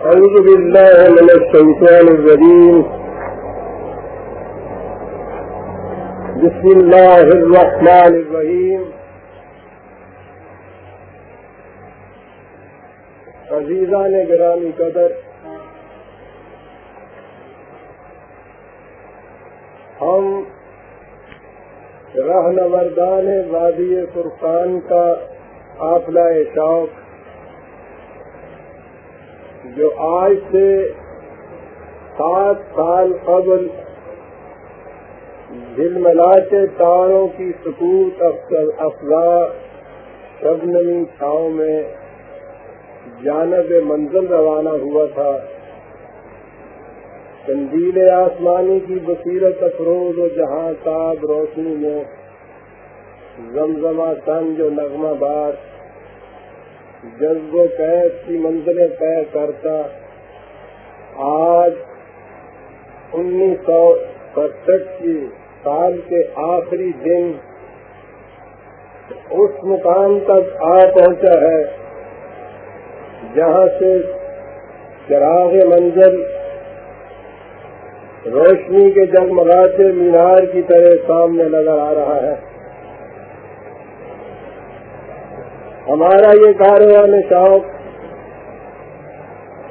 أعوذ بالله من الشيطان الرجيم بسم الله الرحمن الرحيم عزیزان گرامی قدر، ہم رہنوردان وادی فرقان کا قافلہ شوق جو آج سے سات سال قبل دل ملاتے تاروں کی سکوت افزا شبنمی چھاؤں میں جانب منزل روانہ ہوا تھا۔ تندیل آسمانی کی بصیرت افروز و جہاں تاب روشنی میں زمزمہ تن جو نغمہ بار جذب و قید کی منزلیں طے کرتا، آج انیس سو سڑسٹھ کی سال کے آخری دن اس مقام تک آ پہنچا ہے جہاں سے چراغ منزل روشنی کے جگمگاتے مینار کی طرح سامنے نظر آ رہا ہے۔ ہمارا یہ کاروبار شوق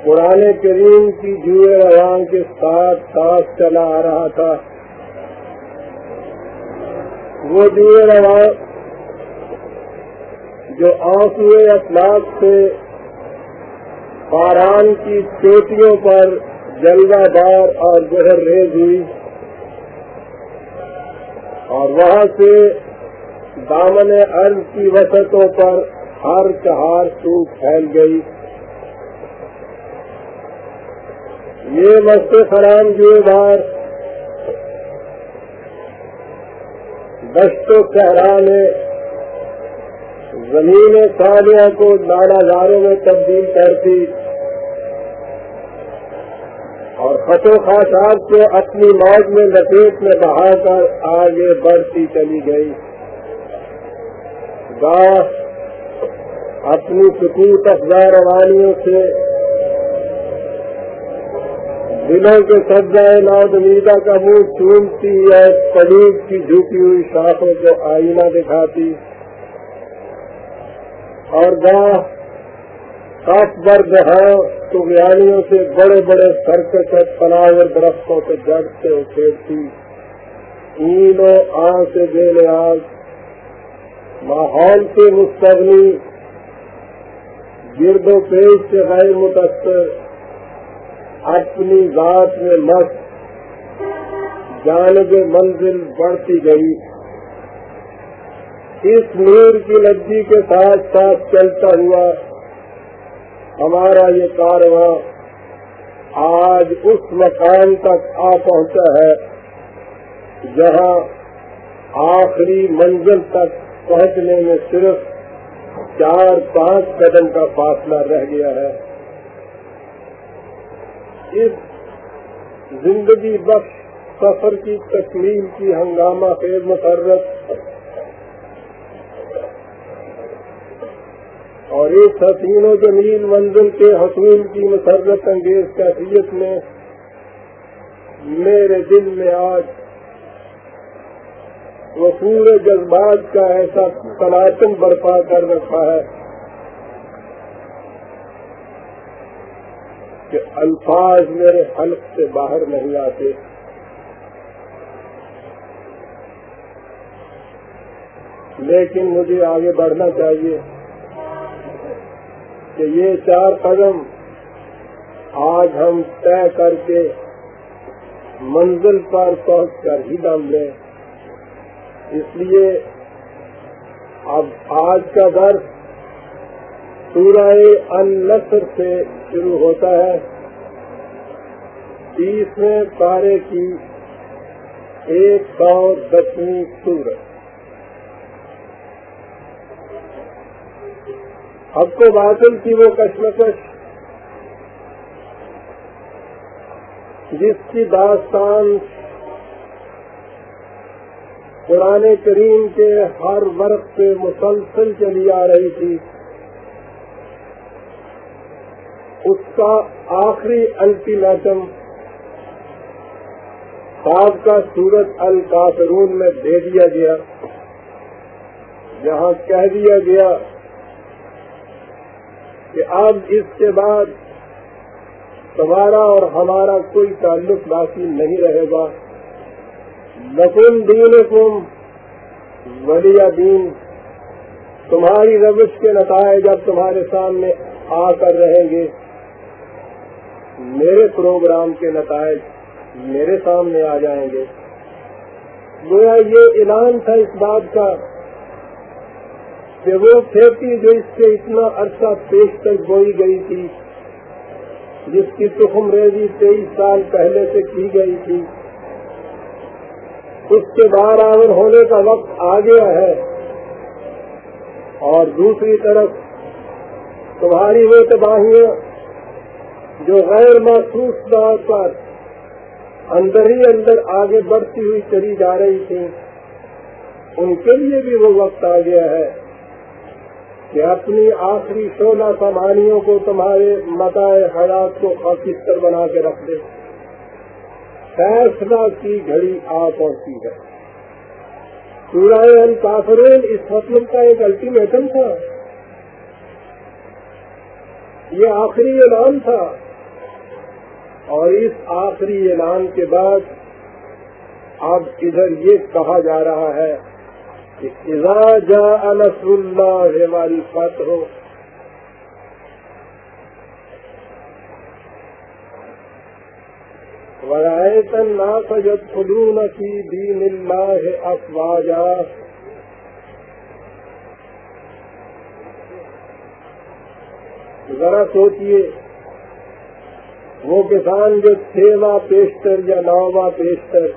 پرانے کریم کی جوئے روان کے ساتھ ساتھ چلا آ رہا تھا۔ وہ جوئے روان جو آنسوئے اخلاق سے باران کی چوٹیوں پر جلوہ دار اور گہر ریز ہوئی اور وہاں سے دامن ارض کی وسطوں پر ہر چہار سوکھ پھیل گئی۔ یہ مست فرام جوئے دار دشت و صحرا زمین سالیاں کو نالا داروں میں تبدیل کرتی اور خطو خاصات کو اپنی موت میں لپیٹ میں بہا کر آگے بڑھتی چلی گئی۔ گاہ اپنی سکوت افزار روانیوں سے دلوں کے سجائے ناد امیدا کا منہ چونتی ہے پنیر کی جھوکی ہوئی شاخوں کو آئینہ دکھاتی۔ اور گاہ کاف بر جہاں تغیانیوں سے بڑے بڑے سرکشت پلاور درختوں کے جڑ سے اکھیڑتی اینوں آ سے بے لحاظ ماحول سے مستغنی۔ گرد و پیش سے غیر متاثر اپنی ذات میں مست، جانب منزل بڑھتی گئی۔ اس نور کی لجی کے ساتھ ساتھ چلتا ہوا ہمارا یہ کارواں آج اس مقام تک آ پہنچا ہے، جہاں آخری منزل تک پہنچنے میں صرف چار پانچ قدم کا فاصلہ رہ گیا ہے۔ اس زندگی بخش، سفر کی تکمیل کی ہنگامہ خیز مسرت اور اس حسین و جمیل منزل کے حصول کی مسرت انگیز کیفیت میں میرے دل میں آج وصول جذبات کا ایسا تناسن برپا کر رکھا ہے کہ الفاظ میرے حلق سے باہر نہیں آتے۔ لیکن مجھے آگے بڑھنا چاہیے کہ یہ چار قدم آج ہم طے کر کے منزل پر پہنچ کر ہی دم لیں۔ اس لیے اب آج کا درس سورہ النصر سے شروع ہوتا ہے۔ تیسویں پارے کی ایک سو دسویں سورت اب کو باطل کی وہ کشمکش جس کی داستان قرآن کریم کے ہر ورق پہ مسلسل چلی آ رہی تھی۔ اس کا آخری الٹیمیٹم خواب کا سورت الکافرون میں دے دیا گیا۔ جہاں کہہ دیا گیا کہ اب اس کے بعد تمہارا اور ہمارا کوئی تعلق باقی نہیں رہے گا۔ نقل دین کم ولی دین، تمہاری روش کے نتائج اب تمہارے سامنے آ کر رہیں گے۔ میرے پروگرام کے نتائج میرے سامنے آ جائیں گے۔ گویا یہ اعلان تھا اس بات کا کہ وہ کھیتی جو اس سے اتنا عرصہ پیش تک بوئی گئی تھی، جس کی تخم ریزی تیئیس سال پہلے سے کی گئی تھی اس کے باہر آور ہونے کا وقت آ گیا ہے۔ اور دوسری طرف تمہاری وہ تباہیاں جو غیر محسوس طور پر اندر ہی اندر آگے بڑھتی ہوئی چلی جا رہی تھی ان کے لیے بھی وہ وقت آ گیا ہے کہ اپنی آخری سولہ سامانیوں کو تمہارے متائے حیات کو خاصر بنا کے رکھ دے۔ فیصلہ کی گھڑی آ پہنچی ہے۔ سورہ الکافرین اس مطلب کا ایک الٹیمیٹم تھا۔ یہ آخری اعلان تھا۔ اور اس آخری اعلان کے بعد اب ادھر یہ کہا جا رہا ہے کہ اذا جا نصر اللہ والفتح ورائت الناس يدخلون في دين الله افواجا ذرا سوچئے، وہ کسان جو سیوا پیشتر یا نوا پیشتر،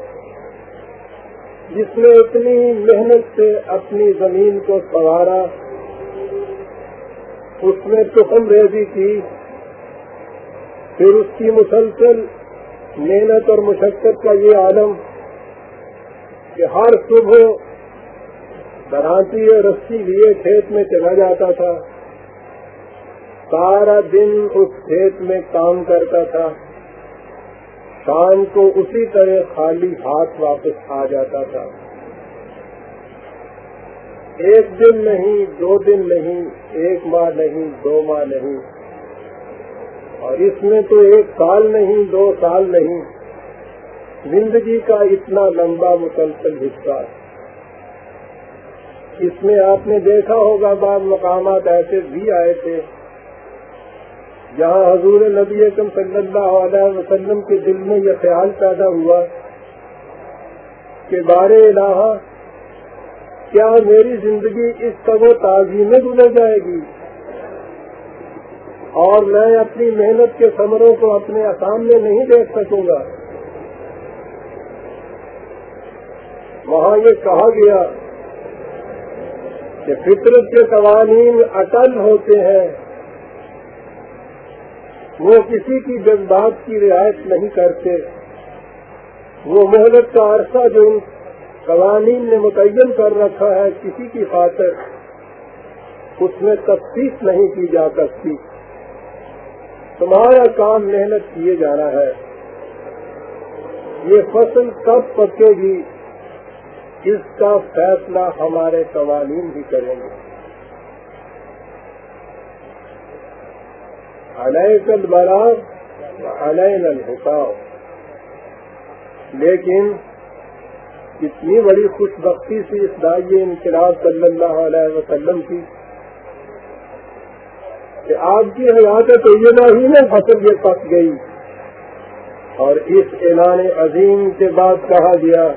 جس نے اتنی محنت سے اپنی زمین کو سنوارا، اس میں تخم ریزی کی، پھر اس کی مسلسل محنت اور مشقت کا یہ عالم کہ ہر صبح درانتی اور رسی لیے کھیت میں چلا جاتا تھا، سارا دن اس کھیت میں کام کرتا تھا۔ شام کو اسی طرح خالی ہاتھ واپس آ جاتا تھا۔ ایک دن نہیں، دو دن نہیں، ایک ماہ نہیں، دو ماہ نہیں۔ اور اس میں تو ایک سال نہیں، دو سال نہیں۔ زندگی کا اتنا لمبا مسلسل حصہ۔ اس میں آپ نے دیکھا ہوگا بعض مقامات ایسے بھی آئے تھے، جہاں حضور نبی اکم صلی اللہ علیہ وسلم کے دل میں یہ خیال پیدا ہوا کہ بارے الہ کیا میری زندگی اس طب و تازی میں گزر جائے گی؟ اور میں اپنی محنت کے ثمروں کو اپنے سامنے نہیں دیکھ سکوں گا۔ وہاں یہ کہا گیا کہ فطرت کے قوانین اٹل ہوتے ہیں۔ وہ کسی کی جذبات کی رعایت نہیں کرتے۔ وہ محنت کا عرصہ جو ان قوانین نے متعین کر رکھا ہے کسی کی خاطر اس میں تفتیش نہیں کی جا سکتی۔ تمہارا کام محنت کیے جانا ہے۔ یہ فصل کب پکے گی؟ اس کا فیصلہ ہمارے قوانین بھی کریں گے۔ علیہ کل براغ علیہ الحکاؤ لیکن اتنی بڑی خوش بختی سے اس دائیں انقلاب صلی اللہ علیہ وسلم کی کہ آپ کی حیات طیبہ ہی میں فصل یہ پک گئی۔ اور اس اعلان عظیم کے بعد کہا گیا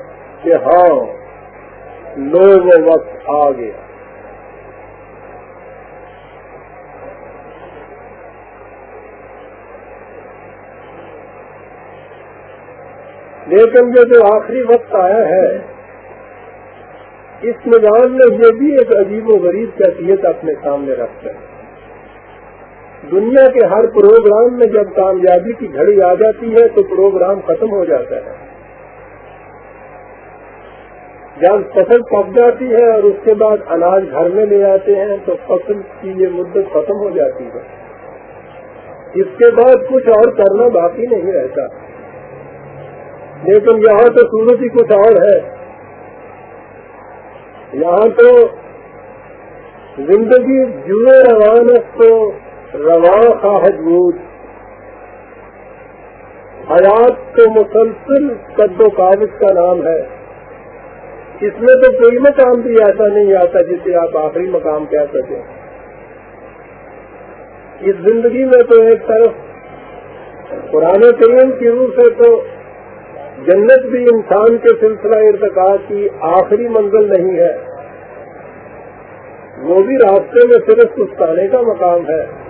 کہ ہاں لوگ وقت آ گیا۔ لیکن یہ جو آخری وقت آیا ہے، اس نظام میں یہ بھی ایک عجیب و غریب کیفیت اپنے سامنے رکھتا ہے۔ دنیا کے ہر پروگرام میں جب کامیابی کی گھڑی آ جاتی ہے تو پروگرام ختم ہو جاتا ہے۔ جب فصل پک جاتی ہے اور اس کے بعد اناج گھر میں لے آتے ہیں تو فصل کی یہ مدت ختم ہو جاتی ہے۔ اس کے بعد کچھ اور کرنا باقی نہیں رہتا۔ لیکن یہاں تو صورت ہی کچھ اور ہے۔ یہاں تو زندگی جڑے روانت کو رواں کا حجود حیات تو مسلسل قد و کاغذ کا نام ہے۔ اس میں تو کوئی مقام بھی ایسا نہیں آتا جسے آپ آخری مقام کہہ سکیں۔ اس زندگی میں تو ایک طرف پرانے کریم کی روح سے تو جنت بھی انسان کے سلسلہ ارتقا کی آخری منزل نہیں ہے۔ وہ بھی راستے میں صرف کچھ کا مقام ہے۔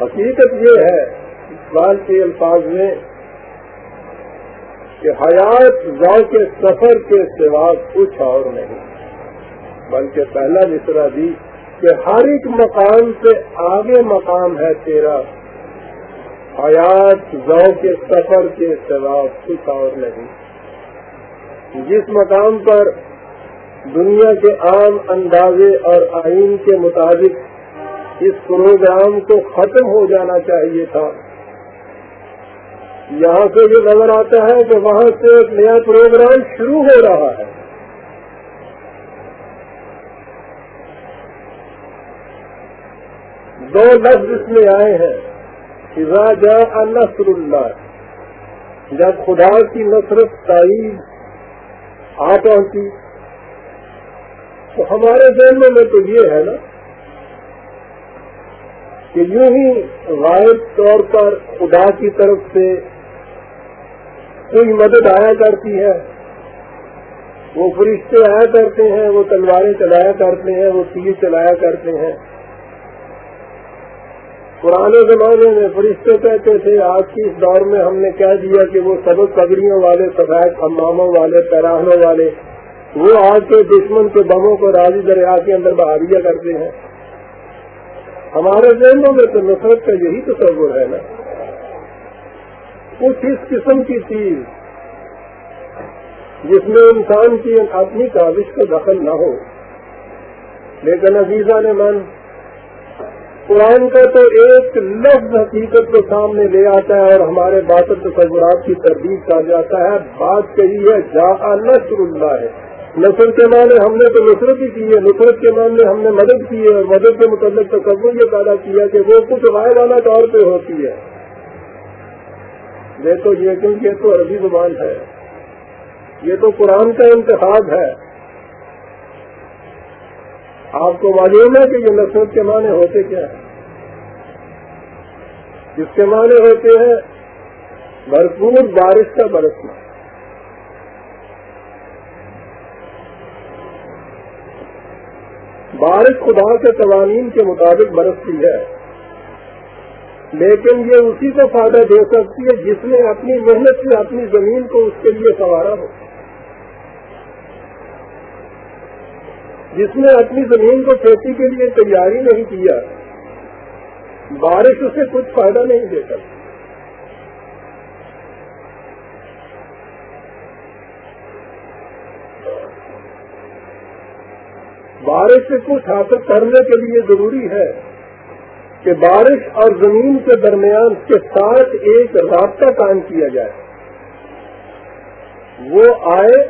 حقیقت یہ ہے اقبال کے الفاظ میں کہ حیات ذا کے سفر کے سوا کچھ اور نہیں، بلکہ پہلا مصرا بھی کہ ہر ایک مقام سے آگے مقام ہے تیرا، حیات ذو کے سفر کے سوا کچھ اور نہیں۔ جس مقام پر دنیا کے عام اندازے اور آئین کے مطابق اس پروگرام کو ختم ہو جانا چاہیے تھا۔ یہاں سے یہ نظر آتا ہے کہ وہاں سے ایک نیا پروگرام شروع ہو رہا ہے۔ دو لفظ اس میں آئے ہیں۔ فضا جا نصر اللہ۔ جب خدا کی نصرت تائید آ پہنچی، تو ہمارے ذہنوں میں تو یہ ہے نا کہ یوں ہی غائب طور پر خدا کی طرف سے کوئی مدد آیا کرتی ہے۔ وہ فرشتے آیا کرتے ہیں، وہ تلواریں چلایا کرتے ہیں، وہ تیر چلایا کرتے ہیں۔ پرانے زمانے میں فرشتے کہتے تھے، آج کی اس دور میں ہم نے کہہ دیا کہ وہ سبق پگڑیوں والے، سفید اماموں والے پیراہنوں والے، وہ آج کے دشمن کے بموں کو راضی دریا کے اندر بہادیا کرتے ہیں۔ ہمارے ذہنوں میں تو نفرت کا یہی تصور ہے نا۔ کچھ اس قسم کی چیز جس میں انسان کی اپنی کاوش کا دخل نہ ہو۔ لیکن عزیزہ نے من، قرآن کا تو ایک لفظ حقیقت کو سامنے لے آتا ہے اور ہمارے باطل تصورات کی تردید کر جاتا ہے۔ بات کہی ہے جا نصر اللہ۔ ہے نسل کے معنی ہم نے تو نصرت ہی کی ہے۔ نصرت کے معنی ہم نے مدد کی ہے اور مدد کے متعلق تصور یہ پیدا کیا کہ وہ کچھ رائے والا طور پہ ہوتی ہے۔ دیکھو یہ کیونکہ یہ تو عربی زبان ہے۔ یہ تو قرآن کا انتخاب ہے۔ آپ کو معلوم ہے کہ یہ نصرت کے معنی ہوتے کیا ہیں؟ جس کے معنی ہوتے ہیں، بھرپور بارش کا برسنا۔ بارش خدا کے قوانین کے مطابق برستی ہے۔ لیکن یہ اسی کو فائدہ دے سکتی ہے جس نے اپنی محنت سے اپنی زمین کو اس کے لیے سنوارا ہو۔ جس نے اپنی زمین کو کھیتی کے لیے تیاری نہیں کیا، بارش اسے کچھ فائدہ نہیں دے سکتی۔ بارش سے کچھ حاصل کرنے کے لیے ضروری ہے کہ بارش اور زمین کے درمیان کے ساتھ ایک رابطہ قائم کیا جائے۔ وہ آئے،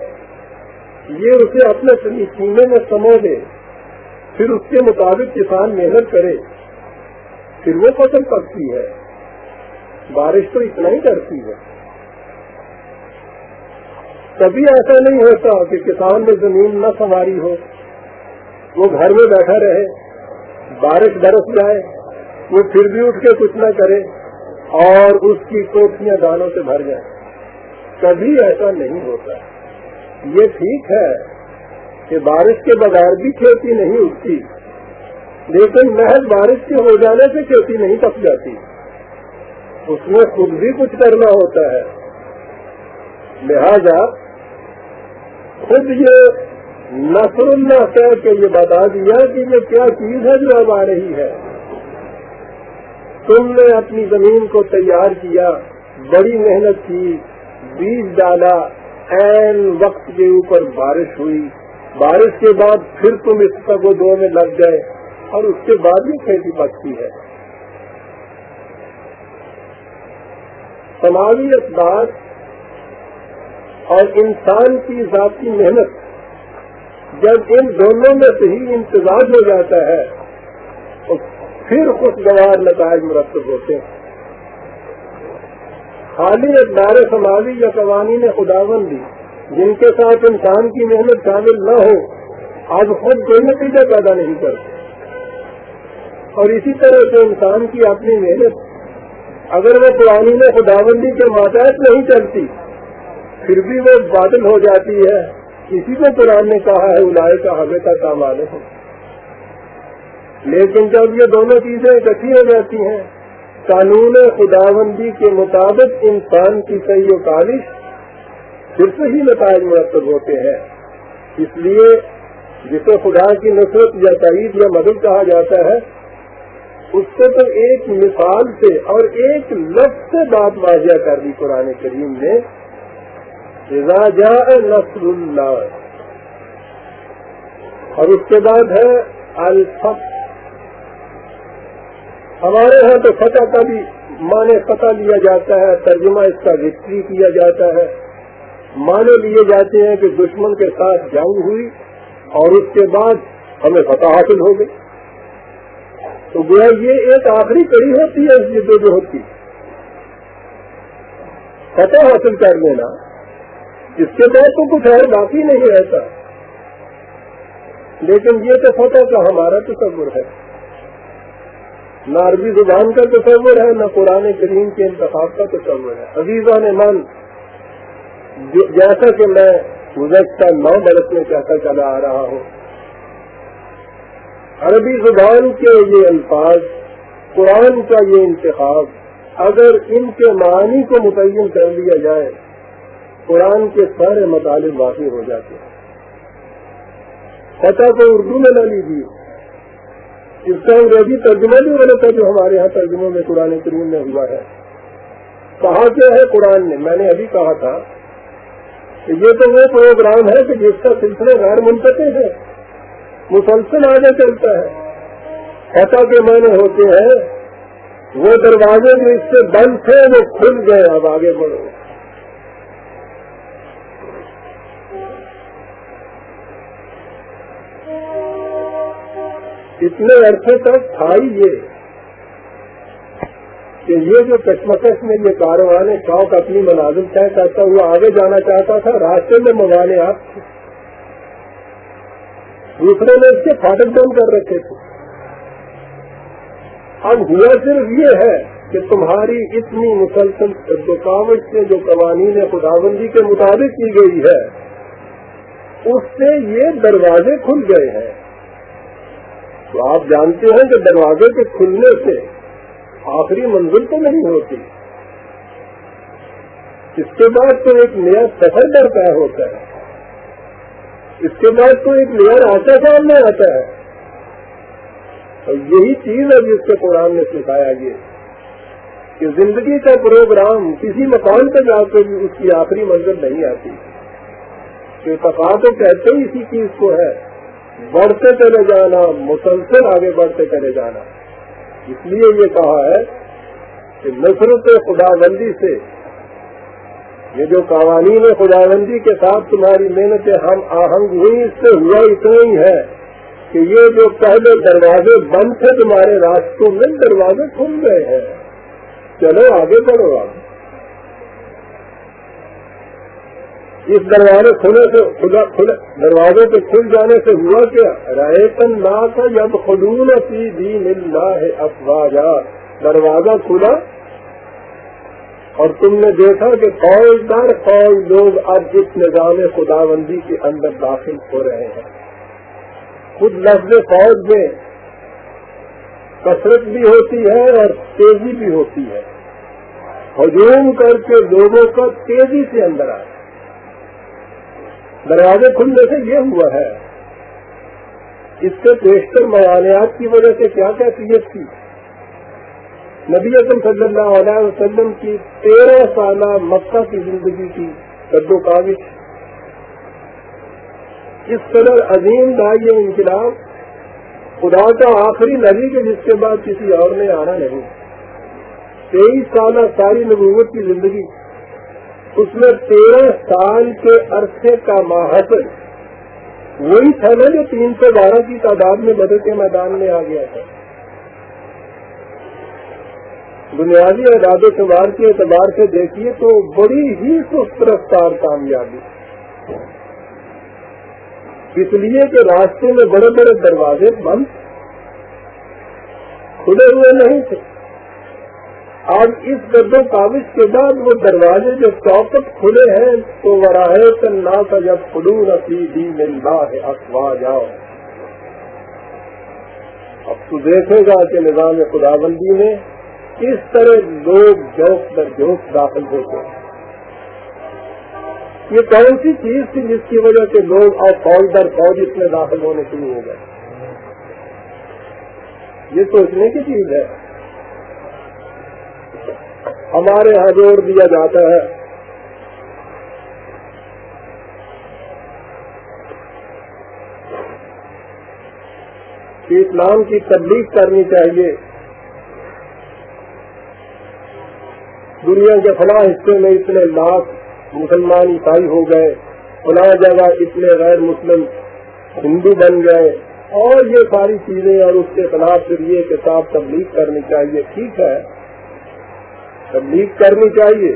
یہ اسے اپنے سینے میں سمو دے، پھر اس کے مطابق کسان محنت کرے۔ پھر وہ فصل پکتی ہے۔ بارش تو اتنا ہی کرتی ہے۔ کبھی ایسا نہیں ہوتا کہ کسان میں زمین نہ سنواری ہو۔ وہ گھر میں بیٹھا رہے، بارش برس جائے، وہ پھر بھی اٹھ کے کچھ نہ کرے اور اس کی کوٹیاں دانوں سے بھر جائیں کبھی ایسا نہیں ہوتا۔ یہ ٹھیک ہے کہ بارش کے بغیر بھی کھیتی نہیں اٹھتی لیکن محض بارش کے ہو جانے سے کھیتی نہیں پک جاتی۔ اس میں خود بھی کچھ کرنا ہوتا ہے۔ لہذا خود یہ نسل اللہ کہہ کے یہ بتا دیا کہ یہ کیا چیز ہے جو اب آ رہی ہے۔ تم نے اپنی زمین کو تیار کیا، بڑی محنت کی، بیج ڈالا این وقت کے اوپر بارش ہوئی۔ بارش کے بعد پھر تم اس تک دو میں لگ گئے اور اس کے بعد بھی کھیتی بچتی ہے۔ سماجی اخبار اور انسان کی ذاتی محنت جب ان دونوں میں سے ہی امتزاج ہو جاتا ہے، تو پھر خوشگوار نتائج مرتب ہوتے ہیں۔ خالی اقدار سماجی یا قوانین خداون بھی، جن کے ساتھ انسان کی محنت شامل نہ ہو، آج خود کوئی نتیجہ پیدا نہیں کرتے اور اسی طرح سے انسان کی اپنی محنت، اگر وہ قوانین خداوندی کے ماتحت نہیں چلتی، پھر بھی وہ بادل ہو جاتی ہے۔ اسی کو قرآن نے کہا ہے الائے کا ہمیں کا کام آنے ہو لیکن جب یہ دونوں چیزیں اکٹھی ہو جاتی ہیں، قانون خداوندی کے مطابق انسان کی صحیح و کالش پھر سے ہی نتائج مرتب ہوتے ہیں۔ اس لیے جسے خدا کی نصرت یا تعید یا مدد کہا جاتا ہے، اس سے تو ایک مثال سے اور ایک لفظ سے بات واضح کر دی قرآن کریم نے۔ راجا نصر اللہ۔ اور اس کے بعد ہے الفت۔ ہمارے یہاں تو فتح کا بھی مانے فتح لیا جاتا ہے، ترجمہ اس کا وکری کیا جاتا ہے۔ مانے لیے جاتے ہیں کہ دشمن کے ساتھ جنگ ہوئی اور اس کے بعد ہمیں فتح حاصل ہو گئی۔ تو گویا یہ ایک آخری کڑی ہوتی ہے، اس جدو ہوتی فتح حاصل کر لینا۔ اس کے بعد تو کچھ اور باقی نہیں رہتا لیکن یہ تو فتح کا ہمارا تصور ہے۔ نہ عربی زبان کا تصور ہے، نہ قرآن کریم کے انتخاب کا تصور ہے۔ عزیزہ نے من، جیسا کہ میں گزشتہ نو برس میں کہتا چلا آ رہا ہوں۔ عربی زبان کے یہ الفاظ، قرآن کا یہ انتخاب، اگر ان کے معنی کو متعین کر لیا جائے قرآن کے سارے مطالب واقع ہو جاتے ہیں۔ فتح کو اردو میں نہ لیجیے۔ اس کا انگریزی ترجمہ بھی غلط ہے جو ہمارے یہاں ترجموں میں قرآن کریم میں ہوا ہے۔ کہا کیا ہے قرآن نے؟ میں نے ابھی کہا تھا کہ یہ تو وہ پروگرام ہے کہ جس کا سلسلہ غیر منتقل ہے۔ مسلسل آگے چلتا ہے۔ ایسا کے معنی ہوتے ہیں، وہ دروازے جو اس سے بند تھے وہ کھل گئے، اب آگے بڑھو۔ اتنے عرصے تک تھا ہی یہ کہ یہ جو کشمکش میں یہ کاروبار شوق اپنی مناظر طے کرتا ہوا آگے جانا چاہتا تھا، راستے میں منگانے آپ دوسرے نے اس کے فاٹک بند کر رکھے تھے۔ اب ہوا صرف یہ ہے کہ تمہاری اتنی مسلسل رکاوٹ سے جو قوانین خداوندی کے مطابق کی گئی ہے، اس سے یہ دروازے کھل گئے ہیں۔ تو آپ جانتے ہیں کہ دروازے کے کھلنے سے آخری منزل تو نہیں ہوتی۔ اس کے بعد تو ایک نیا سفر در طے ہوتا ہے۔ اس کے بعد تو ایک نیا راستہ سامنے آتا ہے۔ اور یہی چیز ہے جس کو قرآن نے سکھایا یہ کہ زندگی کا پروگرام کسی مکان پہ جا کے بھی اس کی آخری منزل نہیں آتی۔ کہ پکا تو کہتے ہی اسی چیز کو ہے۔ بڑھتے چلے جانا، مسلسل آگے بڑھتے چلے جانا۔ اس لیے یہ کہا ہے کہ نصرت خدا بندی سے، یہ جو قوانین خدا بندی کے ساتھ تمہاری محنتیں ہم آہنگ ہوئی، اس سے ہوا اتنا ہی ہے کہ یہ جو پہلے دروازے بند تھے تمہارے راستوں میں، دروازے کھل گئے ہیں۔ چلو آگے بڑھو۔ آگے اس دروازے کھلے سے دروازے پہ کھل جانے سے ہوا کیا؟ رائے پن نا تھا جب خدون سی بھی مل ہے افواجا۔ دروازہ کھلا اور تم نے دیکھا کہ فوج در فوج لوگ اب اس نظام خدا بندی کے اندر داخل ہو رہے ہیں۔ خود لفظ فوج میں کثرت بھی ہوتی ہے اور تیزی بھی ہوتی ہے۔ ہجوم کر کے لوگوں کا تیزی سے اندر آئے دروازے کھلنے سے یہ ہوا ہے۔ اس سے بیشتر معیات کی وجہ سے کیا کیفیت تھی؟ نبی اعظم صلی اللہ علیہ وسلم کی تیرہ سالہ مکہ کی زندگی کی و کاوش اس قدر عظیم دائی انقلاب خدا کا آخری نبی کے جس کے بعد کسی اور نے آنا نہیں۔ تیئیس سالہ ساری نبوت کی زندگی اس میں تیرہ سال کے عرصے کا ماحصل وہی تھا نا جو تین سو بارہ کی تعداد میں بدر کے میدان میں آ گیا تھا۔ بنیادی اعداد و شمار کے اعتبار سے دیکھیے تو بڑی ہی سست رفتار کامیابی۔ اس لیے کہ راستے میں بڑے بڑے دروازے بند، کھلے ہوئے نہیں تھے۔ آج اس گدو کاغذ کے بعد وہ دروازے جو چوکٹ کھلے ہیں، تو وراہے تن کا جب خلو رسی بھی ملتا ہے افواہ جاؤ اب تو دیکھے گا کہ نظام خدا بندی میں کس طرح لوگ جوک در جوک داخل ہوتے ہیں۔ یہ کون سی چیز تھی جس کی وجہ سے لوگ اور فوج در فوج اس میں داخل ہونے شروع ہو گئے؟ یہ سوچنے کی چیز ہے۔ ہمارے یہاں زور دیا جاتا ہے۔ کہ اسلام کی تبلیغ کرنی چاہیے۔ دنیا کے فلاں حصے میں اتنے لاکھ مسلمان عیسائی ہو گئے، فلاں جگہ اتنے غیر مسلم ہندو بن گئے۔ اور یہ ساری چیزیں اور اس کے خلاف پھر یہ کتاب تبلیغ کرنی چاہیے۔ ٹھیک ہے۔ تبلیغ کرنی چاہیے۔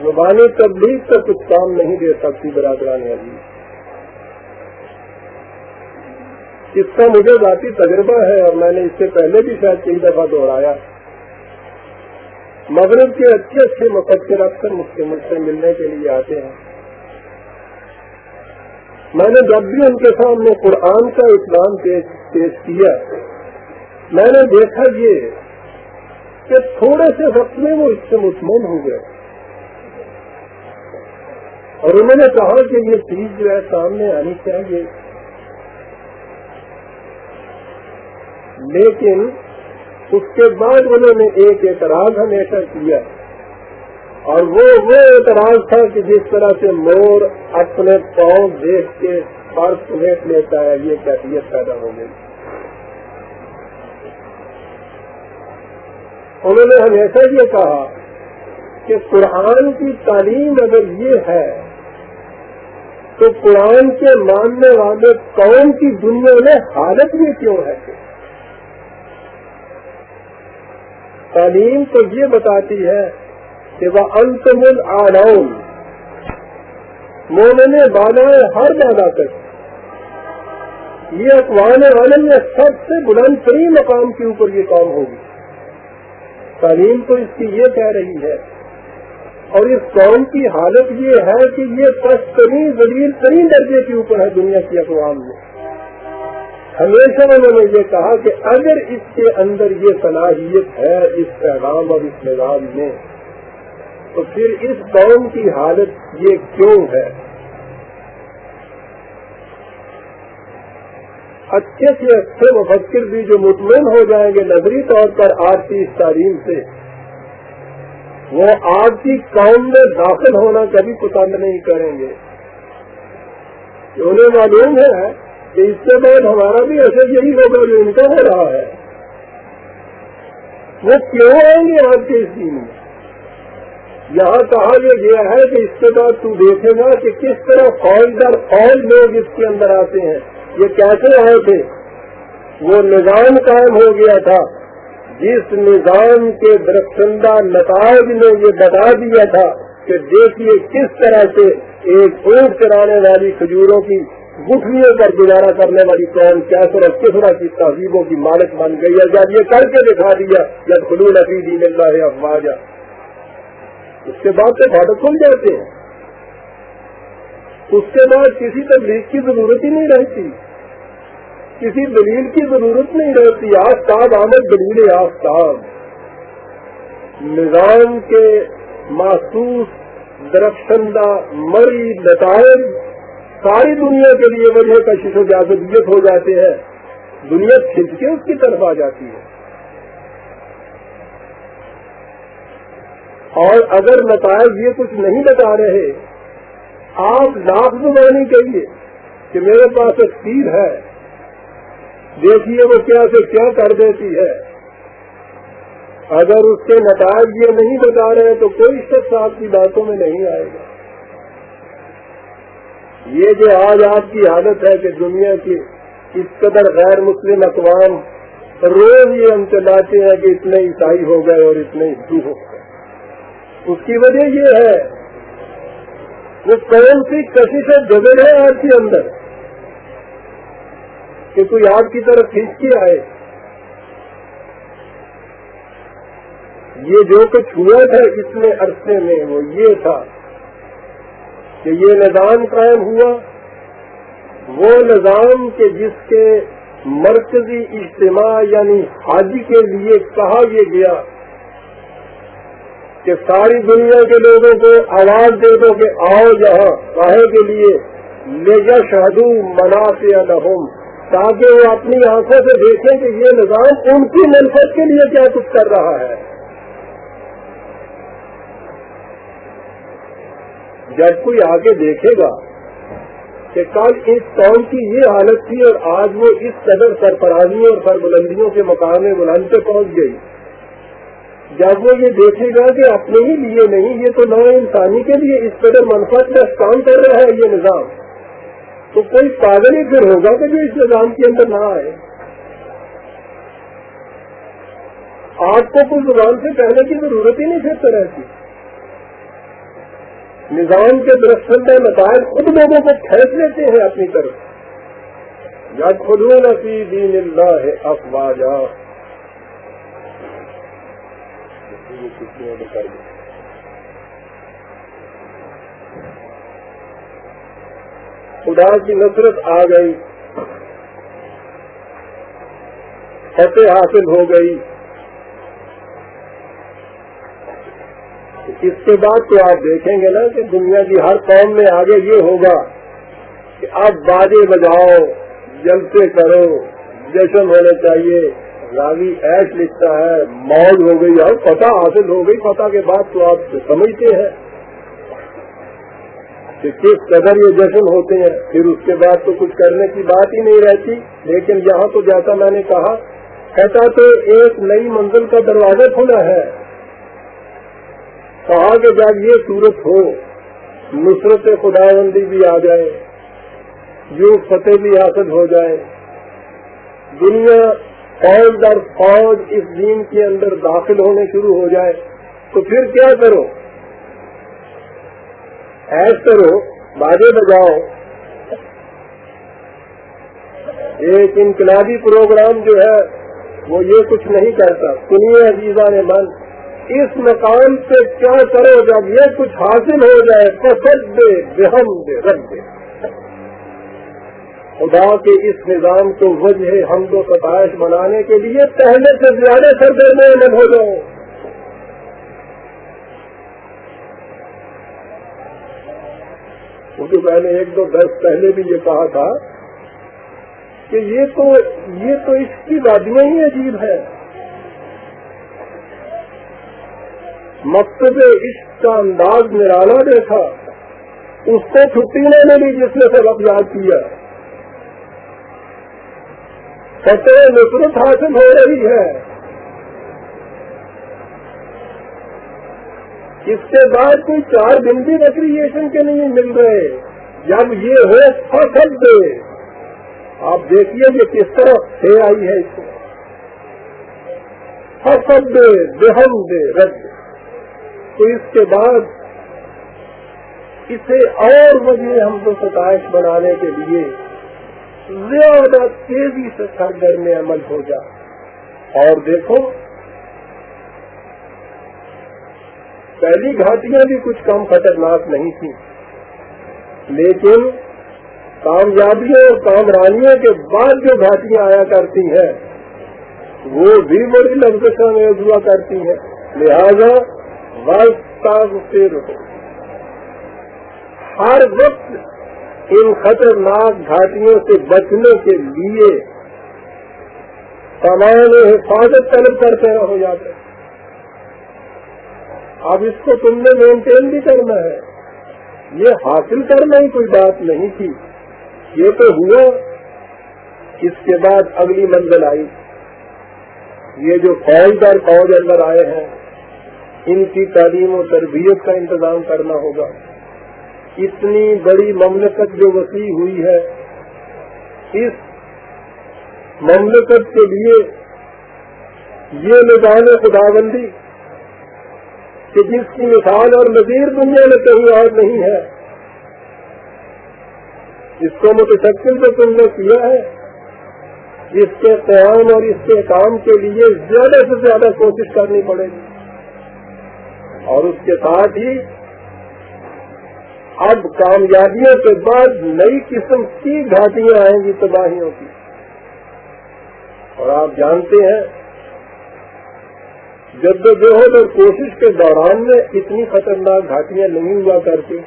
زبانی تبلیغ تو کچھ کام نہیں دے سکتی برادران ابھی اس کا مجھے ذاتی تجربہ ہے اور میں نے اس سے پہلے بھی شاید کئی دفعہ دوہرایا مغرب کے اچھے اچھے مقدر اکثر مجھ سے ملنے کے لیے آتے ہیں۔ میں نے جب بھی ان کے سامنے قرآن کا اسلام پیش کیا، میں نے دیکھا یہ کہ تھوڑے سے وقت میں وہ اس سے مطمئن ہو گئے۔ اور انہوں نے کہا کہ یہ چیز جو ہے سامنے آنی چاہیے۔ لیکن اس کے بعد انہوں نے ایک اعتراض ہمیشہ کیا۔ اور وہ وہ اعتراض تھا کہ جس طرح سے مور اپنے پاؤں دیکھ کے فرق سمیٹ لیتا ہے، یہ کیفیت پیدا ہو گئی۔ انہوں نے ہمیشہ یہ کہا کہ قرآن کی تعلیم اگر یہ ہے تو قرآن کے ماننے والے قوم کی دنیا میں حالت بھی کیوں ہے؟ تعلیم تو یہ بتاتی ہے کہ وہ انتمل آڈاؤن مومن بالا ہر بالا تک۔ یہ اقوام عالم میں سب سے بلند ترین مقام کے اوپر یہ کام ہوگی۔ تعلیم تو اس کی یہ کہہ رہی ہے۔ اور اس قوم کی حالت یہ ہے کہ یہ ترین ذلیل ترین درجے کے اوپر ہے دنیا کی اقوام میں۔ ہمیشہ انہوں نے یہ کہا کہ اگر اس کے اندر یہ صلاحیت ہے، اس پیغام اور اس نظام میں، تو پھر اس قوم کی حالت یہ کیوں ہے؟ اچھے سے اچھے مفکر بھی جو مطمئن ہو جائیں گے نظری طور پر آج کی اس تعلیم سے، وہ آج کی قوم میں داخل ہونا کبھی پسند نہیں کریں گے۔ انہیں معلوم ہے کہ اس کے بعد ہمارا بھی ایسے یہی ہوگا جو ان کا ہو رہا ہے۔ وہ کیوں آئیں گے آج کے اس دن میں؟ یہاں کہا یہ گیا ہے کہ اس کے بعد تو دیکھے گا کہ کس طرح فوج در فوج لوگ اس کے اندر آتے ہیں۔ یہ کیسے آئے تھے، وہ نظام قائم ہو گیا تھا۔ جس نظام کے درخشندہ نتائج نے یہ بتا دیا تھا کہ دیکھیے کس طرح سے ایک اونٹ چرانے والی کھجوروں کی گٹھلیوں پر گزارا کرنے والی قوم کیسر اور کس طرح کی تہذیبوں کی مالک بن گئی ہے۔ جب یہ کر کے دکھا دیا جب خلون عقیدی مل رہا ہے افواج اس کے بعد تو فاٹک کھل جاتے ہیں۔ اس کے بعد کسی تبلیغ کی ضرورت ہی نہیں رہتی۔ کسی دلیل کی ضرورت نہیں رہتی، آفتاب، آمد، دلیل آفتاب۔ نظام کے محسوس درخشندہ مری نتائج ساری دنیا کے لیے وجہ کا شیشو جازبیت ہو جاتے ہیں۔ دنیا کھنچ کے اس کی طرف آ جاتی ہے۔ اور اگر نتائج یہ کچھ نہیں بتا رہے، آپ لاکھ زبانی کہیے کہ میرے پاس ایک تیر ہے۔ دیکھیے وہ کیا سے کیا کر دیتی ہے۔ اگر اس کے نتائج یہ نہیں بتا رہے تو کوئی شخص آپ کی باتوں میں نہیں آئے گا۔ یہ جو آج آپ کی حالت ہے کہ دنیا کی اس قدر غیر مسلم اقوام روز یہ ہم چلاتے ہیں کہ اتنے عیسائی ہو گئے اور اتنے ہندو ہو گئے۔ اس کی وجہ یہ ہے وہ کون سی کشش جگہ ہے آپ کے اندر؟ کہ کوئی آپ کی طرف کھینچ کے آئے۔ یہ جو کچھ ہوا تھا اس میں عرصے میں وہ یہ تھا کہ یہ نظام قائم ہوا۔ وہ نظام کے جس کے مرکزی اجتماع یعنی حاجی کے لیے کہا یہ گیا کہ ساری دنیا کے لوگوں کو آواز دے دو کہ آؤ جہاں کہے کے لیے، لے جا شہدو منافع نہم تاکہ وہ اپنی آنکھوں سے دیکھیں کہ یہ نظام ان کی منفت کے لیے کیا کچھ کر رہا ہے۔ جب کوئی آگے دیکھے گا کہ کل اس قوم کی یہ حالت تھی اور آج وہ اس قدر سرفرازیوں اور سربلندیوں کے مقام بلند پہ پہنچ گئی۔ جب وہ یہ دیکھے گا کہ اپنے ہی لیے نہیں، یہ تو نو انسانی کے لیے اس قدر منفرد کا کام کر رہا ہے یہ نظام۔ تو کوئی پاگل ہی پھر ہوگا کہ جو اس نظام کے اندر نہ آئے۔ آپ کو کوئی زبان سے کہنے کی ضرورت ہی نہیں پھر طرح کی نظام کے درخت مسائل خود لوگوں کو کھینچ لیتے ہیں اپنی طرف۔ یا خدو نفی دین اللہ ہے خدا کی نصرت آ گئی۔ فتح حاصل ہو گئی۔ اس کے بعد تو آپ دیکھیں گے نا کہ دنیا کی ہر قوم میں آگے یہ ہوگا کہ آپ باجے بجاؤ، جلسے کرو، جشن ہونا چاہیے۔ راوی ایش لکھتا ہے، موج ہو گئی اور پتہ حاصل ہو گئی۔ پتہ کے بعد تو آپ سمجھتے ہیں۔ کہ کس قدر یہ جشن ہوتے ہیں، پھر اس کے بعد تو کچھ کرنے کی بات ہی نہیں رہتی، لیکن یہاں تو جیسا میں نے کہا کہتا تو ایک نئی منزل کا دروازہ کھلا ہے۔ کہا کہ جب یہ صورت ہو، نصرت خدا بندی بھی آ جائے، یوں فتح بھی حاصل ہو جائے۔ دنیا فوج در فوج اس دین کے اندر داخل ہونے شروع ہو جائے۔ تو پھر کیا کرو؟ ایس کرو، باجے بجاؤ۔ ایک انقلابی پروگرام جو ہے، وہ یہ کچھ نہیں کرتا۔ سنیے عزیزہ نے من، اس مقام پہ کیا کرو جب یہ کچھ حاصل ہو جائے؟ پسند دے بہم دے رکھ دے خدا کے اس نظام کو وجہ ہم کو ستائش بنانے کے لیے پہلے سے زیادہ سرگرم میں ہو جاؤ۔ کیونکہ میں نے ایک دو دس پہلے بھی یہ کہا تھا کہ یہ تو یہ تو اس کی وادیاں ہی عجیب ہے مقصد عشق کا انداز نرالا دیکھا، اس کو چھٹی نے بھی جس نے سبق یاد کیا۔ فتح نصرت حاصل ہو رہی ہے۔ اس کے بعد کوئی چار دن بھی ریکریشن کے نہیں مل رہے. جب یہ ہو فصل دے آپ دیکھیے کہ کس طرح سے آئی ہے اس کو فصل دے بہم دے رد تو اس کے بعد اسے اور وجہ ہم کو ستائش بنانے کے لیے زیادہ تیزی سے سرگر میں عمل ہو جائے. اور دیکھو پہلی گھاٹیاں بھی کچھ کم خطرناک نہیں تھیں۔ لیکن کامیابیوں اور کامرانیوں کے بعد جو گھاٹیاں آیا کرتی ہیں، وہ بھی بڑی لفظوں میں ہوا کرتی ہیں۔ لہذا ہر وقت ان خطرناک گھاٹیوں سے بچنے کے لیے سامان حفاظت طلب کرتے ہو جاتے اب اس کو تم نے مینٹین بھی کرنا ہے۔ یہ حاصل کرنا ہی کوئی بات نہیں تھی۔ یہ تو ہوا۔ اس کے بعد اگلی منزل آئی۔ یہ جو فوجدار فوج اندر آئے ہیں، ان کی تعلیم و تربیت کا انتظام کرنا ہوگا۔ اتنی بڑی مملکت جو وسیع ہوئی ہے، اس مملکت کے لیے یہ نظام خدا بندی کہ جس کی مثال اور مزید دنیا میں کہیں اور نہیں ہے۔ اس کو متشکل جو تم نے کیا ہے۔ اس کے قیام اور اس کے کام کے لیے زیادہ سے زیادہ کوشش کرنی پڑے گی۔ اور اس کے ساتھ ہی اب کامیابیوں کے بعد نئی قسم کی گھاٹیاں آئیں گی تباہیوں کی۔ اور آپ جانتے ہیں جدوجہد اور کوشش کے دوران میں اتنی خطرناک گھاٹیاں نہیں ہوا کرتی،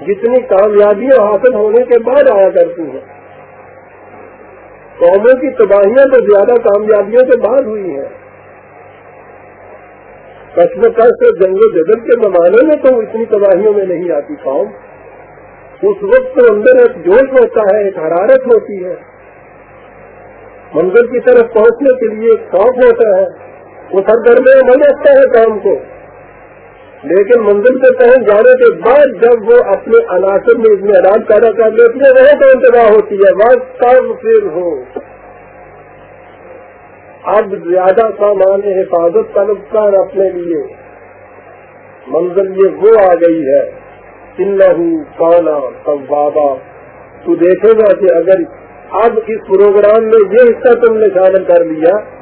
جتنی کامیابیاں حاصل ہونے کے بعد آیا کرتی ہیں۔ قوموں کی تباہیاں تو زیادہ کامیابیوں کے بعد ہوئی ہیں۔ کشم کش سے جنگ و جدل کے زمانے میں تو اتنی تباہیوں میں نہیں آتی قوم۔ اس وقت تو اندر ایک جوش ہوتا ہے، ایک حرارت ہوتی ہے۔ منزل کی طرف پہنچنے کے لیے ایک شوق ہوتا ہے۔ وہ سرگرمی میں رکھتا ہے کام کو۔ لیکن منزل کے تحت جانے کے بعد جب وہ اپنے عناصر میں اتنے علاج پیدا کر لیتی ہے وہ تو انتباہ ہوتی ہے بس کب پھر ہو۔ اب زیادہ سامان حفاظت طلب کر اپنے لیے۔ منزل یہ وہ آ گئی ہے۔ چن کانا سب بابا تو دیکھے گا کہ اگر اب اس پروگرام میں یہ حصہ تم نے شامل کر لیا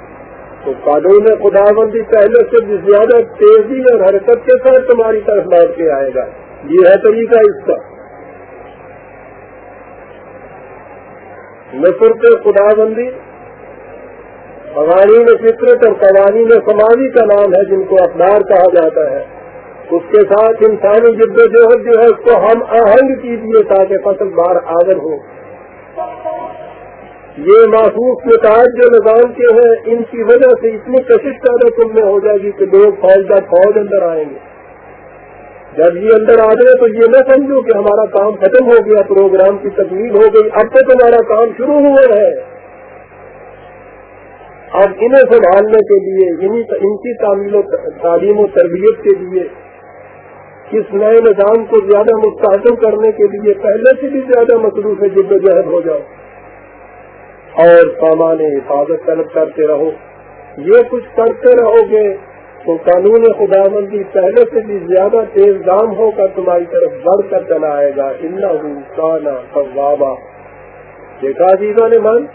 تو قانون خدا بندی پہلے سے بھی زیادہ تیزی اور حرکت کے ساتھ تمہاری طرف لوٹ کے آئے گا۔ یہ ہے طریقہ اس کا۔ مصر کے خدا بندی قوانین فطرت اور قوانین سماجی کا نام ہے جن کو اخبار کہا جاتا ہے۔ اس کے ساتھ انسانی جد و جہد جو ہے، اس کو ہم آہنگ کیجیے تاکہ فصل بار آگر ہو۔ یہ محسوس نتائج جو نظام کے ہیں، ان کی وجہ سے اتنی کشش پیدا تم میں ہو جائے گی کہ لوگ فوج کا فوج اندر آئیں گے۔ جب یہ اندر آ جائے تو یہ نہ سمجھو کہ ہمارا کام ختم ہو گیا، پروگرام کی تکمیل ہو گئی، اب تو تمہارا کام شروع ہوا ہے۔ اب انہیں سنبھالنے کے لیے ان کی تعلیم و تربیت کے لیے، اس نئے نظام کو زیادہ مستحکم کرنے کے لیے پہلے سے بھی زیادہ مصروف ہے جد و جہد ہو جاؤ۔ اور سامان حفاظت طلب کرتے رہو۔ یہ کچھ کرتے رہو گے تو قانون خدا مندی پہلے سے بھی زیادہ تیز دام ہو کر تمہاری طرف بڑھ کر چلا آئے گا۔ کانا بابا دیکھا جیزا نے من؟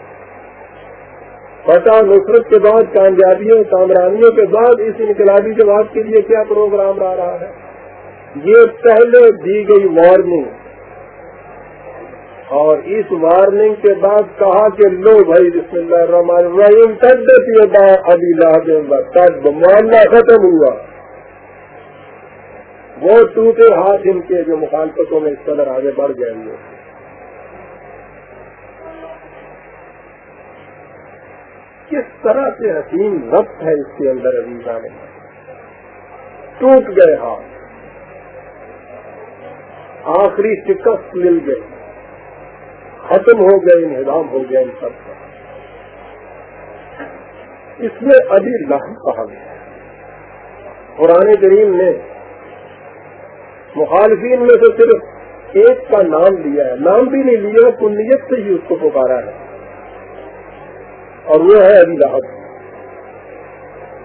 پٹا نصرت کے بعد، کامیابیوں کامرانیوں کے بعد اس انقلابی جواب کے لیے کیا پروگرام لا رہا ہے؟ یہ پہلے دی گئی وارننگ اور اس وارننگ کے بعد کہا کہ لو بھائی، بسم اللہ الرحمن الرحیم تب دیتی ہے ابھی لاہ تب معاملہ ختم ہوا۔ وہ ٹوٹے ہاتھ ان کے جو مخالفتوں میں اس قدر آگے بڑھ جائیں گے کس طرح سے حسین وقت ہے اس کے اندر ابھی جانے ٹوٹ گئے ہاتھ۔ آخری شکست مل گئی۔ ختم ہو گئے، انہدام ہو گیا ان سب کا۔ اس میں ابھی لہ کہا گیا۔ قرآن کریم نے مخالفین میں سے صرف ایک کا نام لیا ہے۔ نام بھی نہیں لیا، کنیت سے ہی اس کو پکارا ہے۔ اور وہ ہے ابھی لاہب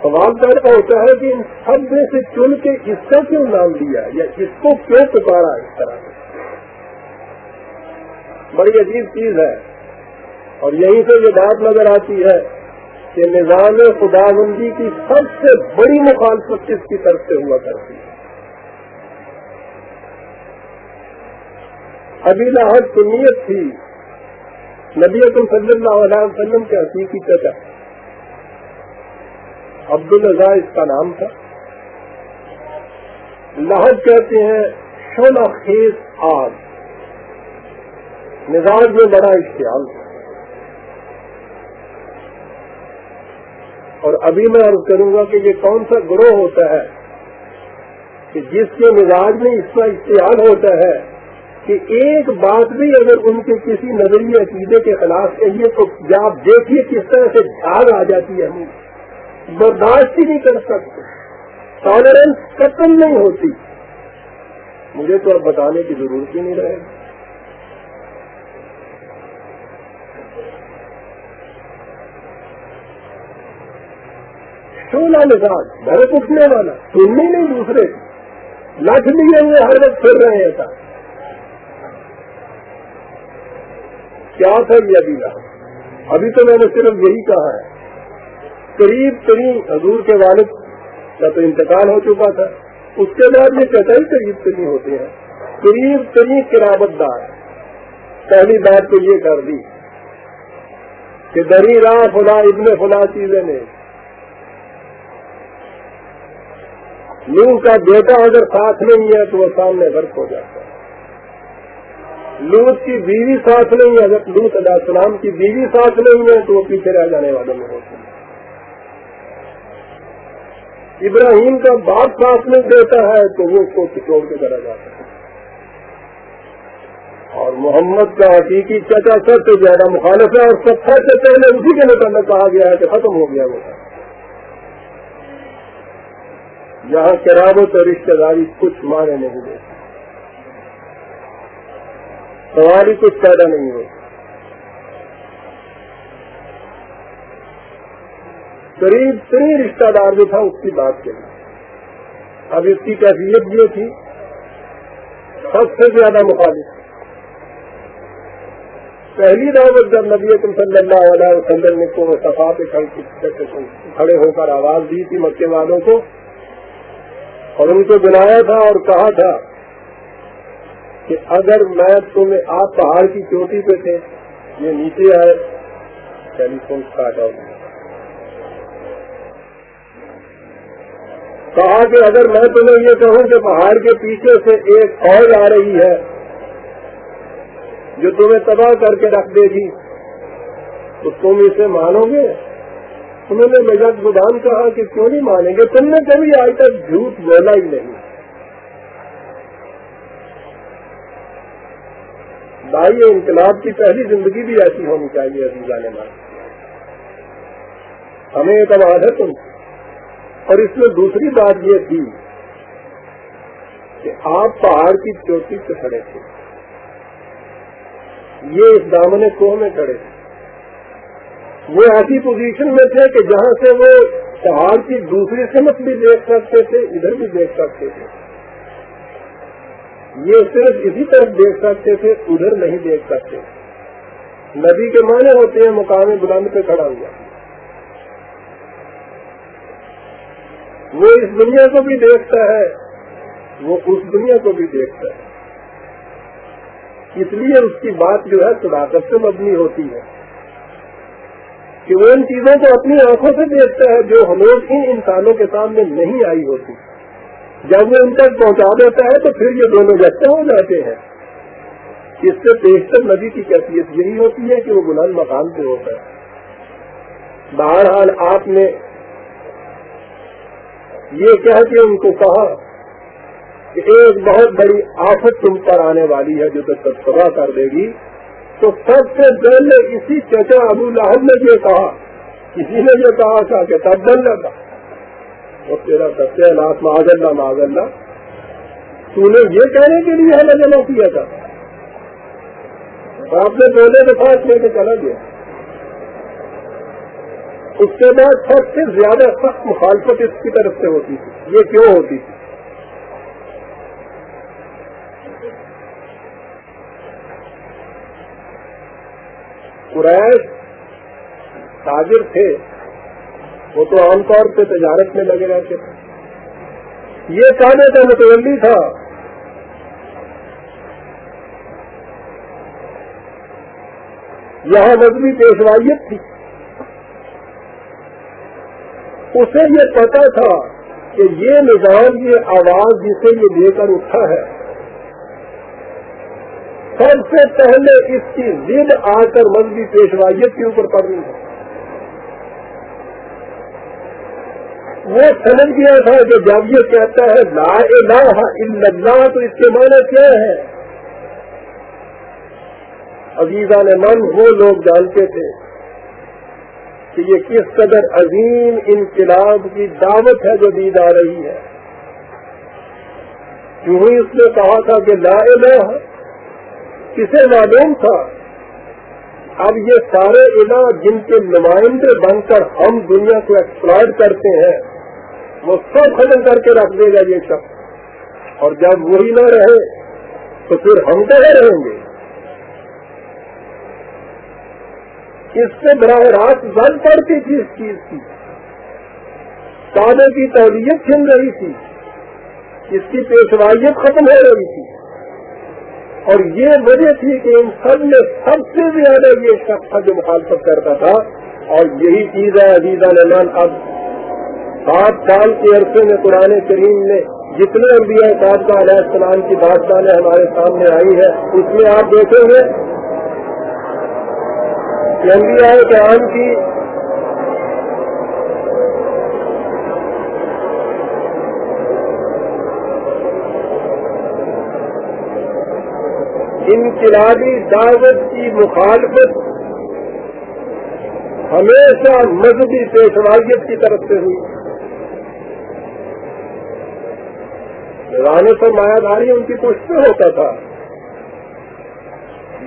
سوال پیدا ہوتا ہے کہ ان سب میں سے چن کے اس کا کیوں نام لیا یا اس کو کیوں پکارا اس طرح؟ سے بڑی عجیب چیز ہے۔ اور یہیں سے یہ بات نظر آتی ہے کہ نظام خدا بندی کی سب سے بڑی مخالفت کس کی طرف سے ہوا کرتی ہے؟ ابھی لاہد سنیت تھی، نبی اکم صلی اللہ علیہ وسلم کے حقیقی چچا عبد الرضا اس کا نام تھا۔ لاہد کہتے ہیں شولا خیز آگ۔ مزاج میں بڑا اشتعال تھا۔ اور ابھی میں عرض کروں گا کہ یہ کون سا گروہ ہوتا ہے کہ جس کے مزاج میں اس کا اشتعال ہوتا ہے کہ ایک بات بھی اگر ان کے کسی نظریے عقیدے کے خلاف کہیے تو آپ دیکھیے کس طرح سے جھاگ آ جاتی ہے برداشت ہی نہیں کر سکتے۔ ٹالرنس ختم نہیں ہوتی۔ مجھے تو اب بتانے کی ضرورت ہی نہیں رہے۔ گی سونا مزاج گھر اٹھنے والا، سننے نہیں دوسرے۔ لکھ لیے ہوئے ہر وقت پھر رہے ہیں کیا تھا یہ ابھی ابھی تو میں نے صرف یہی کہا ہے۔ قریب ترین حضور کے والد کا تو انتقال ہو چکا تھا۔ اس کے بعد یہ قطعی قریب ترین ہوتے ہیں۔ قریب ترین قرابت دار۔ پہلی بات تو یہ کر دی کہ دری راہ فلا ابن فلا چیزیں نے لو کا بیٹا اگر ساتھ نہیں ہے تو وہ سامنے غرق ہو جاتا ہے۔ لوت کی بیوی ساتھ نہیں ہے اگر لوت علیہ السلام کی بیوی ساتھ نہیں ہے تو وہ پیچھے رہ جانے والے میں ہوتے ہیں۔ ابراہیم کا باپ ساتھ نہیں دیتا ہے تو وہ اس کو چھوڑ کے کرا جاتا ہے۔ اور محمد کا حقیقی چچا سب سے زیادہ مخالف ہے اور سب سے پہلے اسی کے متعلق کہا گیا ہے کہ ختم ہو گیا وہ۔ یہاں کرامت اور رشتے داری کچھ مانے نہیں دیتے سوال ہی کچھ پیدا نہیں ہو قریب ترین رشتہ دار جو تھا، اس کی بات کے لیے۔ اب اس کی کیفیت یہ تھی، سب سے زیادہ مخالف۔ پہلی دعوت جب نبی صلی اللہ علیہ وسلم نے کو صفا پہ کھڑے ہو کر آواز دی تھی مکے والوں کو اور ان کو بلایا تھا اور کہا تھا کہ اگر میں تمہیں آپ پہاڑ کی چوٹی پہ تھے یہ نیچے آئے ٹیلی فون کاٹ آؤٹ کہا کہ اگر میں تمہیں یہ کہوں کہ پہاڑ کے پیچھے سے ایک فوج آ رہی ہے جو تمہیں تباہ کر کے رکھ دے گی، تو تم اسے مانو گے؟ انہوں نے مجھے گودام کہا کہ کیوں نہیں مانیں گے؟ تم نے کبھی آج تک جھوٹ بولا ہی نہیں۔ بھائی انقلاب کی پہلی زندگی بھی ایسی ہونی چاہیے ابھی جانے والے ہمیں اعتماد ہے تم اور اس میں دوسری بات یہ تھی کہ آپ پہاڑ کی چوٹی سے کھڑے تھے۔ یہ اس دامن کوہ میں کھڑے تھے۔ وہ ایسی پوزیشن میں تھے کہ جہاں سے وہ پہاڑ کی دوسری سمت بھی دیکھ سکتے تھے، ادھر بھی دیکھ سکتے تھے۔ یہ صرف اسی طرف دیکھ سکتے تھے، ادھر نہیں دیکھ سکتے۔ ندی کے معنی ہوتے ہیں مقامی بلند پہ کھڑا ہوا۔ وہ اس دنیا کو بھی دیکھتا ہے، وہ اس دنیا کو بھی دیکھتا ہے۔ اس لیے اس کی بات جو ہے صداقت سے مبنی ہوتی ہے۔ کہ وہ ان چیزوں کو اپنی آنکھوں سے دیکھتا ہے جو ہمیں ان انسانوں کے سامنے نہیں آئی ہوتی۔ جب وہ ان تک پہنچا دیتا ہے تو پھر یہ دونوں جیسے ہو جاتے ہیں۔ اس سے بیشتر نبی کی کیفیت یہی ہوتی ہے کہ وہ بلند مقام پہ ہوتا ہے۔ بہرحال آپ نے یہ کہہ کے ان کو کہا کہ ایک بہت بڑی آفت تم پر آنے والی ہے جو تو تباہ کر دے گی۔ تو سب سے پہلے اسی چچا ابو لہب نے یہ کہا، کسی نے یہ کہا تھا کہ تب بن لگا اور تیرا سچے لاس معذ اللہ معذ اللہ تو نے یہ کہنے کے لیے ہمیں جمع کیا تھا۔ آپ نے بولے دفعہ لے کے چلا گیا۔ اس کے بعد سب سے زیادہ سخت مخالفت اس کی طرف سے ہوتی تھی۔ یہ کیوں ہوتی تھی؟ قریش تاجر تھے، وہ تو عام طور پہ تجارت میں لگے رہتے تھے۔ یہ کہنے کا متولی تھا۔ یہاں مذہبی پیشوائیت تھی۔ اسے یہ پتا تھا کہ یہ نظام، یہ آواز جسے یہ لے کر اٹھا ہے سب سے پہلے اس کی ضد آ کر مذہبی پیشوائیت کے اوپر پڑنی ہے۔ وہ سمجھ گیا تھا کہ جب یہ کہتا ہے، لا الہ الا اللہ، تو اس کے معنی کیا ہے؟ عزیزہ نے من وہ لوگ جانتے تھے کہ یہ کس قدر عظیم انقلاب کی دعوت ہے جو دی جا رہی ہے۔ کیوں ہی اس نے کہا تھا کہ لا الہ کسے معلوم تھا۔ اب یہ سارے الہ جن کے نمائندے بن کر ہم دنیا کو ایکسپلائڈ کرتے ہیں، وہ سب ختم کر کے رکھ دے گا یہ سب۔ اور جب وہی نہ رہے، تو پھر ہم کہاں رہیں گے؟ اس سے براہ راست بند پڑتی تھی اس چیز کی۔ کابے کی تہلیت چھن رہی تھی۔ اس کی پیشوائیت ختم ہو رہی تھی۔ اور یہ وجہ تھی کہ ان سب میں سب سے زیادہ یہ شخص تھا جو مخالفت کرتا تھا۔ اور یہی چیز ہے عزیزہ نمان اب سات سال کے عرصے میں قرآن کریم نے جتنے انبیاء صاحب کا علیہ السلام کی بات ہمارے سامنے آئی ہے اس میں آپ دیکھیں گے کہ انبیاء کرام کی انقلابی دعوت کی مخالفت ہمیشہ مذہبی پیشوائیت کی طرف سے ہوئی۔ رانے پر مایا داری ان کی پشت میں ہوتا تھا،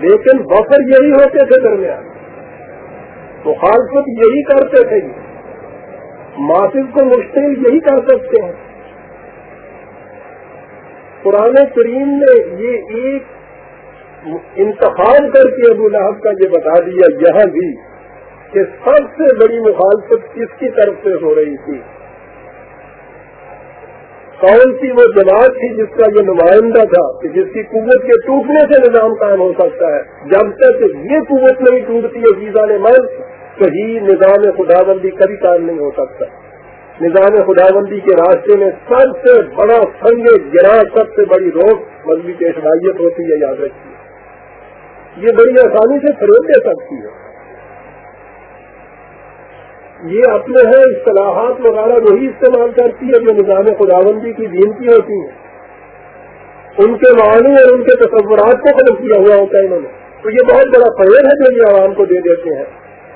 لیکن بفر یہی ہوتے تھے درمیان۔ مخالفت یہی کرتے تھے ماسک کو مشکل یہی کر سکتے ہیں۔ پرانے کریم نے یہ ایک انتخاب کر کے ابو لہب کا یہ بتا دیا یہاں بھی کہ سب سے بڑی مخالفت کس کی طرف سے ہو رہی تھی؟ کون سی وہ جماعت تھی جس کا یہ نمائندہ تھا کہ جس کی قوت کے ٹوٹنے سے نظام قائم ہو سکتا ہے؟ جب تک یہ قوت نہیں ٹوٹتی ہے ویزا نے من صحیح نظام خدا بندی کبھی قائم نہیں ہو سکتا۔ نظام خدا بندی کے راستے میں سب سے بڑا سنگ، گرا، سب سے بڑی روک، مذہبی پیشوائیت ہوتی ہے، یاد رکھیے۔ یہ بڑی آسانی سے فروغ دے سکتی ہے۔ یہ اپنے ہیں، اصطلاحات وغیرہ وہی استعمال کرتی ہے جو نظام خداوندی کی دین کی ہوتی ہیں۔ ان کے معنی اور ان کے تصورات کو ختم کیا ہوا ہوتا ہے انہوں نے۔ تو یہ بہت بڑا فیل ہے جو یہ عوام کو دے دیتے ہیں۔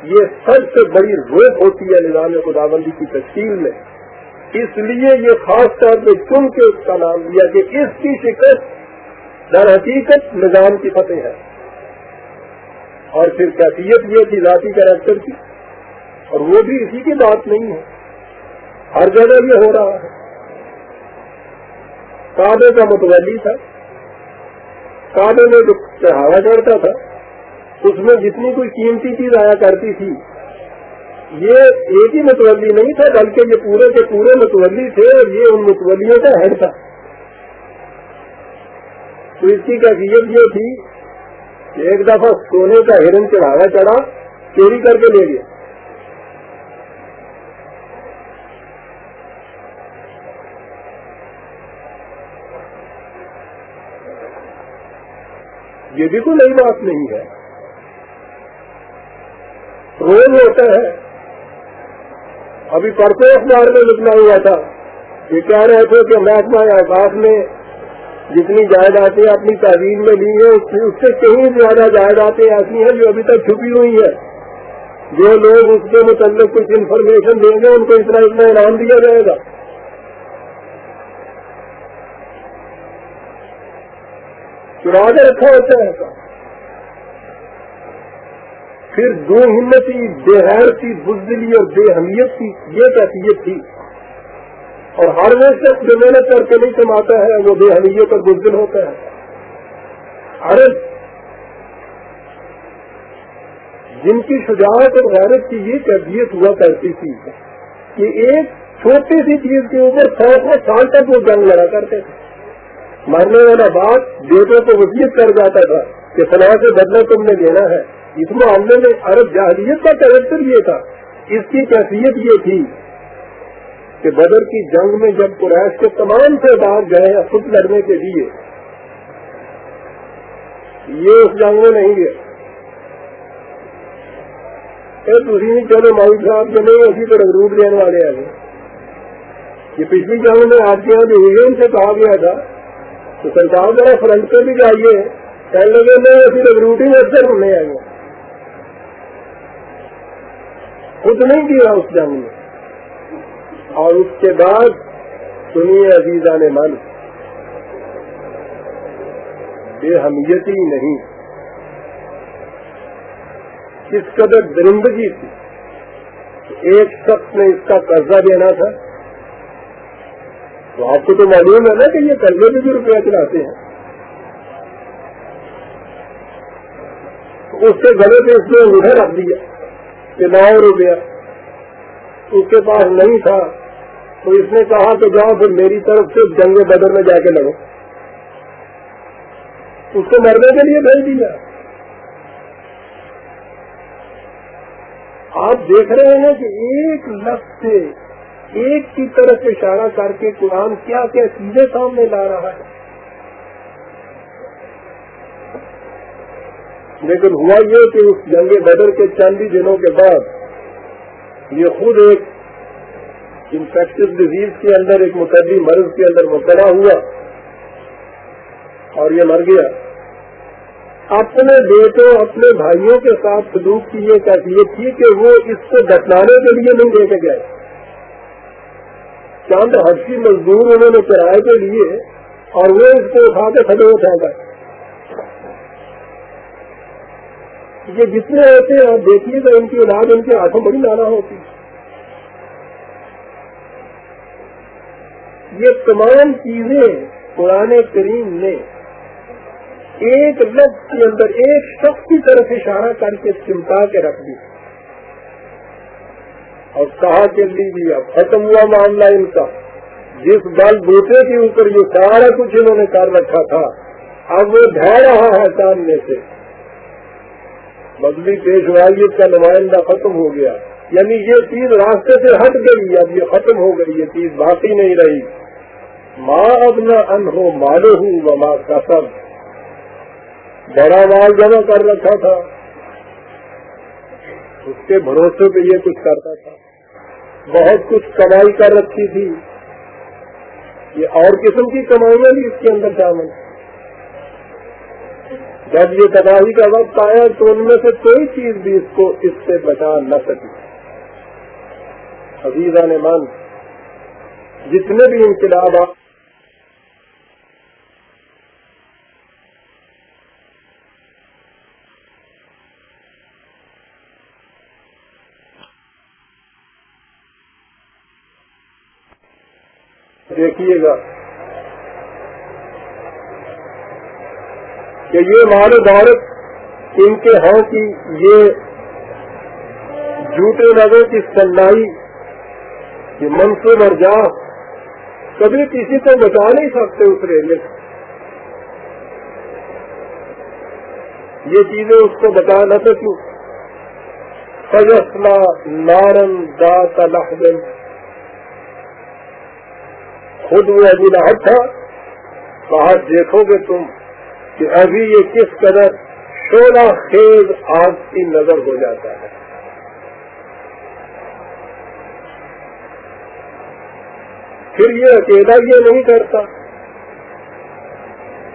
یہ سب سے بڑی روک ہوتی ہے نظام خداوندی کی تشکیل میں۔ اس لیے یہ خاص طور پہ چن کے اس کا نام لیا کہ اس کی شکست در حقیقت نظام کی فتح ہے۔ اور پھر کیفیت یہ تھی ذاتی کریکٹر کی، اور وہ بھی اسی کی بات نہیں ہے۔ ہر جگہ یہ ہو رہا ہے۔ کعبے کا متولی تھا۔ کعبے میں جو چڑھاوا چڑھتا تھا، اس میں جتنی کوئی قیمتی چیز آیا کرتی تھی، یہ ایک ہی متولی نہیں تھا، بلکہ یہ پورے کے پورے متولی تھے اور یہ ان متولیوں کا ہیڈ تھا۔ تو اس کی کیفیت یہ تھی ایک دفعہ سونے کا ہرن چڑھاوا چڑھا چوری کر کے لے گیا یہ بھی کوئی نئی بات نہیں ہے۔ روز ہوتا ہے۔ ابھی پرسوں اخبار میں لکھنا ہوا تھا۔ یہ کہہ رہے تھے کہ محکمہ احساس میں جتنی جائیدادیں اپنی تعلیم میں لی ہیں، اس سے کہیں زیادہ جائیدادیں ایسی ہیں جو ابھی تک چھپی ہوئی ہے جو لوگ اس کے متعلق کچھ انفارمیشن دیں گے، ان کو اتنا اتنا انعام دیا جائے گا۔ چرا کے رکھا ہوتا ہے۔ پھر دو ہمتی، بے حیر بزدلی اور بے حمیت کی یہ کیفیت تھی۔ اور ہر وہ شخص جو محنت کر کے نہیں کماتا ہے، وہ بے حمیت اور بزدل ہوتا ہے۔ ارے جن کی شجاعت اور غیرت کی یہ کیفیت ہوا کرتی تھی کہ ایک چھوٹی سی چیز کے اوپر سو سو سال تک وہ جنگ لڑا کرتے تھے۔ مرنے والا بات بیٹوں کو وسیعت کر جاتا تھا کہ فلاح سے بدلہ تم نے دینا ہے۔ اس معاملے میں عرب جاہلیت کا کریکٹر یہ تھا۔ اس کی کیفیت یہ تھی کہ بدر کی جنگ میں جب قریش کے تمام سے باہر گئے خود لڑنے کے لیے، یہ اس جنگ میں نہیں گئے۔ دوسری چلو ماؤ صاحب کے نہیں اسی طرح روٹ لینے والے آ گئے یہ پچھلی جنگ میں آپ کے یہاں جو ان سے کہا گیا تھا، تو سرکار ذرا فرنٹ پہ بھی جائیے۔ کہنے لگے، نہیں، اسی روٹنگ اکثر ہونے آئے خود نہیں گیا اس جنگ میں۔ اور اس کے بعد سنیے عزیزہ نے من، بے حمیتی نہیں۔ کس قدر درندگی تھی ایک شخص نے اس کا قرضہ دینا تھا۔ تو آپ کو تو معلوم ہے نا کہ یہ قرضے بھی روپیہ چلاتے ہیں۔ اس کے گلے پہ اس نے انہیں رکھ دیا کہ نو روپیہ اس کے پاس نہیں تھا۔ تو اس نے کہا کہ جاؤ پھر میری طرف سے جنگ بدر میں جا کے لگو اس کو مرنے کے لیے بھیج دیا۔ آپ دیکھ رہے ہیں کہ ایک لفظ سے ایک کی طرف اشارہ کر کے قرآن کیا کیا چیزیں سامنے لا رہا ہے۔ لیکن ہوا یہ کہ اس جنگ بدر کے چند ہی دنوں کے بعد یہ خود ایک انفیکشس ڈیزیز کے اندر، ایک مقدی مرض کے اندر مبتلا ہوا اور یہ مر گیا۔ اپنے بیٹوں، اپنے بھائیوں کے ساتھ سلوک کی یہ کیفیت تھی کہ وہ اس کو بتلانے کے لیے نہیں لے کے گئے۔ چاند ہرسی مزدور انہوں نے کرائے کے لیے اور وہ اس کو اٹھا کے کھڑے اٹھا گئے۔ یہ جتنے ہوتے ہیں، آپ دیکھیے گا ان کی علاج ان کے ہاتھوں بڑی لانا ہوتی۔ یہ تمام چیزیں قرآن کریم نے ایک لفظ کے اندر ایک شخص کی طرف اشارہ کر کے چمٹا کے رکھ دی اور کہا کہ لیجیے اب ختم ہوا معاملہ ان کا۔ جس بل بوٹے کے اوپر یہ سارا کچھ انہوں نے کر رکھا تھا، اب وہ ڈھا رہا ہے سامنے سے۔ بدلی پیشوائیت کا نمائندہ ختم ہو گیا۔ یعنی یہ چیز راستے سے ہٹ گئی، اب یہ ختم ہو گئی، یہ چیز باقی نہیں رہی۔ ماں اب نہ ان ہو مالو ہوں ماں کا سب بڑا مال جمع کر رکھا تھا۔ اس کے بھروسے پہ یہ کچھ کرتا تھا۔ بہت کچھ کمائی کر رکھی تھی۔ یہ اور قسم کی کمائیاں بھی اس کے اندر شامل جب یہ تباہی کا وقت آیا تو ان میں سے کوئی چیز بھی اس کو اس سے بچا نہ سکی۔ عزیزہ نے من جتنے بھی انقلابات دیکھیے گا کہ یہ مال دولت ان کے ہاں کی یہ جھوٹے نگوں کی سنائی، یہ منصوب اور جا کبھی کسی کو بچا نہیں سکتے اس ریلے سے۔ یہ چیزیں اس کو بتا نہ سکوں۔ فیصلہ نارن دا لحظن خود وہ ابھی لاحق تھا کہا دیکھو گے تم کہ ابھی یہ کس قدر شولہ خیز آگ کی نظر ہو جاتا ہے۔ پھر یہ اکیلا یہ نہیں کرتا۔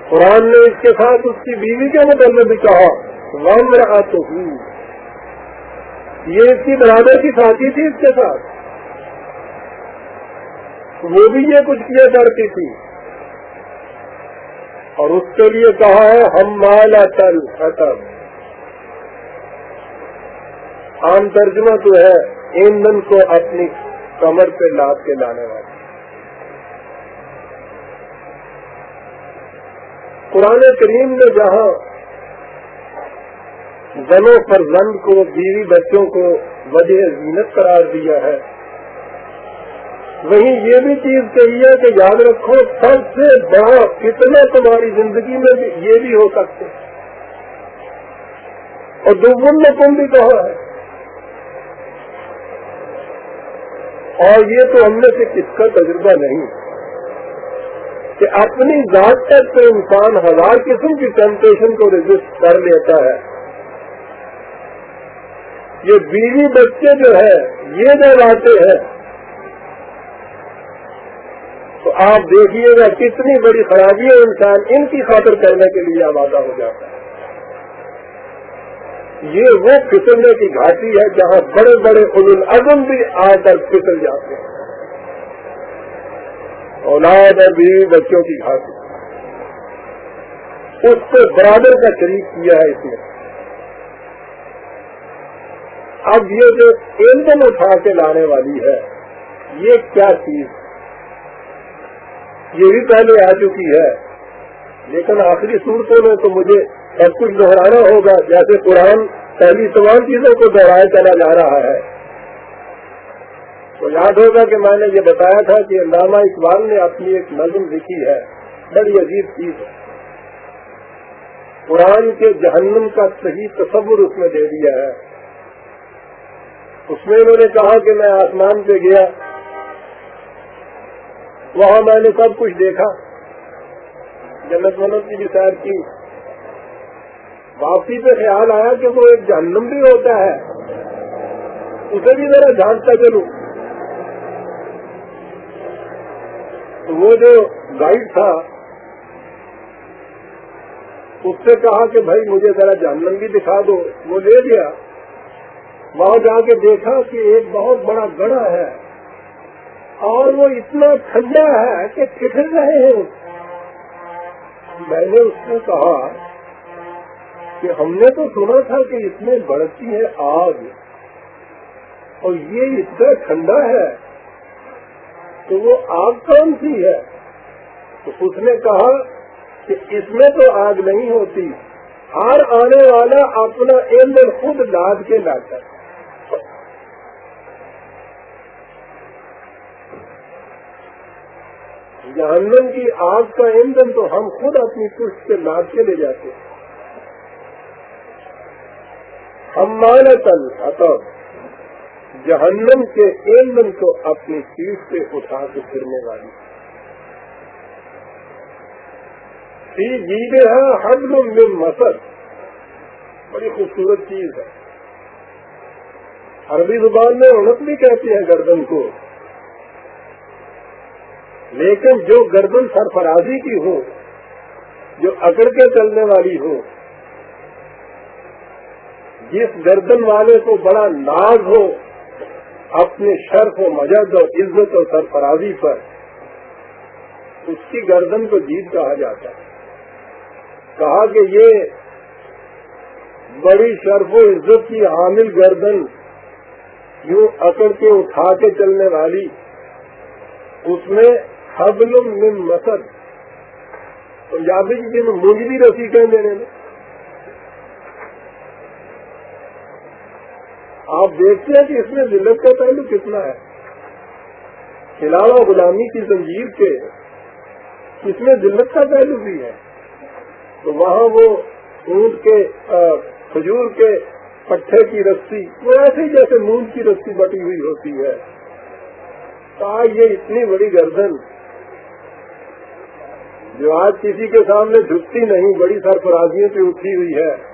قرآن نے اس کے ساتھ اس کی بیوی کے مطلب بھی کہا ون رہا تو ہوں یہ اس کی برادر کی ساتھی تھی اس کے ساتھ۔ وہ بھی یہ کچھ کیا کرتی تھی۔ اور اس کے لیے کہا ہے ہم مالا تل ختم عام ترجمہ تو ہے، ایندھن کو اپنی کمر پہ لاد کے لانے والی قرآن کریم نے جہاں زنوں پر زن کو، بیوی بچوں کو وجہ زینت قرار دیا ہے وہیں یہ بھی چیز کہی ہے کہ یاد رکھو، سب سے بڑا کتنا تمہاری زندگی میں بھی یہ بھی ہو سکتے اور دوبن میں کم بھی کہا ہے۔ اور یہ تو ہم نے سے کس کا تجربہ نہیں کہ اپنی ذات تک تو انسان ہزار قسم کی ٹمپٹیشن کو رجسٹ کر لیتا ہے۔ یہ بیوی بچے جو ہے، یہ جب آتے ہیں۔ تو آپ دیکھیے گا کتنی بڑی خرابی ہے انسان ان کی خاطر کرنے کے لیے آبادہ ہو جاتا ہے۔ یہ وہ پھسلنے کی گھاٹی ہے جہاں بڑے بڑے العظم بھی آ کر پھسل جاتے ہیں۔ اولاد اور بیوی بچوں کی گھاٹی۔ اس کو برابر کا شریک کیا ہے اس نے۔ اب یہ جو ایندھن اٹھا کے لانے والی ہے، یہ کیا چیز یہ بھی پہلے آ چکی ہے۔ لیکن آخری صورتوں میں تو مجھے سب کچھ دہرانا ہوگا، جیسے قرآن پہلی تمام چیزوں کو دہرایا چلا جا رہا ہے۔ تو یاد ہوگا کہ میں نے یہ بتایا تھا کہ علامہ اقبال نے اپنی ایک نظم لکھی ہے، بڑی عجیب چیز ہے۔ قرآن کے جہنم کا صحیح تصور اس میں دے دیا ہے۔ اس میں انہوں نے کہا کہ میں آسمان پہ گیا وہاں میں نے سب کچھ دیکھا۔ جنت منت کی بھی سیر کی۔ واپسی پہ خیال آیا کہ وہ ایک جہنم بھی ہوتا ہے۔ اسے بھی ذرا جانتا چلوں تو وہ جو گائیڈ تھا، اس سے کہا کہ بھائی مجھے ذرا جہنم بھی دکھا دو۔ وہ لے گیا۔ وہاں جا کے دیکھا کہ ایک بہت بڑا گڑا ہے۔ اور وہ اتنا ٹھنڈا ہے کہ ٹھہر رہے ہیں۔ میں نے اس کو کہا کہ ہم نے تو سنا تھا کہ اس میں بڑھتی ہے آگ۔ اور یہ اتنا ٹھنڈا ہے تو وہ آگ کون سی ہے؟ تو اس نے کہا کہ اس میں تو آگ نہیں ہوتی ہر آنے والا اپنا ایندھن خود لاد کے لاتا ہے۔ جہنم کی آگ کا ایندھن تو ہم خود اپنی پشت سے لاد کے لے جاتے ہیں۔ ہم مانا تن اتب جہنم کے ایندھن کو اپنی سیٹ سے اٹھا کے پھرنے والی۔ سی جیتے ہیں حمل میں مسد۔ بڑی خوبصورت چیز ہے۔ عربی زبان میں اڑت بھی کہتے ہیں گردن کو۔ لیکن جو گردن سرفرازی کی ہو جو اکڑ کے چلنے والی ہو جس گردن والے کو بڑا ناز ہو، اپنے شرف و مجد اور عزت اور سرفرازی پر، اس کی گردن کو جیت کہا جاتا ہے۔ کہا کہ یہ بڑی شرف و عزت کی حامل گردن یوں اکڑ کے اٹھا کے چلنے والی، اس میں حبل من مسد پنجابی کی جن مونجلی رسی کہہ دینے میں آپ دیکھتے ہیں کہ اس میں ذلت کا پہلو کتنا ہے۔ خلاف غلامی کی زنجیر کے اس میں ذلت کا پہلو بھی ہے۔ تو وہاں وہ اونٹ کے کھجور کے پٹھے کی رسی، وہ ایسے ہی جیسے مونگ کی رسی بٹی ہوئی ہوتی ہے۔ یہ اتنی بڑی گردن جو آج کسی کے سامنے جھکتی نہیں، بڑی سرفرازیوں پہ اٹھی ہوئی ہے۔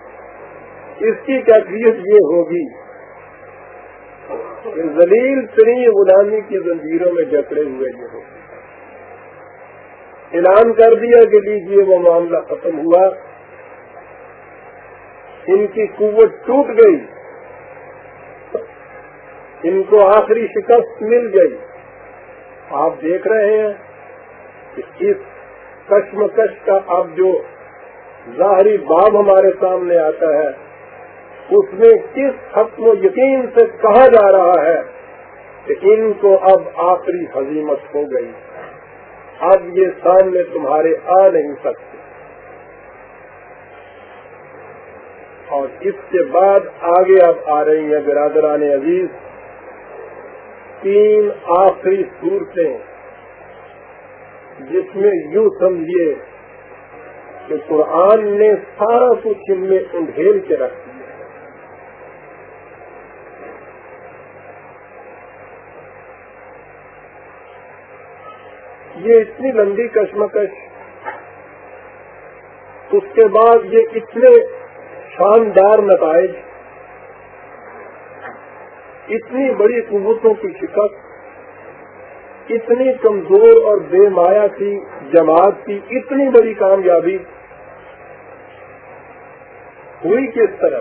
اس کی کیفیت یہ ہوگی کہ زلیل تری غلامی کی زنجیروں میں جکڑے ہوئے یہ ہو اعلان کر دیا کہ لیجیے وہ معاملہ ختم ہوا۔ ان کی قوت ٹوٹ گئی۔ ان کو آخری شکست مل گئی۔ آپ دیکھ رہے ہیں کہ اس کشمکش کا اب جو ظاہری باب ہمارے سامنے آتا ہے، اس میں کس حق و یقین سے کہا جا رہا ہے کہ ان کو اب آخری حضیمت ہو گئی۔ اب یہ سامنے تمہارے آ نہیں سکتے۔ اور اس کے بعد آگے اب آ رہی ہیں برادران عزیز، تین آخری صورتیں۔ جس میں یوں سمجھیے کہ قرآن نے سارا کچھ ان میں انڈھیل کے رکھ دیا یہ اتنی لمبی کشمکش، اس کے بعد یہ اتنے شاندار نتائج، اتنی بڑی قوتوں کی شکست اتنی کمزور اور بے مایا تھی، جماعت کی اتنی بڑی کامیابی۔ ہوئی کس طرح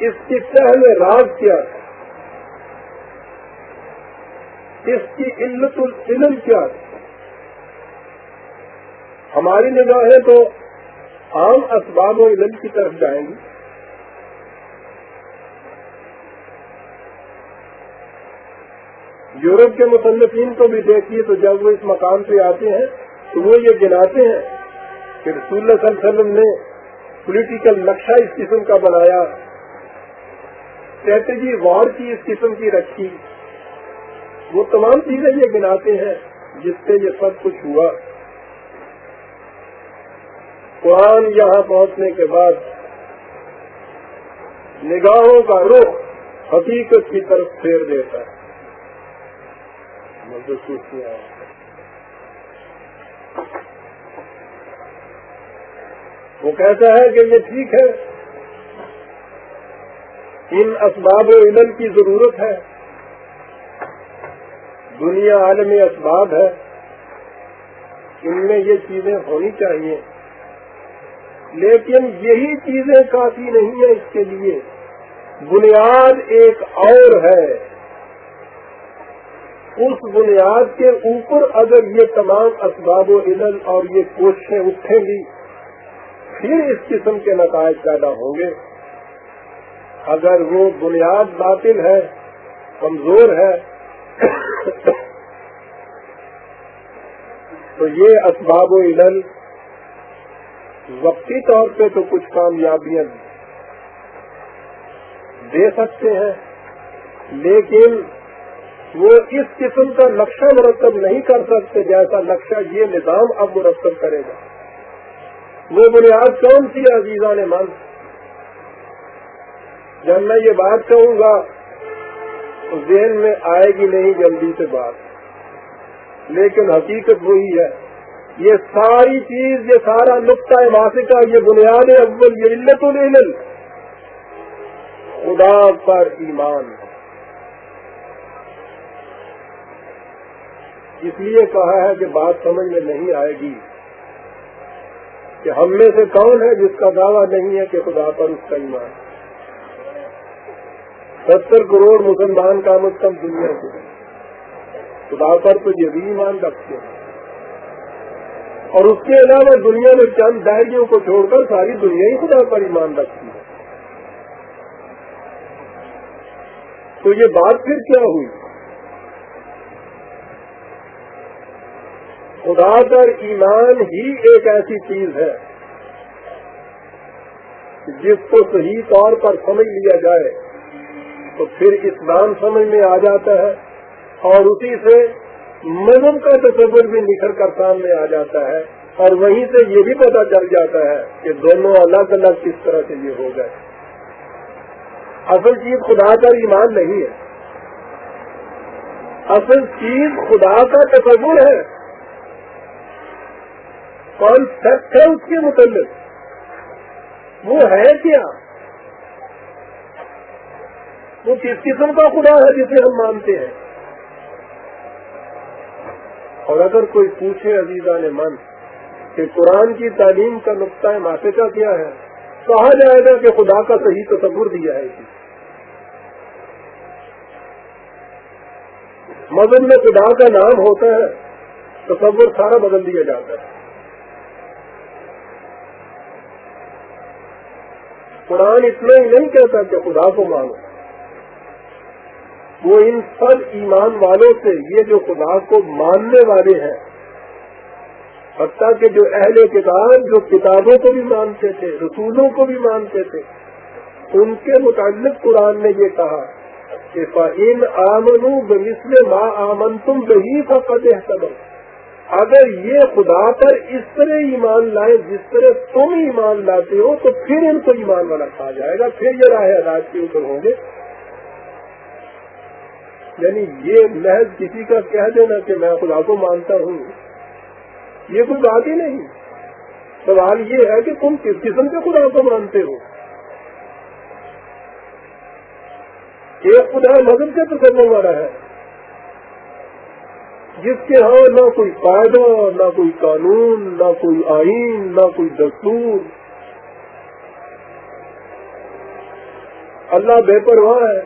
اس کی تہ میں راز کیا؟ تھا اس کی علت العلم کیا؟ تھا ہماری نگاہیں تو عام اسباب و علم کی طرف جائیں گی۔ یورپ کے مصنفین کو بھی دیکھیے تو جب وہ اس مقام پہ آتے ہیں تو وہ یہ گناتے ہیں کہ رسول اللہ صلی اللہ علیہ وسلم نے پولیٹیکل نقشہ اس قسم کا بنایا اسٹریٹجی وار کی اس قسم کی رکھی۔ وہ تمام چیزیں یہ گناتے ہیں جس سے یہ سب کچھ ہوا۔ قرآن یہاں پہنچنے کے بعد نگاہوں کا رخ حقیقت کی طرف پھیر دیتا ہے۔ وہ کہتا ہے کہ یہ ٹھیک ہے۔ ان اسباب و علم کی ضرورت ہے۔ دنیا عالم اسباب ہے۔ ان میں یہ چیزیں ہونی چاہیے۔ لیکن یہی چیزیں کافی نہیں ہیں اس کے لیے۔ بنیاد ایک اور ہے۔ اس بنیاد کے اوپر اگر یہ تمام اسباب و علل اور یہ کوششیں اٹھیں گی، پھر اس قسم کے نتائج پیدا ہوں گے۔ اگر وہ بنیاد باطل ہے، کمزور ہے، تو یہ اسباب و علل وقتی طور پہ تو کچھ کامیابیاں دے سکتے ہیں، لیکن وہ اس قسم کا نقشہ مرتب نہیں کر سکتے جیسا نقشہ یہ نظام اب مرتب کرے گا۔ وہ بنیاد کون سی عزیزہ نے من جب میں یہ بات کہوں گا تو ذہن میں آئے گی نہیں جلدی سے بات۔ لیکن حقیقت وہی ہے۔ یہ ساری چیز، یہ سارا نقطۂ ماسکہ یہ بنیاد اول، یہ علت العلل خدا پر ایمان۔ ہے اس لیے کہا ہے کہ بات سمجھ میں نہیں آئے گی کہ ہم میں سے کون ہے جس کا دعویٰ نہیں ہے کہ خدا پر اس کا ایمان ستر کروڑ مسلمان کا کم دنیا کے خدا پر تو یہ بھی ایمان رکھتے ہیں۔ اور اس کے علاوہ دنیا میں چند دائریوں کو چھوڑ کر ساری دنیا ہی خدا پر ایمان رکھتی ہے۔ تو یہ بات پھر کیا ہوئی؟ خدا پر ایمان ہی ایک ایسی چیز ہے جس کو صحیح طور پر سمجھ لیا جائے تو پھر اسلام سمجھ میں آ جاتا ہے اور اسی سے مذہب کا تصور بھی نکھر کر سامنے آ جاتا ہے اور وہیں سے یہ بھی پتا چل جاتا ہے کہ دونوں الگ الگ کس طرح سے یہ ہو گئے۔ اصل چیز خدا کا ایمان نہیں ہے۔ اصل چیز خدا کا تصور ہے۔ کانسیپٹ ہے اس کے متعلق۔ وہ ہے کیا؟ وہ کس قسم کا خدا ہے جسے ہم مانتے ہیں؟ اور اگر کوئی پوچھے عزیزہ نے من کہ قرآن کی تعلیم کا نقطۂ ماسکہ کیا ہے، کہا جائے گا کہ خدا کا صحیح تصور دیا ہے۔ اسی مذہب میں خدا کا نام ہوتا ہے، تصور سارا بدل دیا جاتا ہے۔ قرآن اتنا ہی نہیں کہتا کہ خدا کو مانو۔ وہ ان سب ایمان والوں سے یہ جو خدا کو ماننے والے ہیں، حتیٰ کہ جو اہل کتاب، جو کتابوں کو بھی مانتے تھے، رسولوں کو بھی مانتے تھے، ان کے متعلق قرآن نے یہ کہا کہ ان آمنو بسم ماں آمن تم بہی فقط احتمل اگر یہ خدا پر اس طرح ایمان لائے جس طرح تم ایمان لاتے ہو، تو پھر ان کو ایمان والا کھا جائے گا، پھر یہ راہ علاج کے اوپر ہوں گے۔ یعنی یہ محض کسی کا کہہ دینا کہ میں خدا کو مانتا ہوں، یہ کوئی بات ہی نہیں۔ سوال یہ ہے کہ تم کس قسم کے خدا کو مانتے ہو؟ ایک خدا مذہب کے تصور والا ہے۔ جس کے ہاں نہ کوئی قاعدہ، نہ کوئی قانون، نہ کوئی آئین، نہ کوئی دستور۔ اللہ بے پرواہ ہے،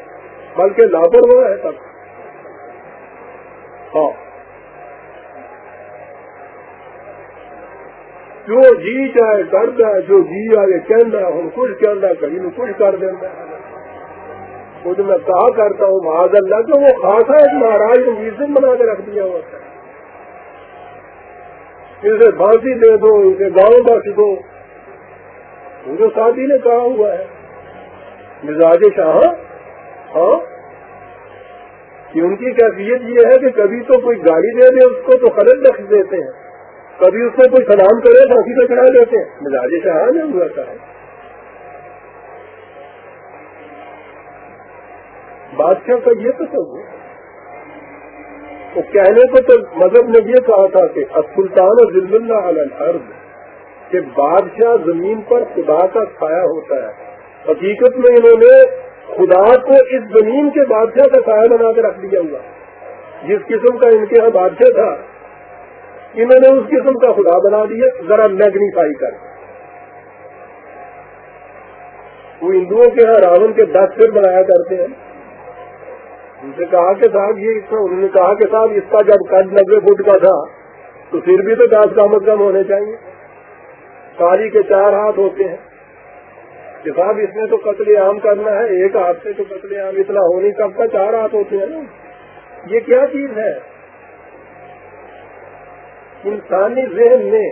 بلکہ لاپرواہ ہے تب ہاں۔ جو جی چاہے کرتا ہے، جو جی آگے کہنا ہوں کچھ کہنا کہیں کچھ کر دینا خود میں کہا کرتا ہوں، معاذ اللہ، کہ وہ خاصا ایک مہاراج کو میزن بنا کے رکھ دیا ہوتا ہے اسے پھانسی دے دو، اسے گاؤں بخش دو جو شادی نے کہا ہوا ہے۔ مزاج شاہ ہاں؟ کہ ان کی کیفیت یہ ہے کہ کبھی تو کوئی گاڑی دے دے، اس کو تو خرچ رکھ دیتے ہیں۔ کبھی اس کو کوئی سلام کرے، پھانسی پہ چڑھا دیتے ہیں۔ مزاج شاہ نے ہوا تھا بادشاہ کا یہ تو سب وہ کہنے کو تو مذہب نے یہ کہا تھا کہ سلطان و ضلع اللہ علیہ کہ بادشاہ زمین پر خدا کا چھایا ہوتا ہے۔ حقیقت میں انہوں نے خدا کو اس زمین کے بادشاہ کا سایہ بنا کے رکھ دیا ہوا۔ جس قسم کا ان کے یہاں بادشاہ تھا، انہوں نے اس قسم کا خدا بنا دیا، ذرا میگنیفائی کر۔ وہ ہندوؤں کے یہاں راون کے دس سر بنایا کرتے ہیں۔ ان سے کہا کہ صاحب یہ انہوں نے کہا کہ صاحب اس کا جب قد نبے فٹ کا تھا، تو پھر بھی تو دس کم از کم ہونے چاہیے۔ کالی کے چار ہاتھ ہوتے ہیں۔ کہ صاحب اس میں تو قتل عام کرنا ہے، ایک ہاتھ سے تو قتل عام، اتنا ہو نہیں سکتا، چار ہاتھ ہوتے ہیں نا۔ یہ کیا چیز ہے؟ انسانی ذہن میں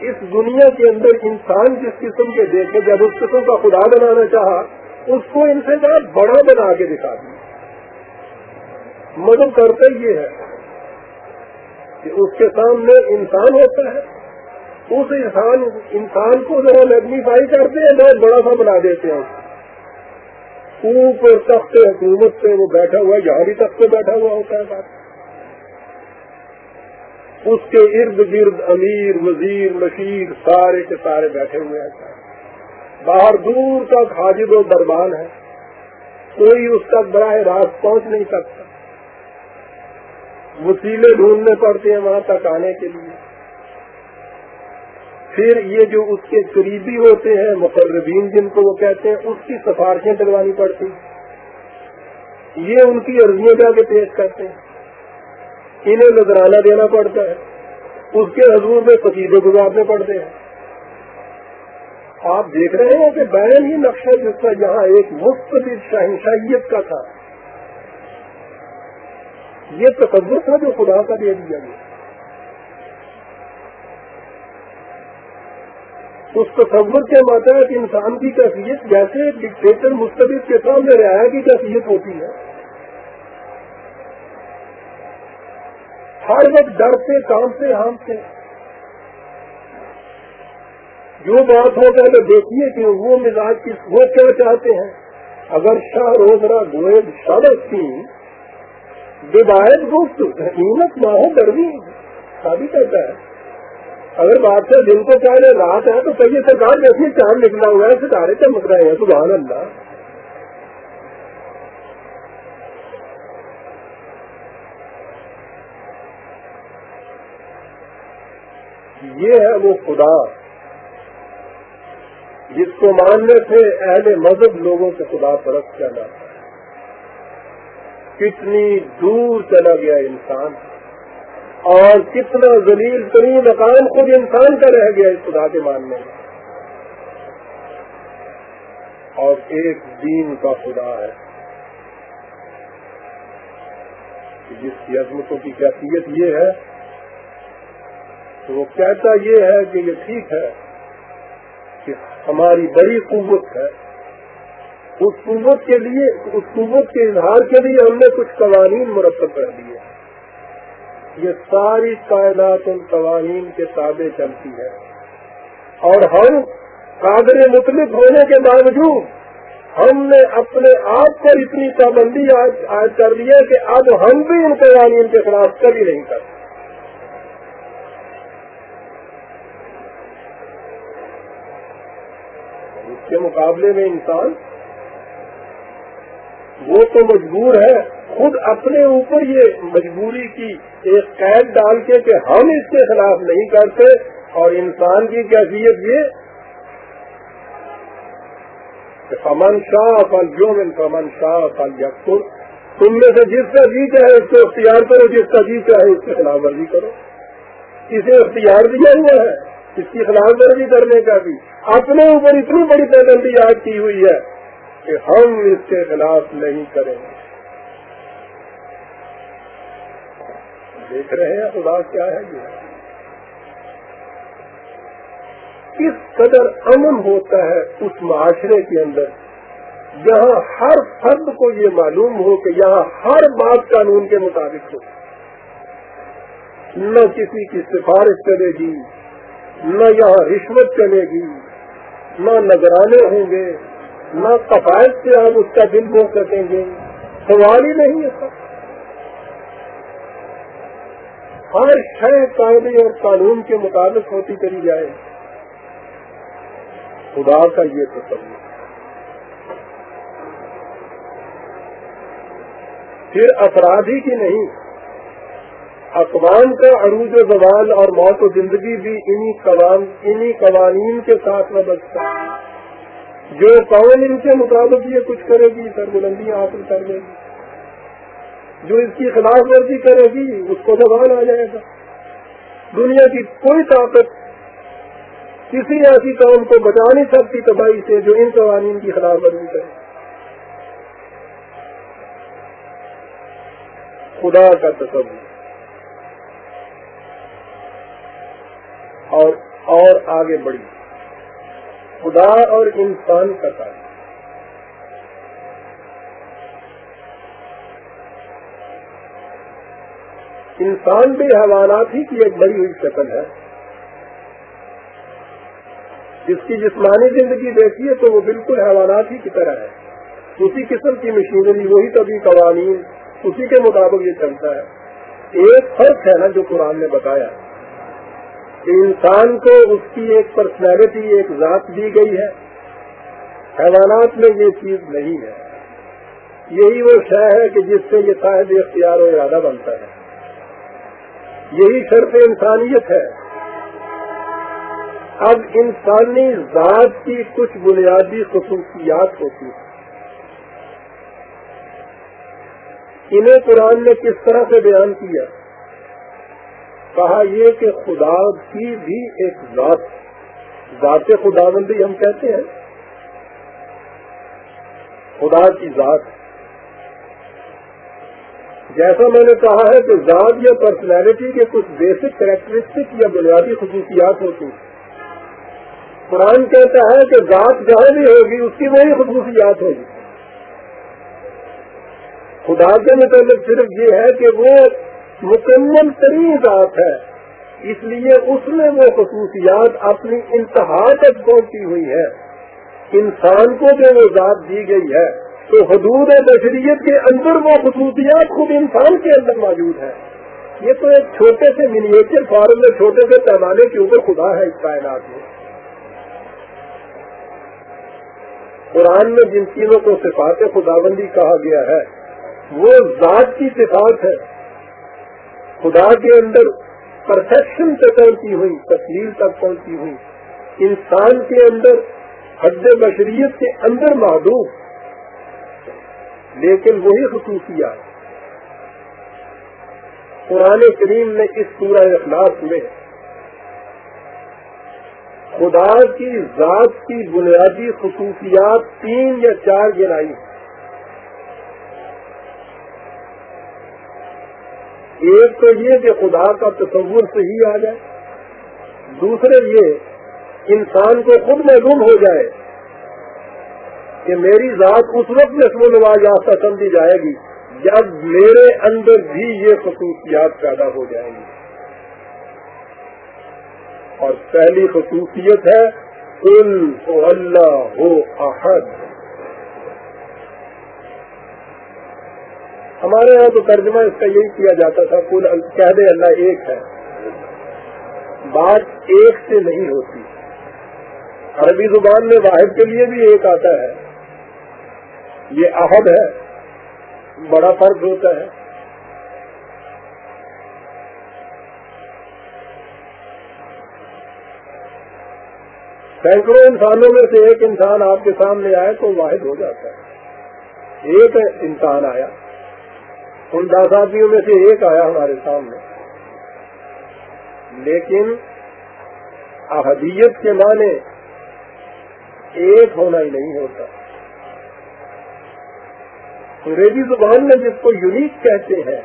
اس دنیا کے اندر انسان جس قسم کے دیکھے، جب اس قسم کا خدا بنانا چاہا، اس کو ان سے زیادہ بڑا بنا کے دکھا دیا۔ مدد کرتا یہ ہے کہ اس کے سامنے انسان ہوتا ہے۔ اس انسان انسان کو ذرا میگنیفائی کرتے ہیں بہت بڑا سا بنا دیتے ہیں۔ اوپر تخت حکومت سے وہ بیٹھا ہوا ہے یہاں بھی تخت بیٹھا ہوا ہوتا ہے۔ بات اس کے ارد گرد امیر، وزیر مشیر سارے کے سارے بیٹھے ہوئے ہیں۔ باہر دور تک حاجب و دربان ہے۔ کوئی اس تک براہ راست پہنچ نہیں سکتا۔ وسیلے ڈھونڈنے پڑتے ہیں وہاں تک آنے کے لیے۔ پھر یہ جو اس کے قریبی ہوتے ہیں، مقربین جن کو وہ کہتے ہیں، اس کی سفارشیں ڈلوانی پڑتی۔ یہ ان کی عرضیاں جا کے پیش کرتے ہیں۔ انہیں نظرانہ دینا پڑتا ہے۔ اس کے حضور میں قصیدے گزارنے پڑتے ہیں۔ آپ دیکھ رہے ہیں کہ بین ہی نقشہ جس کا یہاں ایک مختلف شہنشاہیت کا تھا۔ یہ تصور تھا جو خدا کا دے دیا گیا۔ اس تصور کے ماتحت انسان کی کیفیت جیسے ڈکٹیٹر مستقب کے سامنے رعایا کی کیفیت ہوتی ہے۔ ہر وقت ڈر سے، کام سے، ہم سے۔ جو بات ہو پہلے دیکھیے کہ وہ مزاج کس، وہ کیا چاہتے ہیں؟ اگر شاہ روزرا گوئد سڑک گفت قیمت نہ ہو ڈروی شادی کرتا ہے۔ اگر بادشاہ دن کو چاہے، رات ہے تو کئی سرکار جیسے چاند نکلا ہوا ہے، ستارے چمک رہے ہیں۔ سبحان اللہ۔ یہ ہے وہ خدا جس کو ماننے سے اہل مذہب لوگوں سے خدا پرست چلا کتنی دور چلا گیا انسان اور کتنا ذلیل ترین مقام خود انسان کا رہ گیا اس خدا کے ماننے میں۔ اور ایک دین کا خدا ہے جس کی عظمتوں کی کیفیت یہ ہے تو وہ کہتا یہ ہے کہ یہ ٹھیک ہے کہ ہماری بڑی قوت ہے۔ اس قوت کے لیے، اس قوت کے اظہار کے لیے ہم نے کچھ قوانین مرتب کر دیے۔ یہ ساری کائنات ان قوانین کے تابع چلتی ہے۔ اور ہم قادر مطلب ہونے کے باوجود ہم نے اپنے آپ پر اتنی پابندی آج کر لی ہے کہ اب ہم بھی ان قوانین کے خلاف کبھی نہیں کرتے۔ اس کے مقابلے میں انسان وہ تو مجبور ہے خود اپنے اوپر یہ مجبوری کی ایک قید ڈال کے کہ ہم اس کے خلاف نہیں کرتے اور انسان کی کیفیت یہ فمن شاہ فل جو فمن شاہ فل یقر تم میں سے جس کا جی چاہے اس کو اختیار کرو، جس کا جی چاہے اس کی خلاف ورزی کرو۔ اسے اختیار دیا ہوا ہے، اس کی خلاف ورزی کرنے کا بھی۔ اپنے اوپر اتنی بڑی پابندی یاد کی ہوئی ہے کہ ہم اس کے خلاف نہیں کریں گے۔ دیکھ رہے ہیں خدا کیا ہے یہ۔ کس قدر امن ہوتا ہے اس معاشرے کے اندر؟ جہاں ہر فرد کو یہ معلوم ہو کہ یہاں ہر بات قانون کے مطابق ہو۔ نہ کسی کی سفارش چلے گی، نہ یہاں رشوت چلے گی، نہ نگرانے ہوں گے۔ نہ کفایت سے آپ اس کا دل بو سکیں گے، سوال ہی نہیں ہے ہر شہ قاعدے اور قانون کے مطابق ہوتی کری جائے۔ خدا کا یہ تصور۔ پھر افراد ہی کی نہیں، اقوام کا عروج و زوال اور موت و زندگی بھی انہی قوانین کے ساتھ میں بچتا ہے جو قوم ان کے مطابق یہ کچھ کرے گی سر بلندیاں حاصل کر لے گی۔ جو اس کی خلاف ورزی کرے گی، اس کو زبان آ جائے گا۔ دنیا کی کوئی طاقت کسی ایسی قوم کو بچا نہیں سکتی تباہی سے جو ان قوانین کی خلاف ورزی کرے۔ خدا کا تصور۔ اور اور آگے بڑھی خدا اور انسان کا تعلق۔ انسان بھی حیوانات ہی کی ایک بڑی ہوئی شکل ہے۔ جس کی جسمانی زندگی دیکھیے تو وہ بالکل حیوانات ہی کی طرح ہے۔ اسی قسم کی مشینری، وہی طبی قوانین، اسی کے مطابق یہ چلتا ہے۔ ایک فرق ہے نا جو قرآن نے بتایا۔ کہ انسان کو اس کی ایک پرسنالٹی ایک ذات دی گئی ہے۔ حیوانات میں یہ چیز نہیں ہے۔ یہی وہ شہ ہے کہ جس سے یہ صاحب اختیار و ارادہ بنتا ہے۔ یہی شرط انسانیت ہے۔ اب انسانی ذات کی کچھ بنیادی خصوصیات ہوتی ہیں۔ انہیں قرآن نے کس طرح سے بیان کیا؟ کہا یہ کہ خدا کی بھی ایک ذات ذات خدا بندی ہم کہتے ہیں۔ خدا کی ذات۔ جیسا میں نے کہا ہے کہ ذات یا پرسنالٹی کے کچھ بیسک کریکٹرسٹک یا بنیادی خصوصیات ہوتی ہیں۔ قرآن کہتا ہے کہ ذات جہاں بھی ہوگی، اس کی وہی خصوصیات ہوگی۔ خدا کے متعلق صرف یہ ہے کہ وہ مکمل ترین ذات ہے۔ اس لیے اس میں وہ خصوصیات اپنی انتہا تک پہنچی ہوئی ہے انسان کو جو وہ ذات دی گئی ہے، تو حدود بشریت کے اندر وہ خصوصیات خود انسان کے اندر موجود ہے یہ تو ایک چھوٹے سے منیچر فارم میں چھوٹے سے پیمانے کے اوپر خدا ہے اس کائنات میں۔ قرآن میں جن چیزوں کو صفات خداوندی کہا گیا ہے، وہ ذات کی صفات ہے۔ خدا کے اندر پرفیکشن تک پہنچی ہوئی تسلیل تک پہنچی ہوئی۔ انسان کے اندر حد بشریت کے اندر محدود۔ لیکن وہی خصوصیات۔ قرآن کریم نے اس پورا اخلاق میں خدا کی ذات کی بنیادی خصوصیات تین یا چار گرائی ایک تو یہ کہ خدا کا تصور صحیح آ جائے، دوسرے یہ انسان کو خود معلوم ہو جائے کہ میری ذات اس وقت نسم و نواز یافتہ سمجھی جائے گی جب میرے اندر بھی یہ خصوصیات پیدا ہو جائیں گی۔ اور پہلی خصوصیت ہے کل اللہ ہو احد۔ ہمارے یہاں تو ترجمہ اس کا یہی کیا جاتا تھا کل کہہ دے اللہ ایک ہے۔ بات ایک سے نہیں ہوتی۔ عربی زبان میں واحد کے لیے بھی ایک آتا ہے۔ یہ عہد ہے، بڑا فرق ہوتا ہے۔ سینکڑوں انسانوں میں سے ایک انسان آپ کے سامنے آئے تو واحد ہو جاتا ہے۔ ایک انسان آیا۔ ان دس آدمیوں میں سے ایک آیا ہمارے سامنے۔ لیکن احدیت کے معنی ایک ہونا ہی نہیں ہوتا۔ انگریزی زبان میں جس کو یونیک کہتے ہیں،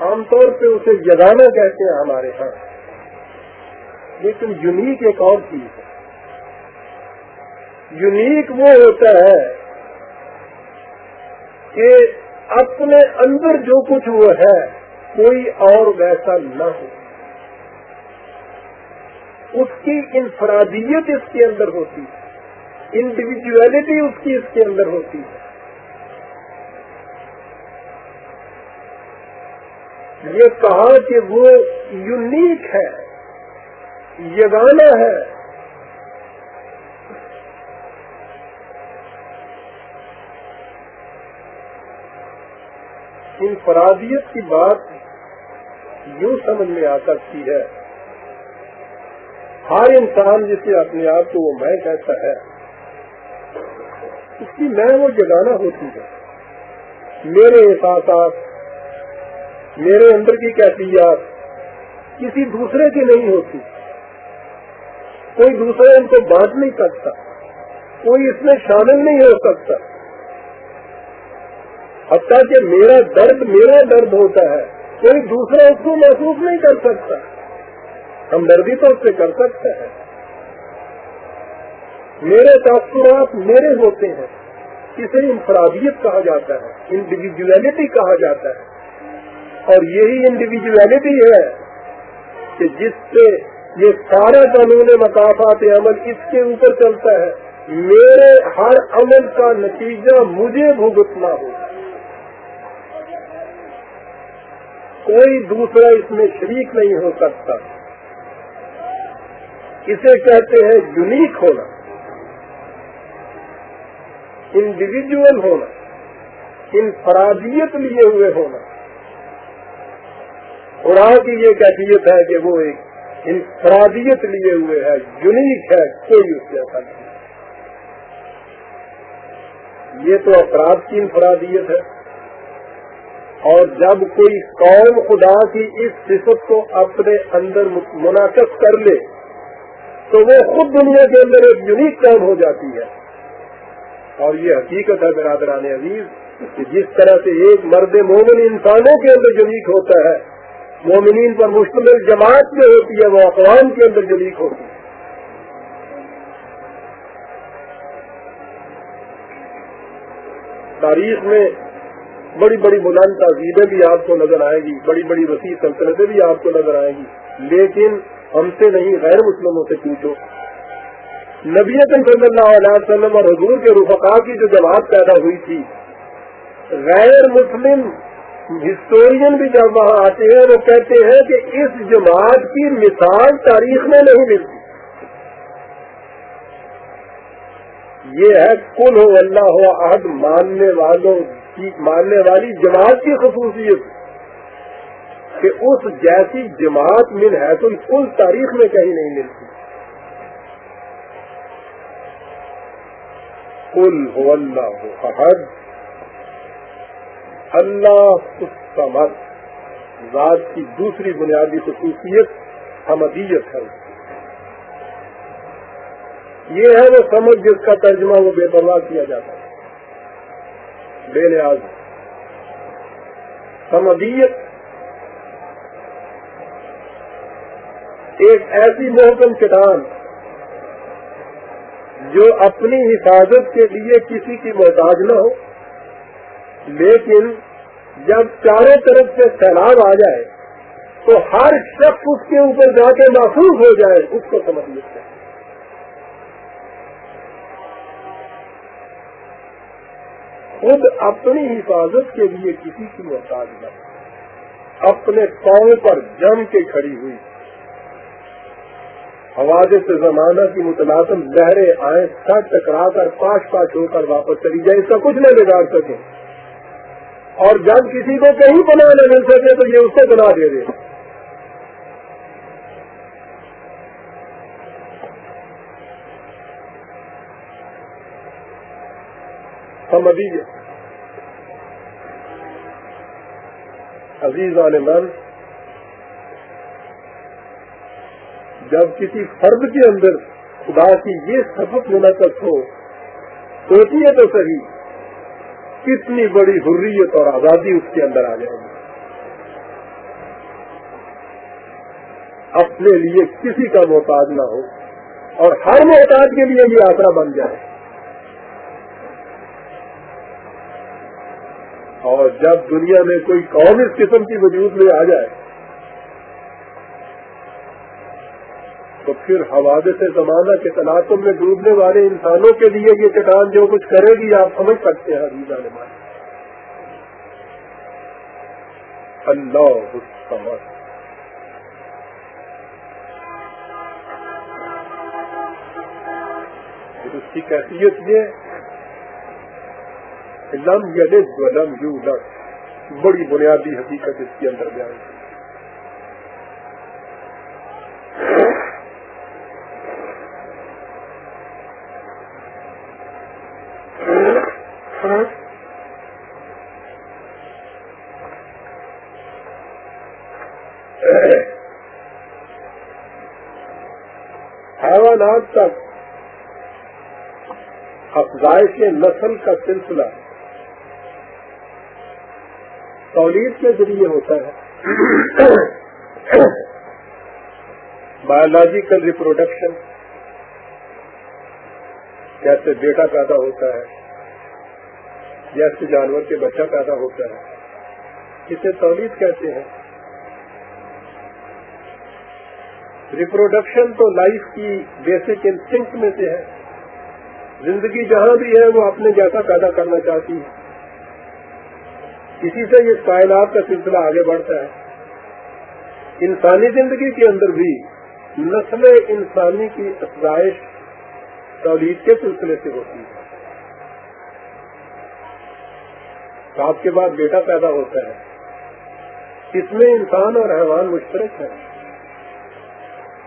عام طور پہ اسے جگانا کہتے ہیں ہمارے ہاں۔ لیکن یونیک ایک اور چیز ہے۔ یونیک وہ ہوتا ہے کہ اپنے اندر جو کچھ وہ ہے، کوئی اور ویسا نہ ہو۔ اس کی انفرادیت اس کے اندر ہوتی ہے۔ انڈیویجویلٹی اس کی اس کے اندر ہوتی ہے۔ یہ کہا کہ وہ یونیک ہے یگانا ہے۔ انفرادیت کی بات یوں سمجھ میں آ سکتی ہے۔ ہر انسان جسے اپنے آپ کو وہ میں کہتا ہے، اس کی میں وہ جگانا ہوتی ہے۔ میرے احساسات، میرے اندر کی کیفیات کسی دوسرے کی نہیں ہوتی۔ کوئی دوسرا ان کو بانٹ نہیں سکتا، کوئی اس میں شامل نہیں ہو سکتا۔ حتیٰ کہ میرا درد میرا درد ہوتا ہے، کوئی دوسرا اس کو محسوس نہیں کر سکتا۔ ہمدردی تو اس سے کر سکتا ہے میرے تاثرات میرے ہوتے ہیں۔ اسے انفرادیت کہا جاتا ہے انڈیویجویلٹی کہا جاتا ہے۔ اور یہی انڈیویجویلٹی ہے کہ جس سے یہ سارا قانون مقافات عمل اس کے اوپر چلتا ہے۔ میرے ہر عمل کا نتیجہ مجھے بھگتنا ہو کوئی دوسرا اس میں شریک نہیں ہو سکتا۔ اسے کہتے ہیں یونیک ہونا۔ انڈیویجل ہونا۔ انفرادیت لیے ہوئے ہونا۔ خدا کی یہ کیفیت ہے کہ وہ ایک انفرادیت لیے ہوئے ہے یونیک ہے، کوئی اس سے ایسا نہیں۔ یہ تو افراد کی انفرادیت ہے۔ اور جب کوئی قوم خدا کی اس صفت کو اپنے اندر منعقد کر لے، تو وہ خود دنیا کے اندر ایک یونیک قوم ہو جاتی ہے۔ اور یہ حقیقت ہے برادران عزیز، کہ جس طرح سے ایک مرد مومن انسانوں کے اندر یونیک ہوتا ہے، مومنین پر مشتمل جماعت جو ہوتی ہے، وہ اقوام کے اندر جلیق ہوتی ہے۔ تاریخ میں بڑی بڑی بلند تہذیبیں بھی آپ کو نظر آئے گی، بڑی بڑی وسیع سلطنتیں بھی آپ کو نظر آئیں گی۔ لیکن ہم سے نہیں، غیر مسلموں سے پوچھو۔ نبی صلی اللہ علیہ وسلم اور حضور کے رفقا کی جو جماعت پیدا ہوئی تھی، غیر مسلم ہسٹورین بھی جب وہاں آتے ہیں، وہ کہتے ہیں کہ اس جماعت کی مثال تاریخ میں نہیں ملتی۔ یہ ہے کل ہو اللہ ہو عہد ماننے والوں کی ماننے والی جماعت کی خصوصیت کہ اس جیسی جماعت مل ہے تو کل تاریخ میں کہیں نہیں ملتی۔ کل ہو اللہ ہو عہد اللہ اس ذات کی دوسری بنیادی خصوصیت حمدیت ہے۔ یہ ہے وہ سمجھ جس کا ترجمہ وہ بے پرواہ کیا جاتا ہے۔ بے نیاز۔ حمدیت ایک ایسی محکم چٹان جو اپنی حفاظت کے لیے کسی کی محتاج نہ ہو، لیکن جب چاروں طرف سے سیلاب آ جائے تو ہر شخص اس کے اوپر جا کے محفوظ ہو جائے، اس کو سمجھ لیتے ہیں۔ خود اپنی حفاظت کے لیے کسی کی محتاج نہ اپنے پاؤں پر جم کے کھڑی ہوئی۔ حوادث سے زمانہ کی متلازم لہریں آئے سر ٹکرا کر پاش پاش ہو کر واپس چلی جائے، اس کا کچھ نہیں بگاڑ سکے۔ اور جب کسی کو کہیں بنا نہ مل سکے تو یہ اس کو بنا دے دے۔ سمدی عزیز من جب کسی فرد کے اندر خدا کی یہ سبق منعقد ہو، سوچیے تو صحیح، کتنی بڑی حریت اور آزادی اس کے اندر آ جائے گی۔ اپنے لیے کسی کا محتاج نہ ہو اور ہر محتاج کے لیے یہ آسرا بن جائے۔ اور جب دنیا میں کوئی قوم اس قسم کی وجود میں آ جائے، تو پھر حوادث سے زمانہ کے تناسب میں ڈوبنے والے انسانوں کے لیے یہ چٹان جو کچھ کرے گی، آپ سمجھ سکتے ہیں عزیزہ نماز اللہ اس کی کیفیت یہ لم یلد لم یو بڑی بنیادی حقیقت اس کے اندر بیان۔ ہے حیوانات تک افزائش نسل کا سلسلہ۔ تولید کے ذریعے ہوتا ہے۔ بایولوجیکل ریپروڈکشن جیسے بیٹا پیدا ہوتا ہے، جیسے جانور کے بچہ پیدا ہوتا ہے۔ اسے تولید کہتے ہیں۔ ریپروڈکشن تو لائف کی بیسک انسٹنکٹ میں سے ہے۔ زندگی جہاں بھی ہے، وہ اپنے جیسا پیدا کرنا چاہتی ہے۔ اسی سے یہ کائنات کا سلسلہ آگے بڑھتا ہے۔ انسانی زندگی کے اندر بھی نسل انسانی کی افزائش تولید کے سلسلے سے ہوتی ہے۔ آپ کے بعد بیٹا پیدا ہوتا ہے۔ اس میں انسان اور حیوان مشترک ہے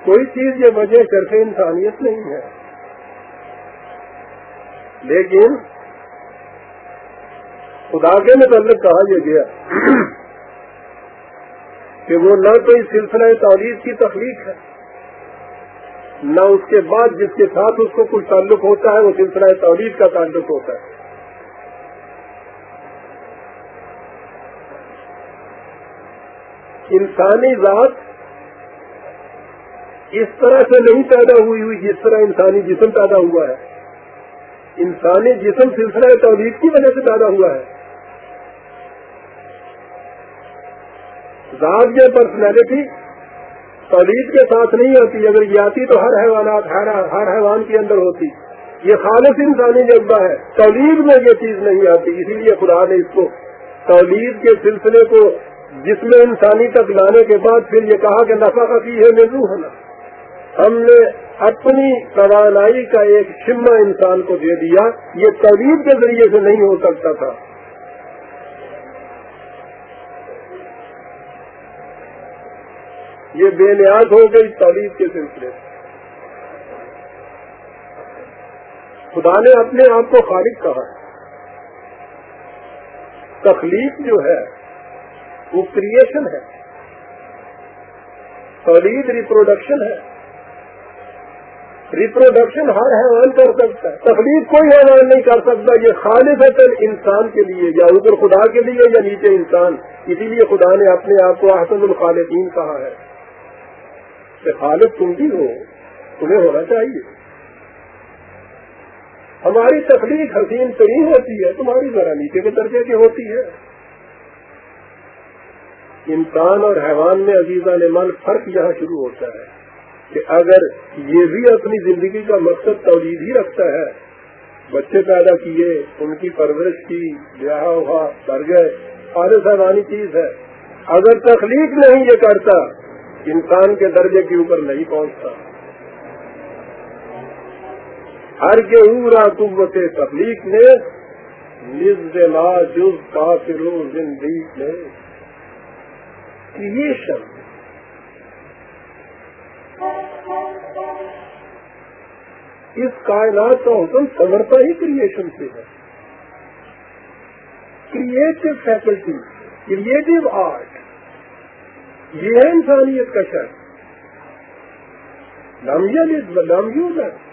کوئی چیز یہ وجہ شرف انسانیت نہیں ہے۔ لیکن خدا کے متعلق کہا یہ گیا کہ وہ نہ کوئی سلسلہ تعلیم کی تخلیق ہے، نہ اس کے بعد جس کے ساتھ اس کو کچھ تعلق ہوتا ہے، وہ سلسلہ تعلیم کا تعلق ہوتا ہے۔ انسانی ذات اس طرح سے نہیں پیدا ہوئی ہوئی جس طرح انسانی جسم پیدا ہوا ہے۔ انسانی جسم سلسلہ توحید کی وجہ سے پیدا ہوا ہے۔ ذات یا پرسنالٹی توحید کے ساتھ نہیں ہوتی اگر یہ آتی تو ہر حیوانات، ہر حیوان کے اندر ہوتی۔ یہ خالص انسانی جذبہ ہے۔ تولید میں یہ چیز نہیں آتی، اسی لیے خدا نے اس کو تولید کے سلسلے کو جس میں انسانی تک لانے کے بعد پھر یہ کہا کہ نفا کی ہے، میں ہونا ہم نے اپنی توانائی کا ایک شمہ انسان کو دے دیا۔ یہ تعلیم کے ذریعے سے نہیں ہو سکتا تھا۔ یہ بے نیاز ہو گئی تعلیم کے سلسلے خدا نے اپنے آپ کو خالق کہا۔ تخلیق جو ہے، وہ کریشن ہے۔ تولید ریپروڈکشن ہے۔ ریپروڈکشن ہر حیوان کر سکتا ہے۔ تخلیق کوئی حیوان نہیں کر سکتا۔ یہ خالص ہے انسان کے لیے، یا اوپر خدا کے لیے یا نیچے انسان۔ اسی لیے خدا نے اپنے آپ کو احسن الخالدین کہا ہے۔ کہ خالد تم بھی ہو، تمہیں ہونا چاہیے۔ ہماری تخلیق حسین ترین ہوتی ہے، تمہاری ذرا نیچے کے درجے کی ہوتی ہے۔ انسان اور حیوان میں عزیزہ من فرق یہاں شروع ہوتا ہے کہ اگر یہ بھی اپنی زندگی کا مقصد تولید ہی رکھتا ہے، بچے پیدا کیے، ان کی پرورش کی، بیاہ ہوا کر گئے سارے سہوانی چیز ہے۔ اگر تخلیق نہیں یہ کرتا انسان کے درجے کے اوپر نہیں پہنچتا۔ ہر کے عمرہ قوت تخلیق نے لا جز کافرو زندگی نے۔ کریشن اس کائنات کا حکم سمرتا ہی کریشن سے ہے۔ کریٹو فیکلٹی کریٹو آرٹ یہ ہے انسانیت کا شرط نام ہے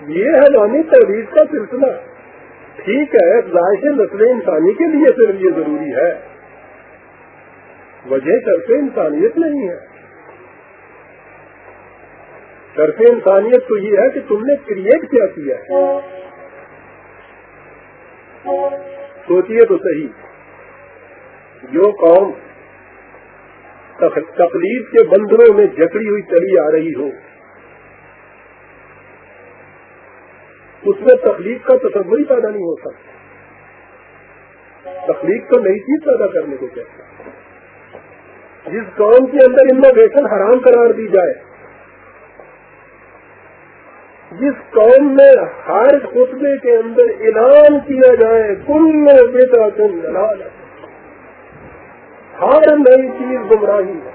یہ ہے نامی تحریر کا سلسلہ۔ ٹھیک ہے افزائش نسل انسانی کے لیے صرف یہ ضروری ہے۔ وجہ طرف انسانیت نہیں ہے۔ طرف انسانیت تو یہ ہے کہ تم نے کریٹ کیا کیا ہے۔ سوچیے تو صحیح۔ جو قوم تقلید کے بندروں میں جکڑی ہوئی چلی آ رہی ہو۔ اس میں تخلیق کا تصور ہی پیدا نہیں ہو سکتا۔ تخلیق تو نئی چیز پیدا کرنے کو کہتا جس قوم کے اندر انوویشن حرام قرار دی جائے، جس قوم میں ہر خطبے کے اندر اعلان کیا جائے، کل بیٹا تم لال۔ ہر نئی چیز گمراہی ہے۔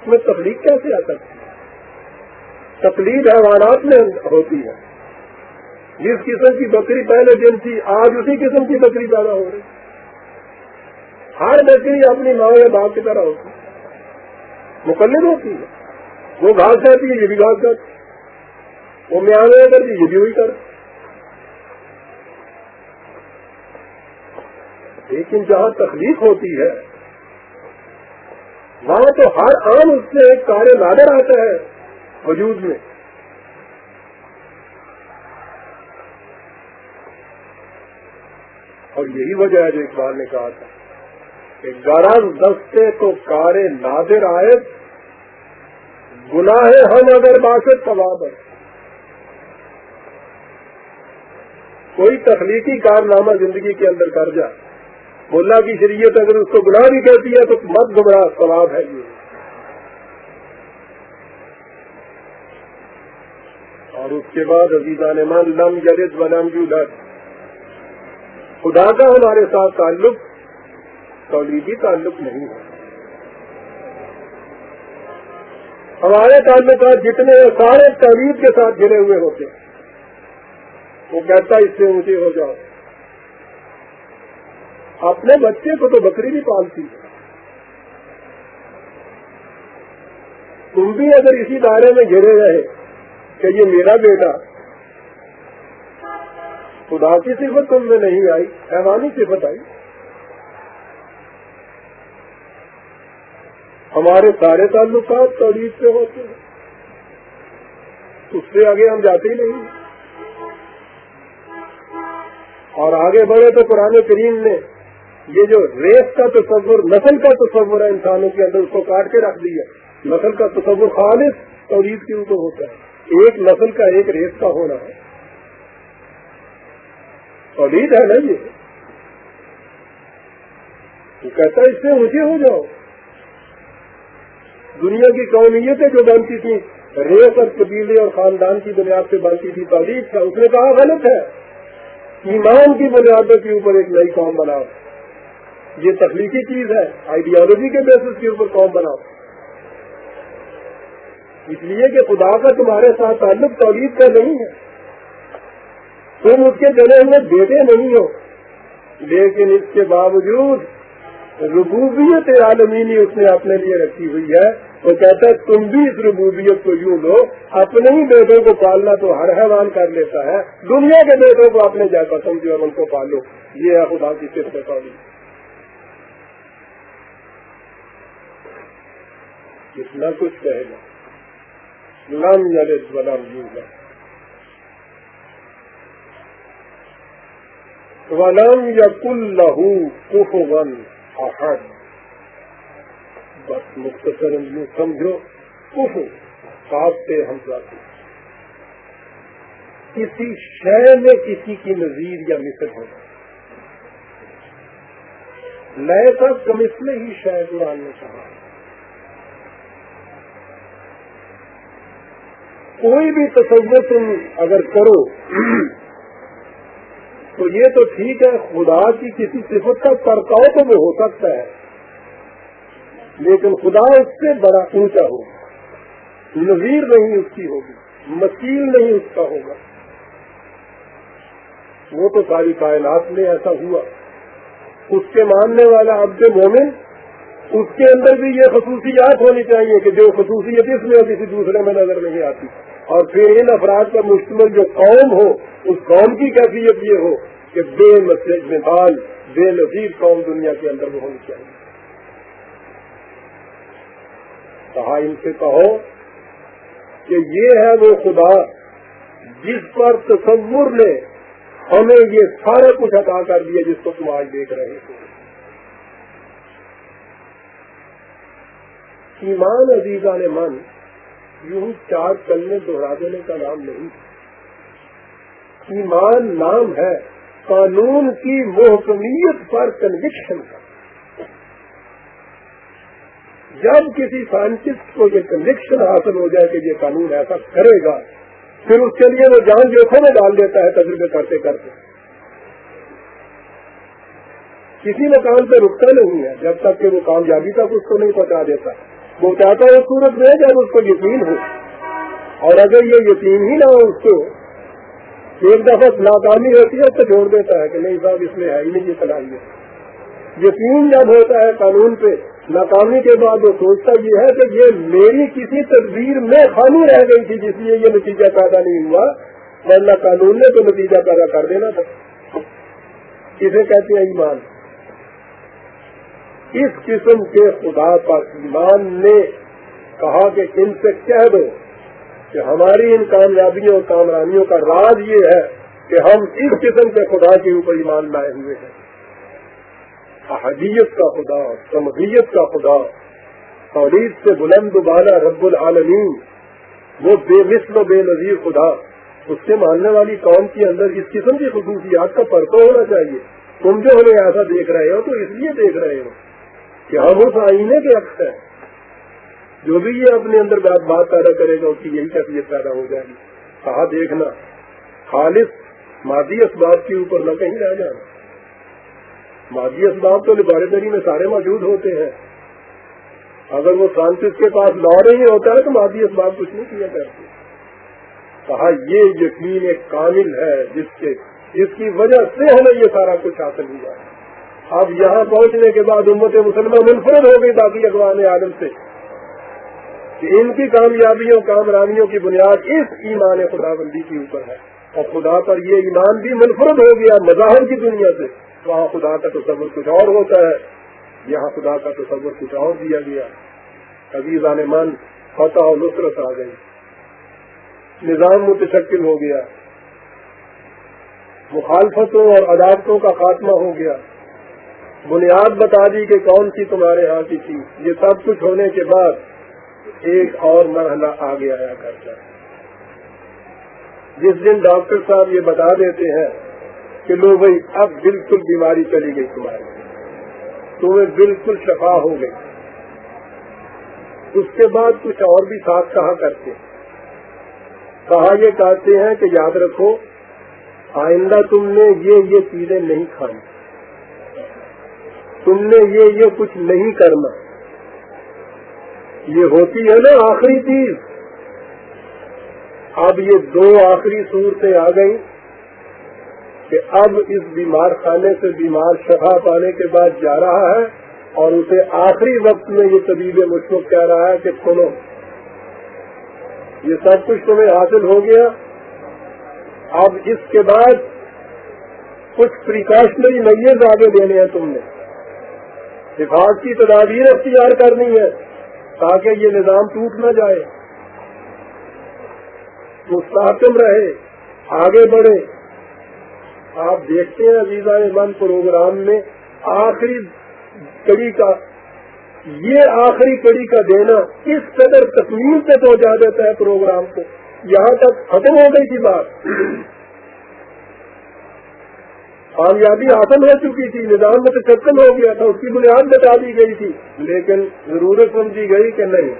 اس میں تخلیق کیسے آ سکتی تقلید حیوانات میں ہوتی ہے۔ جس قسم کی بکری پہلے دن تھی، آج اسی قسم کی بکری پیدا ہو رہی ہر بکری اپنی ماں یا باپ کی طرح ہوتی مقلد ہوتی ہے۔ وہ گھاس جاتی ہے، یہ بھی گھاس جاتی وہ میں کرتی یہ بھی وہی کر لیکن جہاں تکلیف ہوتی ہے، وہاں تو ہر عام اس سے ایک کارے نادر آتا ہے وجود میں۔ اور یہی وجہ ہے جو اقبال نے کہا تھا کہ گرم دستے تو کارے نادر آئے، گناہ ہم اگر باشد ثواب ہے کوئی تخلیقی کارنامہ زندگی کے اندر کر جائے ملا کی شریعت اگر اس کو گناہ بھی کہتی ہے تو مت گمراہ ثواب ہے یہ۔ اور اس کے بعد عزیزان من لم جلد و لم یولد۔ خدا کا ہمارے ساتھ تعلق، تولیدی تعلق نہیں ہے۔ ہمارے تعلقات جتنے سارے تعلیم کے ساتھ گرے ہوئے ہوتے ہیں۔ وہ کہتا اس سے اونچے ہو جاؤ۔ اپنے بچے کو تو بکری بھی پالتی ہے۔ تم بھی اگر اسی دائرے میں گرے رہے کہ یہ میرا بیٹا، خدا کی صفت تم میں نہیں آئی، حیوانی صفت آئی۔ ہمارے سارے تعلقات تعریف سے ہوتے ہیں۔ اس سے آگے ہم جاتے ہی نہیں۔ اور آگے بڑھے تو قرآن کریم نے یہ جو ریس کا تصور، نسل کا تصور ہے انسانوں کے اندر، اس کو کاٹ کے رکھ دیا نسل کا تصور خالص توریف کے اوپر ہوتا ہے۔ ایک نسل کا ایک ریس کا ہونا ہے۔ پلیت ہے نا یہ؟ تو کہتا ہے اس سے اونچے ہو جاؤ۔ دنیا کی قومیتیں جو بنتی تھی ریس اور قبیلے اور خاندان کی بنیاد سے بنتی تھی تعلیم تھا۔ اس نے کہا غلط ہے۔ ایمان کی بنیادوں کے اوپر ایک نئی قوم بناؤ یہ تخلیقی چیز ہے آئیڈیالوجی کے بیسس کے اوپر قوم بناؤ۔ اس لیے کہ خدا کا تمہارے ساتھ تعلق تعلیم کا نہیں ہے تم اس کے گلے میں بیٹے نہیں ہو۔ لیکن اس کے باوجود ربوبیت عالمینی اس نے اپنے لیے رکھی ہوئی ہے۔ وہ کہتا ہے، تم بھی اس ربوبیت کو یوں لو، اپنے ہی بیٹوں کو پالنا تو ہر حیوان کر لیتا ہے۔ دنیا کے بیٹوں کو اپنے جیسا سمجھو اور ان کو پالو۔ یہ ہے خدا کی صرف تعلیم کتنا کچھ کہے گا۔ لم یلد ولم یولد۔ ولم یکل لہو کفون احد۔ بس مختصر یوں سمجھو کف ساتھ سے ہم جاتے کسی شہر میں کسی کی نظیر یا مثل ہو۔ نئے کا کمسلے ہی شہر قرآن نے کہا۔ کوئی بھی تصور تم اگر کرو، تو یہ تو ٹھیک ہے، خدا کی کسی صفت کا پرکاؤ تو وہ ہو سکتا ہے۔ لیکن خدا اس سے بڑا اونچا ہوگا۔ نظیر نہیں اس کی ہوگی مکیل نہیں اس کا ہوگا۔ وہ تو ساری کائنات میں ایسا ہوا۔ اس کے ماننے والا عبد مومن، اس کے اندر بھی یہ خصوصیات ہونی چاہیے کہ جو خصوصیت اس میں کسی دوسرے میں نظر نہیں آتی۔ اور پھر ان افراد کا مشتمل جو قوم ہو، اس قوم کی کیفیت یہ ہو کہ بے مثال بے نظیر قوم دنیا کے اندر وہ ہونی چاہیے۔ کہا ان سے کہو کہ یہ ہے وہ خدا جس پر تصور نے ہمیں یہ سارا کچھ عطا کر دیا جس کو تم آج دیکھ رہے ہو۔ ایمان عزیزہ نے من یوں چار چلنے دوہرا دینے کا نام نہیں۔ ایمان نام ہے، قانون کی محکمیت پر کنوکشن کا۔ جب کسی سائنٹسٹ کو یہ کنوکشن حاصل ہو جائے کہ یہ قانون ایسا کرے گا، پھر اس کے لیے وہ جان جوکھوں میں ڈال دیتا ہے، تجربے کرتے کرتے۔ کسی مقام پہ رکتا نہیں ہے، جب تک کہ وہ کامیابی تک اس کو نہیں پہنچا دیتا۔ وہ چاہتا ہے صورت میں جب اس کو یقین ہو۔ اور اگر یہ یقین ہی نہ ہو اس کو، ایک دفعہ ناکامی ہوتی ہے تو چھوڑ دیتا ہے کہ نہیں صاحب، اس میں ہے ہی نہیں، یہ صلاحیت یقین جب ہوتا ہے قانون پہ، ناکامی کے بعد وہ سوچتا یہ ہے کہ یہ میری کسی تدبیر میں خامی رہ گئی تھی، جس لیے یہ نتیجہ پیدا نہیں ہوا، ورنہ قانون نے تو نتیجہ پیدا کر دینا تھا۔ کسے کہتے ہیں ایمان۔ اس قسم کے خدا پر ایمان نے کہا کہ ان سے کہہ دو کہ ہماری ان کامیابیوں اور کامرانیوں کا راز یہ ہے کہ ہم اس قسم کے خدا کے اوپر ایمان لائے ہوئے ہیں۔ احدیت کا خدا سمغیت کا خدا، تولید سے بلند بالا رب العالمین، وہ بے مثل و بے نظیر خدا۔ اس سے ماننے والی قوم کے اندر اس قسم کی خصوصیات کا پرتو ہونا چاہیے۔ تم جو ہمیں ایسا دیکھ رہے ہو تو اس لیے دیکھ رہے ہو۔ کہ ہم اس آئینے کے عکس ہیں جو بھی یہ اپنے اندر بات پیدا کرے گا، اس کی یہی کیفیت پیدا ہو جائے گی۔ کہا، دیکھنا۔ خالص مادی اسباب کے اوپر نہ کہیں رہ جانا۔ مادی اسباب تو لیبارٹری میں سارے موجود ہوتے ہیں۔ اگر وہ فرانسس کے پاس لا نہیں ہوتا ہے تو مادی اسباب کچھ نہیں کیا کرتے۔ کہا، یہ یقین ایک کامل ہے، جس کے جس کی وجہ سے ہمیں یہ سارا کچھ حاصل ہوا۔ ہے اب یہاں پہنچنے کے بعد امت مسلمہ منفرد ہو گئی باقی اخبار عالم سے کہ ان کی کامیابیوں، کامرانیوں کی بنیاد اس ایمان خدا بندی کے اوپر ہے۔ اور خدا پر یہ ایمان بھی منفرد ہو گیا مظاہر کی دنیا سے۔ وہاں خدا کا تصور کچھ اور ہوتا ہے۔ یہاں خدا کا تصور کچھ اور دیا گیا۔ عزیز آنے من فتح و نصرت آ گئی نظام متشکل ہو گیا۔ مخالفتوں اور عدالتوں کا خاتمہ ہو گیا۔ بنیاد بتا دی کہ کون سی تمہارے ہاں کی تھی۔ یہ سب کچھ ہونے کے بعد ایک اور مرحلہ آگے آیا کرتا۔ ہے جس دن ڈاکٹر صاحب یہ بتا دیتے ہیں کہ لو بھائی، اب بالکل بیماری چلی گئی تمہاری تمہیں بالکل شفا ہو گئی۔ اس کے بعد کچھ اور بھی ساتھ کہا کرتے؟ کہا یہ کہتے ہیں کہ یاد رکھو، آئندہ تم نے یہ یہ چیزیں نہیں کھانی تم نے یہ یہ کچھ نہیں کرنا۔ یہ ہوتی ہے نا آخری چیز۔ اب یہ دو آخری صورتیں آ گئی کہ اب اس بیمار خانے سے بیمار شفا پانے کے بعد جا رہا ہے اور اسے آخری وقت میں یہ طبیب مشکل کہہ رہا ہے کہ سنو۔ یہ سب کچھ تمہیں حاصل ہو گیا۔ اب اس کے بعد کچھ پریکاشنری میئرز آگے دینے ہیں تم نے۔ حفاظ کی تدابیر اختیار کرنی ہے تاکہ یہ نظام ٹوٹ نہ جائے۔ مستحکم رہے، آگے بڑھے۔ آپ دیکھتے ہیں عزیزہ من پروگرام میں آخری کڑی کا، یہ آخری کڑی کا دینا اس قدر تکمیل سے پہنچا دیتا ہے پروگرام کو۔ یہاں تک ختم ہو گئی تھی بات۔ کامیابی حاصل ہو چکی تھی، نظام میں تشکل ہو گیا تھا، اس کی بنیاد بتا دی گئی تھی، لیکن ضرورت سمجھی گئی کہ نہیں۔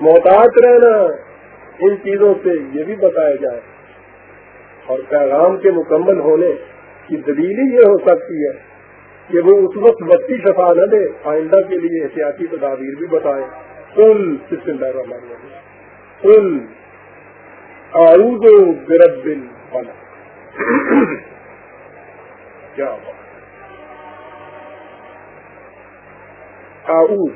محتاط رہنا ان چیزوں سے یہ بھی بتایا جائے۔ اور پیغام کے مکمل ہونے کی دلیل یہ ہو سکتی ہے کہ وہ اس وقت بتی شفا نہ دے۔ آئندہ کے لیے احتیاطی تدابیر بھی بتائے کل سسٹم کل آؤ برب بل بنا کیا آؤز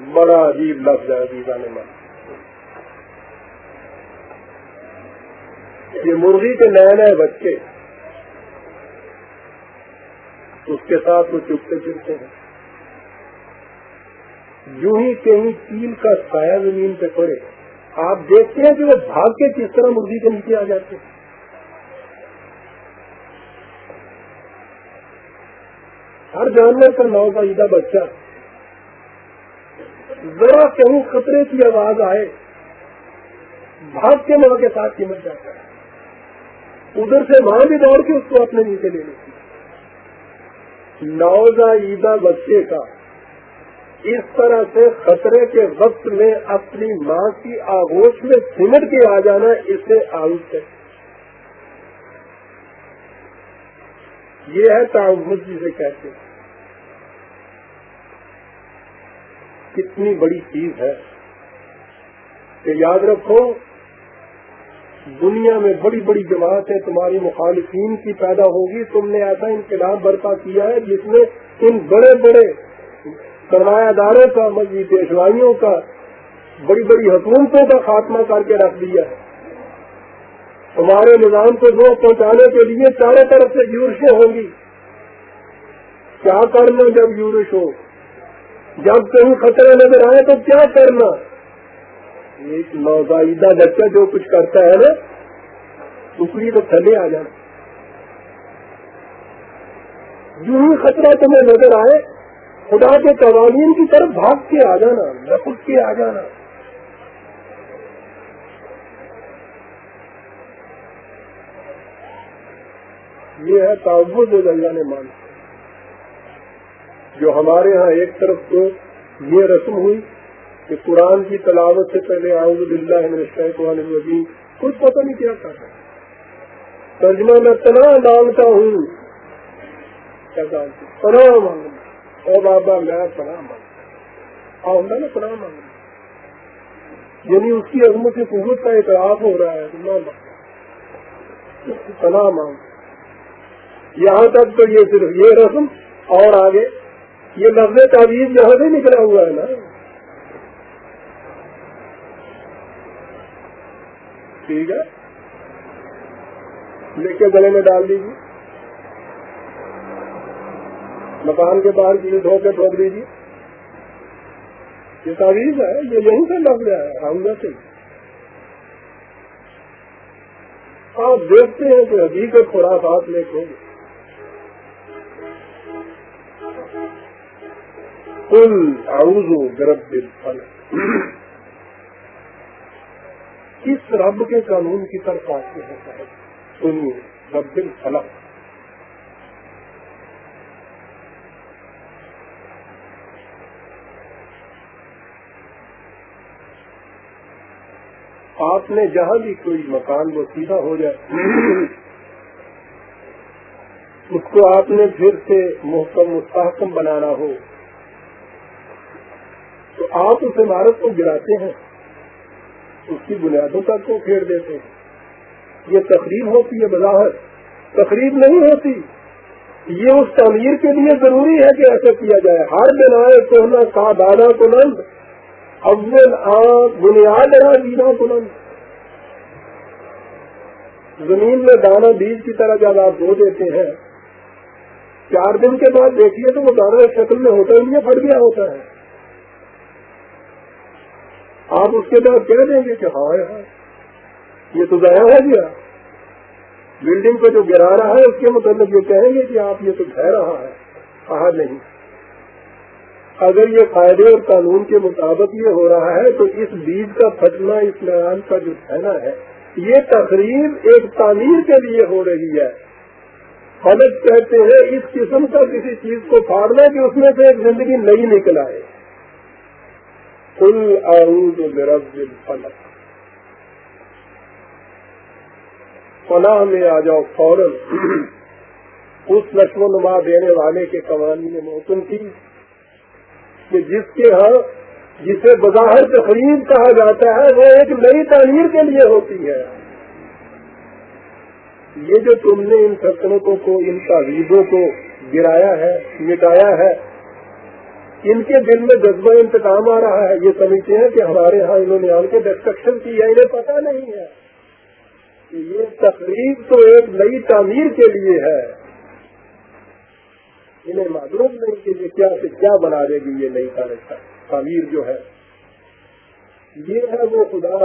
بڑا عجیب لفظ ہے عزیزہ نے من یہ مرغی کے نئے نئے بچے، اس کے ساتھ وہ چپتے چپتے ہیں۔ یوں ہی کہیں تیل کا سایہ زمین پہ پڑے۔ آپ دیکھتے ہیں کہ وہ بھاگ کے کس طرح مرغی کے نیچے آ جاتے ہیں۔ ہر جانور کا نو کا عیدہ بچہ۔ ذرا کہیں خطرے کی آواز آئے۔ بھاگ کے ماں کے ساتھ چمٹ جاتا ہے۔ ادھر سے ماں بھی دوڑ کے اس کو اپنے نیچے لے لیتی۔ نوزا بچے کا۔ اس طرح سے خطرے کے وقت میں اپنی ماں کی آگوش میں سمٹ کے آ جانا اسے آؤٹ ہے۔ یہ ہے تعمت جسے کہتے ہیں۔ کتنی بڑی چیز ہے۔ کہ یاد رکھو، دنیا میں بڑی بڑی جماعتیں تمہاری مخالفین کی پیدا ہوگی، تم نے ایسا انقلاب برپا کیا ہے جس میں ان بڑے بڑے سرمایہ داروں کا مزید پیشوائیوں کا، بڑی بڑی حکومتوں کا خاتمہ کر کے رکھ دیا ہے۔ ہمارے نظام کو وہ پہنچانے کے لیے چاروں طرف سے یورشیں ہوں گی۔ کیا کرنا جب یورش ہو؟ جب کہیں خطرہ نظر آئے تو کیا کرنا؟ ایک نوزائیدہ بچہ جو کچھ کرتا ہے نا، ٹکڑی تو تھلے آ جانا۔ جو ہی خطرہ تمہیں نظر آئے خدا کے قوانین کی طرف بھاگ کے آ جانا لپٹ کے آ جانا۔ یہ ہے تعبت جو اللہ نے مان جو ہمارے ہاں ایک طرف تو یہ رسم ہوئی کہ قرآن کی تلاوت سے پہلے آؤں بلّہ الشیطان الرجیم کچھ پتہ نہیں کیا کر رہا ترجمہ میں تنا ڈالتا ہوں۔ پناہ مانگ او بابا میں پناہ مانگ آؤں نا پناہ مانگ یعنی اس کی عظمت کی قوت کا اعتراف ہو رہا ہے پناہ مانگ یہاں تک تو یہ صرف یہ رسم اور آگے یہ لفظ تعویذ یہاں سے نکلا ہوا ہے نا ٹھیک ہے لے کے گلے میں ڈال دیجیے مکان کے باہر چیز دھو کے ٹھوک دیجیے۔ یہ تعویذ ہے، یہ یہیں سے لگ گیا ہے، ہم سے آپ دیکھتے ہیں کہ حقیقت خوراکات لے کے کل آؤزو گرب دل پھل کس رب کے قانون کی طرف آتے ہیں۔ سنیے رب الفلق۔ آپ نے جہاں بھی کوئی مکان وہ سیدھا ہو جائے۔ اس کو آپ نے پھر سے محکم مستحکم بنانا ہو۔ تو آپ اس عمارت کو گراتے ہیں۔ اس کی بنیادوں تک کو پھیر دیتے ہیں؟ یہ تقریب ہوتی ہے بظاہر۔ تقریب نہیں ہوتی۔ یہ اس تعمیر کے لیے ضروری ہے کہ ایسا کیا جائے۔ ہر بنائے کونا کا دادا بلند۔ اول آنکھ، بنیاد رہا دینا بلند زمین میں دانا بیج کی طرح جب آپ دھو دیتے ہیں، چار دن کے بعد دیکھیے تو وہ دانا شکل میں ہوتا ہی نہیں پھٹ گیا ہوتا ہے۔ آپ اس کے بعد کہہ دیں گے کہ ہاں ہاں یہ تو ضائع ہو گیا۔ بلڈنگ پہ جو گرا رہا ہے، اس کے متعلق یہ کہیں گے کہ آپ یہ تو ڈہ رہا ہے کہا نہیں۔ اگر یہ قاعدے اور قانون کے مطابق یہ ہو رہا ہے تو اس بیج کا پھٹنا، اس میان کا جو ٹھہنا ہے، یہ تقریب ایک تعمیر کے لیے ہو رہی ہے۔ فلک کہتے ہیں، اس قسم کا کسی چیز کو پھاڑنا کہ اس میں سے ایک زندگی نئی نکل آئے۔ کل اعوذ برب الفلق۔ فلاح میں آ جاؤ فوراً۔ اس نشو و نما دینے والے کے قوانین موسم تھی کہ جس کے ہاں جسے بظاہر تقریب کہا جاتا ہے، وہ ایک نئی تعمیر کے لیے ہوتی ہے۔ یہ جو تم نے ان سلطنتوں کو، ان تعویذوں کو گرایا ہے، مٹایا ہے، ان کے دل میں جذبہ انتقام آ رہا ہے، یہ سمجھتے ہیں کہ ہمارے ہاں انہوں نے آن کے ڈسٹرکشن کی ہے، انہیں پتا نہیں ہے۔ کہ یہ تقریب تو ایک نئی تعمیر کے لیے ہے۔ انہیں معلوم نہیں کہ یہ کیا سے کیا بنا دے گی، یہ نئی تعمیر جو ہے، یہ ہے وہ خدا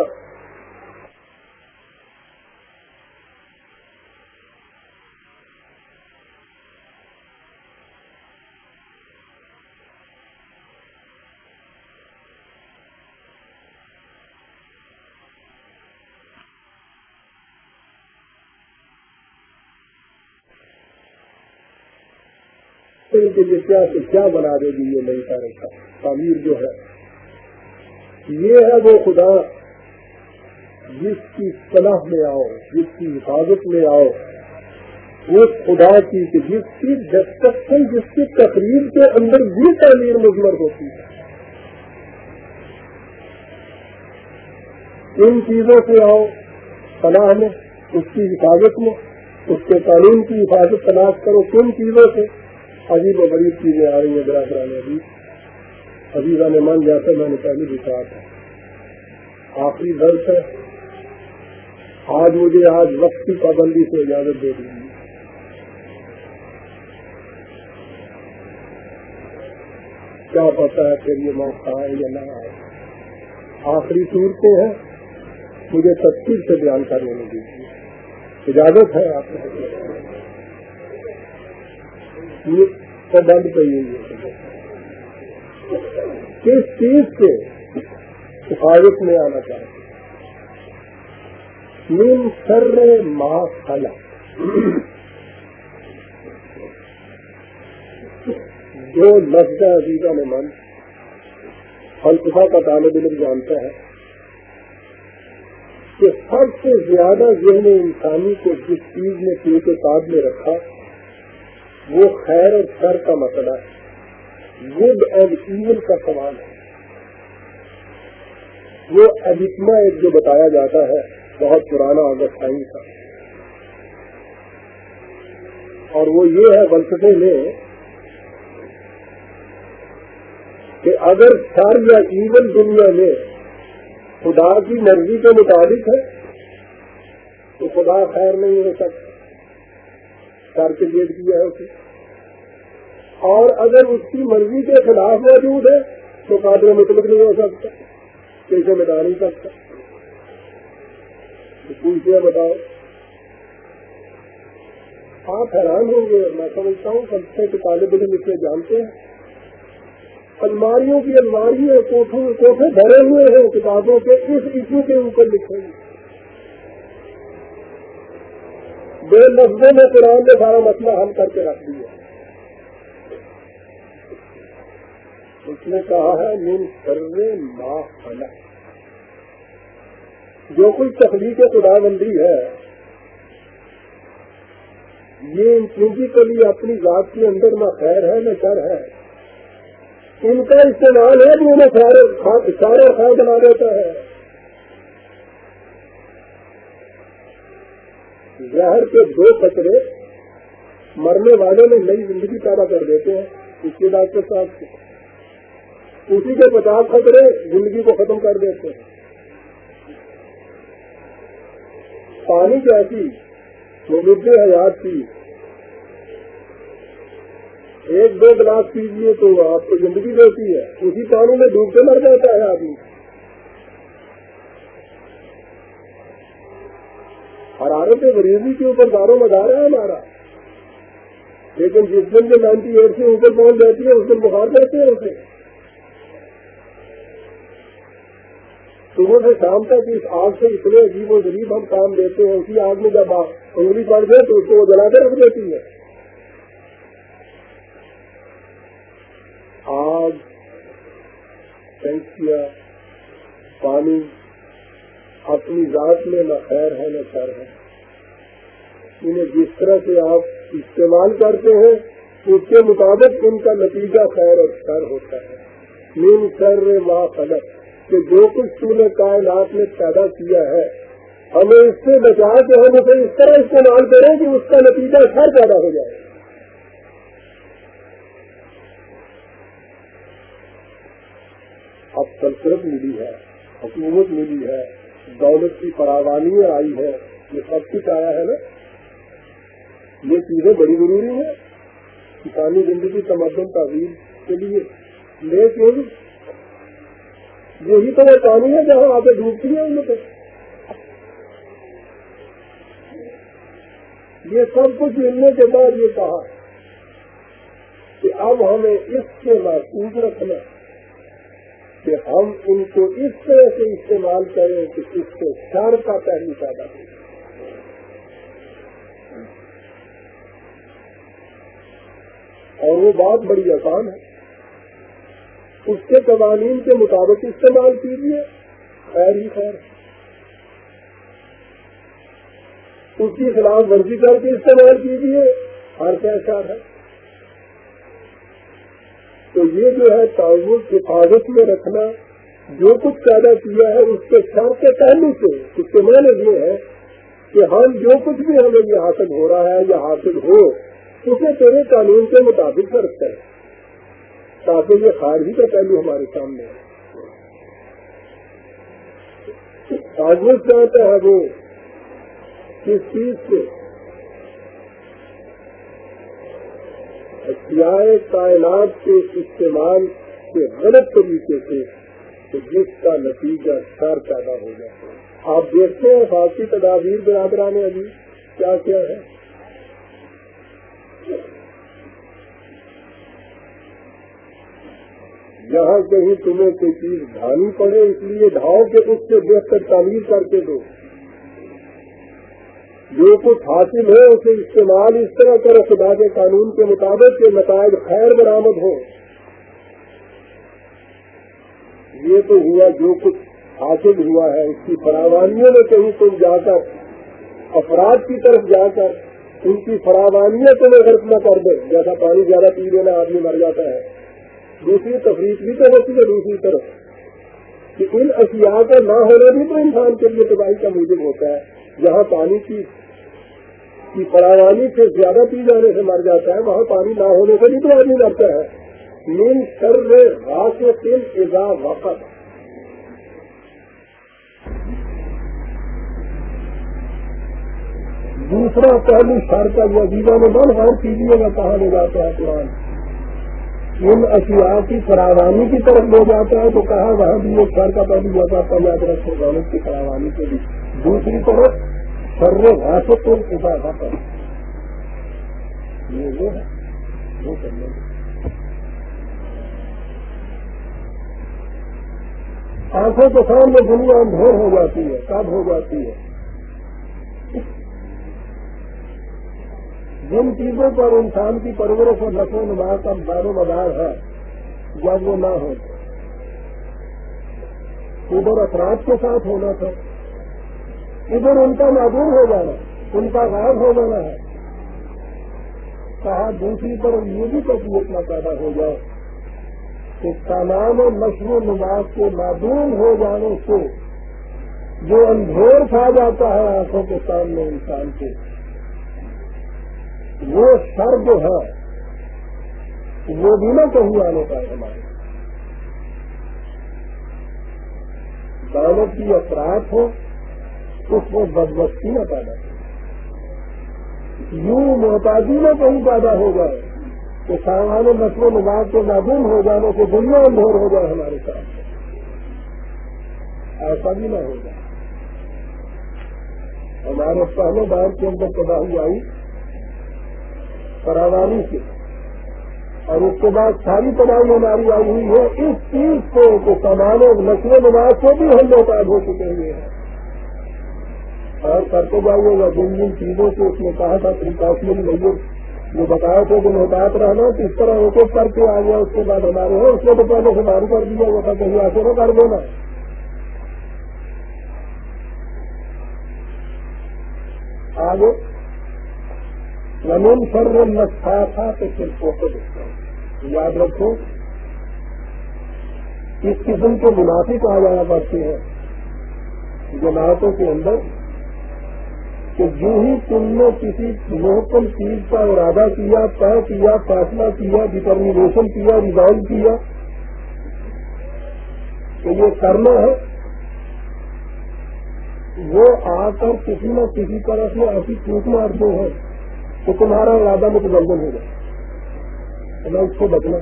کے لیے کیا سے کیا بنا دے گی یہ نئی تاریخ تعمیر جو ہے۔ یہ ہے وہ خدا جس کی صلاح میں آؤ، جس کی حفاظت میں آؤ۔ اس خدا کی کہ جس کی ڈسٹرکشن جس کی تقریب کے اندر بھی تعمیر مزمر ہوتی ہے۔ ان چیزوں سے آؤ صلاح میں، اس کی حفاظت میں، اس کے قانون کی حفاظت تلاش کرو۔ کن چیزوں سے؟ عجیب و غریب چیزیں آ رہی ہیں برادران ابھی۔ عزیزہ نے من جیسے میں نے پہلے بھی کہا تھا۔ آخری درد ہے۔ آج مجھے آج وقت کی پابندی سے اجازت دے دیجیے۔ کیا پتا ہے پھر یہ موقع آئے یا نہ آئے۔ آخری صورتیں ہیں۔ مجھے تفصیل سے بیان کرنے دیجیے۔ اجازت ہے آپ بند پہ کس چیز سے حفاظت میں آنا چاہتے نیم سر ماں خلا جو لفظ عزیزہ میں من فلسفہ کا طالب علم جانتا ہے کہ سب سے زیادہ ذہن انسانی کو جس چیز نے پیٹ کے میں رکھا وہ خیر اور شر کا مسئلہ ہے۔ گڈ اینڈ ایون کا سوال ہے۔ وہ ادیتما ایک جو بتایا جاتا ہے، بہت پرانا سائن کا اور وہ یہ ہے فلسفے میں کہ اگر شر یا ایون دنیا میں خدا کی مرضی کے مطابق ہے، تو خدا خیر نہیں ہو سکتا۔ کیلکولیٹ کیا ہے اسے؟ اور اگر اس کی مرضی کے خلاف موجود ہے تو قادر مطلب نہیں ہو سکتا کیسے بتا نہیں سکتا پوچھے بتاؤ۔ آپ حیران ہوں گے، میں سمجھتا ہوں سب سے طالب علم اسے جانتے ہیں۔ الماریوں کی الماریوں کوٹھے بھرے ہوئے ہیں کتابوں کے، اس ایشو کے اوپر لکھے ہوئے بے لفظوں میں قرآن نے سارا مسئلہ حل کر کے رکھ دیا۔ اس نے کہا ہے، من سروے ما خلا جو کچھ تخلیق خدا بندی ہے، یہ ان اپنی ذات کے اندر نہ خیر ہے نہ شر ہے۔ ان کا استعمال ہے کہ انہیں سارے سارے خیر بنا دیتا ہے۔ زہر کے دو خطرے مرنے والے میں نئی زندگی پیدا کر دیتے ہیں۔ اس کے بعد کے ساتھ اسی کے پچاس خطرے زندگی کو ختم کر دیتے ہیں۔ پانی کیسی مد حیات کی۔ ایک دو گلاس پیجیے تو آپ کو زندگی دیتی ہے۔ اسی پانی میں ڈوبتے مر جاتا ہے آدمی۔ حرارت غریبی کے اوپر داروں مدار ہے ہمارا۔ لیکن جس دن جو نائنٹی ایٹ سے اوپر پہنچ جاتی ہے، اس دن بخار جاتے ہیں اسے۔ صبح سے شام تک اس آگ سے اتنے عجیب و غریب ہم کام دیتے ہیں۔ اسی آگ میں جب انگلی پڑ جائے تو اس کو وہ جلا کے رکھ دیتی ہے۔ آگ ٹینکیا پانی اپنی ذات میں نہ خیر ہے نہ شر ہے۔ انہیں جس طرح سے آپ استعمال کرتے ہیں، اس کے مطابق ان کا نتیجہ خیر اور شر ہوتا ہے۔ مین کر ماں خلق، کہ جو کچھ تو نے کائنات میں پیدا کیا ہے، ہمیں اس سے بچا کے ہم اسے اس طرح استعمال کریں کہ اس کا نتیجہ سر پیدا ہو جائے۔ اب سلطنت ملی ہے، حکومت ملی ہے دولت کی فراوانی آئی ہے، یہ سب کچھ آیا ہے نا؟ یہ چیزیں بڑی ضروری ہیں۔ کسانی زندگی تمدن تعویل کے لیے۔ لیکن یہی تو وہ پانی ہے جہاں آگے ڈوبتی ہے ان کو یہ سب کچھ ملنے کے بعد یہ کہا کہ اب ہمیں اس سے محفوظ رکھنا۔ کہ ہم ان کو اس طرح سے استعمال کریں کہ اس سے شر کا پہلو پیدا ہو اور وہ بات بڑی آسان ہے۔ اس کے قوانین کے مطابق استعمال کیجیے خیر ہی خیر۔ اس کی خلاف ورزی کر کے استعمال کیجیے ہر کیسا ہے۔ تو یہ جو ہے تعلق حفاظت میں رکھنا، جو کچھ پیدا کیا ہے اس کے سر کے پہلو سے، اس کے معنی یہ ہے کہ ہم جو کچھ بھی ہمیں یہ حاصل ہو رہا ہے، یا حاصل ہو، اسے تیرے قانون کے مطابق فرق کریں۔ تاکہ یہ خارجی کا پہلو ہمارے سامنے ہے۔ تعلق چاہتا ہے وہ کس چیز سے؟ اشیاء کائنات کے استعمال کے غلط طریقے سے تو جس کا نتیجہ سر پیدا ہو جائے۔ آپ دیکھتے ہیں باقی تدابیر برادران ابھی کیا کیا ہے؟ جہاں کہیں تمہیں کوئی چیز ڈھانی پڑے، اس لیے ڈھاؤ کے اس سے بہتر تعمیر کر کے دو۔ جو کچھ حاصل ہے اسے استعمال اس طرح کرو خدا کے قانون کے مطابق کہ نتائج خیر برآمد ہو یہ تو ہوا جو کچھ حاصل ہوا ہے، اس کی فراوانیوں میں کہیں تم جا کر، افراد کی طرف جا کر، ان کی فراوانیاں تمہیں غرق نہ کر دے۔ جیسا پانی، زیادہ پی لینا آدمی مر جاتا ہے۔ دوسری تفریح بھی تو ہوتی ہے دوسری طرف۔ کہ ان اشیاء کا نہ ہونا بھی تو انسان کے لیے تباہی کا موجود ہوتا ہے۔ جہاں پانی کی کی فراوانی سے زیادہ پی جانے سے مر جاتا ہے، وہاں پانی نہ ہونے سے بھی تو آدمی مرتا ہے۔ نیم سر رات تین ایزا وقت دوسرا پہلو سر کا جو عجیبہ میں من غور کیجیے گا کہاں لے جاتا ہے قرآن۔ ان اشیاء کی فراوانی کی طرف لے جاتا ہے تو کہا وہاں بھی ایک سر کا پہلو جاتا ہے یاد رکھے دولت کی فراوانی کے لیے دوسری طرف سر واسط اضافہ کر یہ وہ ہے، وہ کرنے آنکھوں کے سامنے دنیا اندھیر ہو جاتی ہے، کب ہو جاتی ہے؟ جن چیزوں پر انسان کی پرورش اور نقل و نما کا دار و مدار ہے، جب وہ نہ ہو۔ ادھر افراد کے ساتھ ہونا تھا۔ ادھر ان کا معدوم ہو جانا، ان کا غائب ہو جانا ہے۔ کہا، دوسری طرف یہ بھی کبھی اتنا پیدا ہو جائے کہ تمام و نشو و نماز کے معدوم ہو جانے سے جو اندھیر کھا جاتا ہے آنکھوں کے سامنے انسان کے، وہ سر جو ہے، وہ بھی نہ کہیں آنے کا ہمارے۔ دولت کی افراد ہو اس میں بدبختی نہ پیدا یوں محتاجی نہ کہیں پیدا ہو جائے کہ سامان نسل و نماز کے معدوم ہو جانے سے دنیا اندھیر ہو جائے ہمارے ساتھ۔ ایسا بھی نہ ہو جائے۔ ہمارے پہلے دور کے اندر تباہی آئی، فراوانی سے۔ اور اس کے بعد ساری تباہی ہماری آئی ہوئی ہے۔ اس چیز کو سامان نسل و نماز کو بھی ہم محتاج ہو چکے ہوئے ہیں۔ اور کرتے جائیے گا جن جن چیزوں سے اس نے کہا تھا پریکاشن نہیں جو بتایا تھا کہ محتاط رہنا کس طرح ایک ایک کر کے آ گیا، اس کے بعد ہمارے ہو اس کو تو پہلے سے دارو کر دیا وہ تھا کہیں ایسے نہ کر دینا۔ آگے زمین پر وہ نقصا تھا تو پھر فوٹو یاد رکھو، اس قسم کے منافق آ جایا کرتے ہیں، جماعتوں کے اندر کہ جو ہی تم نے کسی محکم چیز کا ارادہ کیا، طے کیا فیصلہ کیا ڈٹرمنیشن کیا ریزالو کیا؟ کہ یہ کرنا ہے۔ وہ آ کر کسی نہ کسی طرح سے ایسی چوٹ مارتے ہیں کہ تمہارا ارادہ متبندن ہو جائے۔ میں اس کو بچنا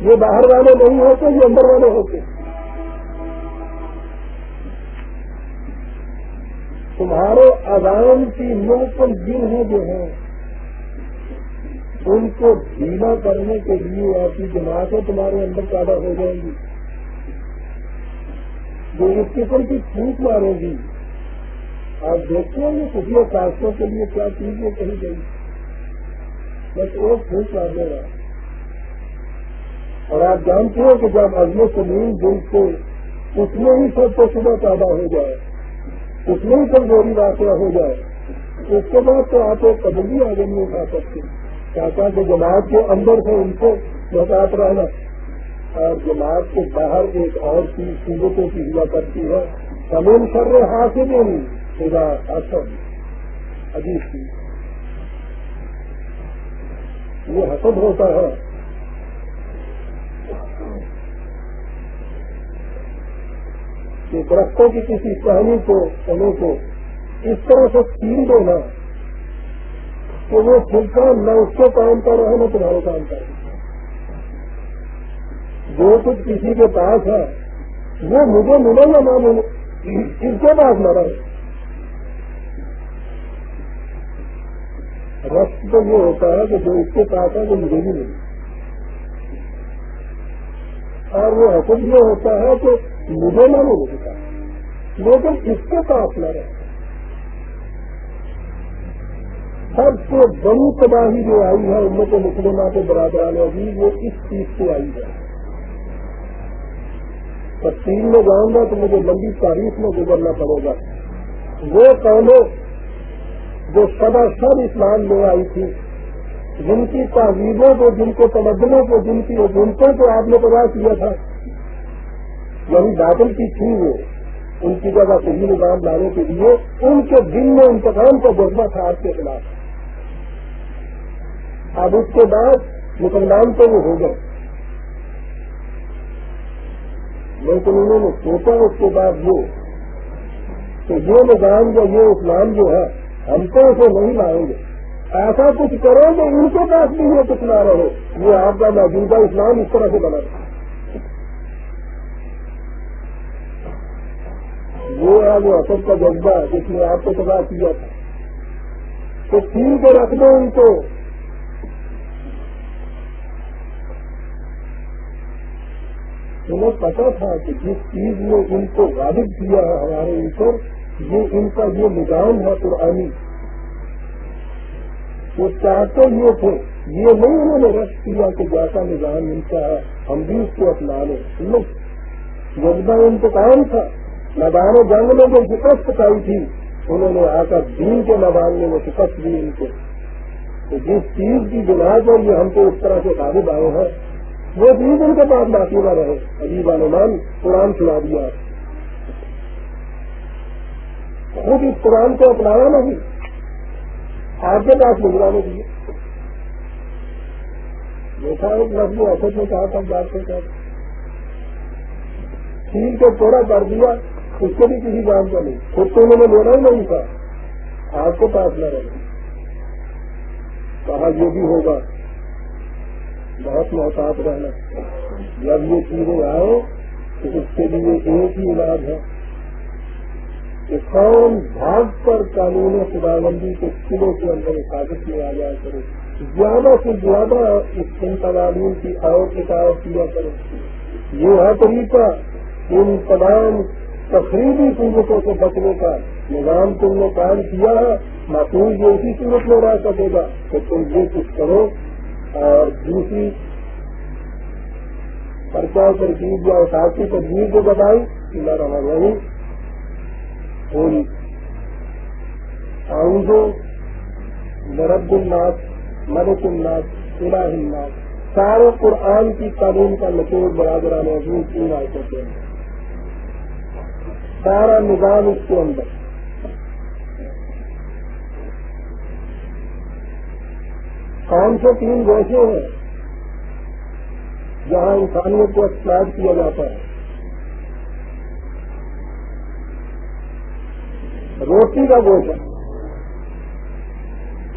یہ باہر والے نہیں ہوتے، یہ اندر والے ہوتے۔ تمہارے عوام کی ملکل دن جو ہے ان کو ڈھیلا کرنے کے لیے ایسی جماعتیں تمہارے اندر پیدا ہو جائیں گی۔ جو اس قسم کی چھوٹ مارے گی۔ آپ دیکھتے ہیں یہ کسی کاشتوں کے لیے کیا چیزیں کہی گئی بس ایک چھوٹ مار دے گا اور آپ جانتے ہیں کہ جب عزم سلیم دل سے اس میں ہی سب کو صبح پیدا ہو جائے۔ اس میں ہی کمزوری واقعہ ہو جائے۔ اس کے بعد تو آپ ایک قدم بھی آگے نہیں اٹھا سکتے۔ چاچا کے جماعت کے اندر سے ان کو بتاط رہنا۔ اور جماعت کے باہر ایک اور چیز قوتوں کی ہوا کرتی ہے۔ سمین کر رہے حاصل نہیں خدا اصل عجیب چیز یہ حسد ہوتا ہے۔ کہ درختوں کی کسی کہانی کو سمے کو اس طرح سے تین دینا کہ وہ پھلکا نہ اس کو کام کر رہا نہ تمہارے کام کر رہا جو کچھ کسی کے پاس ہے، وہ مجھے ملے گا نہ ملے، اس کے پاس نہ رہے۔ رقص تو یہ ہوتا ہے کہ جو اس کے پاس ہے، وہ مجھے بھی ملے۔ اور وہ حکم یہ ہوتا ہے کہ مجھے نہ مل سکتا لیکن اس کے پاس نہ رہے سب سے بڑی تباہی جو آئی ہے ان کے مسلمہ کے برادران ابھی وہ اس چیز سے آئی ہے تفصیل میں جاؤں گا تو مجھے لمبی تاریخ میں گزرنا پڑے گا وہ قومیں جو سدا سب اسلام میں آئی تھی جن کی تہذیبوں کو جن کو تمدنوں کو جن کی حکومتوں کو آپ نے تباہ کیا تھا یعنی بادل کی تھی وہ ان کی جگہ صحیح نظام لانے کے لیے ان کے دن میں انتقام کا جذبہ تھا آپ کے خلاف۔ اب اس کے بعد مسلمان تو وہ ہو گئے۔ لیکن انہوں نے سوچا اس کے بعد وہ۔ کہ یہ نظام یا یہ اسلام جو ہے، ہم تو اسے نہیں لائیں گے۔ ایسا کچھ کرو کہ ان کے پاس بھی یہ کچھ نہ رہے۔ یہ آپ کا موجودہ اسلام اس طرح سے بنا۔ رہا وہ ہے وہ اصل کا جذبہ جس نے آپ کو تباہ کیا تھا تو تین کو رکھ دو ان کو۔ انہیں پتا تھا کہ جس چیز نے ان کو غالب کیا ہے ہمارے اوپر، یہ ان کا یہ نظام ہے قرآنی، وہ چاہتے یہ تھے۔ یہ نہیں انہوں نے رشت کیا کہ جیسا نظام ان کا ہے، ہم بھی اس کو اپنا لیں۔ جذبہ انتقام تھا۔ میدان جنگ میں جو شکست پائی تھی، انہوں نے آ کر دین کے میدان میں وہ شکست دی ان کو۔ تو جس چیز کی بنا پر یہ ہم کو اس طرح سے غالب آئے ہیں، وہ چیز ان کے پاس باقی نہ رہے۔ عجیب علمان قرآن سنا دیا۔ خود اس قرآن کو اپنایا نہیں، آپ کے پاس گزرانے دیے دیکھا ایک لفظ افسر نے کہا تھا بات کے ساتھ کو تھوڑا کر دیا۔ اس کو بھی کسی کام کا نہیں۔ خود تو انہوں نے لینا ہی نہیں تھا۔ آپ کو پاس نہ رہے کہا یہ بھی ہوگا۔ بہت محتاط رہنا۔ جب یہ چیزیں آئے تو اس کے لیے ایک ہی علاج ہے۔ کہ کون بھاگ پر قانون خدا بندی کے قلعوں کے اندر حفاظت میں آ جایا کرے۔ زیادہ سے زیادہ اس ان قوانین کی آؤ کتاب کیا کرے۔ یہ ہے طریقہ ان تمام تقریبی قوتوں سے بچنے کا نظام تم نے کام کیا ہے نہ تم یہ اسی صورت میں رہ سکے گا کہ تم یہ کچھ کرو اور دوسری پرچا ترکیب یا ساتھی تجویز جو بتائی کہ میں رہا نہیں ہوئی آؤزو الناس ملک الناس الہ الناس سارے قرآن کی تعلیم کا نچوڑ برادران ابھی تین آئے کرتے ہیں سارا نظام اس کے اندر۔ کون سے تین گوشے ہیں جہاں انسانیت کو ایکسپلائٹ کیا جاتا ہے؟ روٹی کا گوشہ۔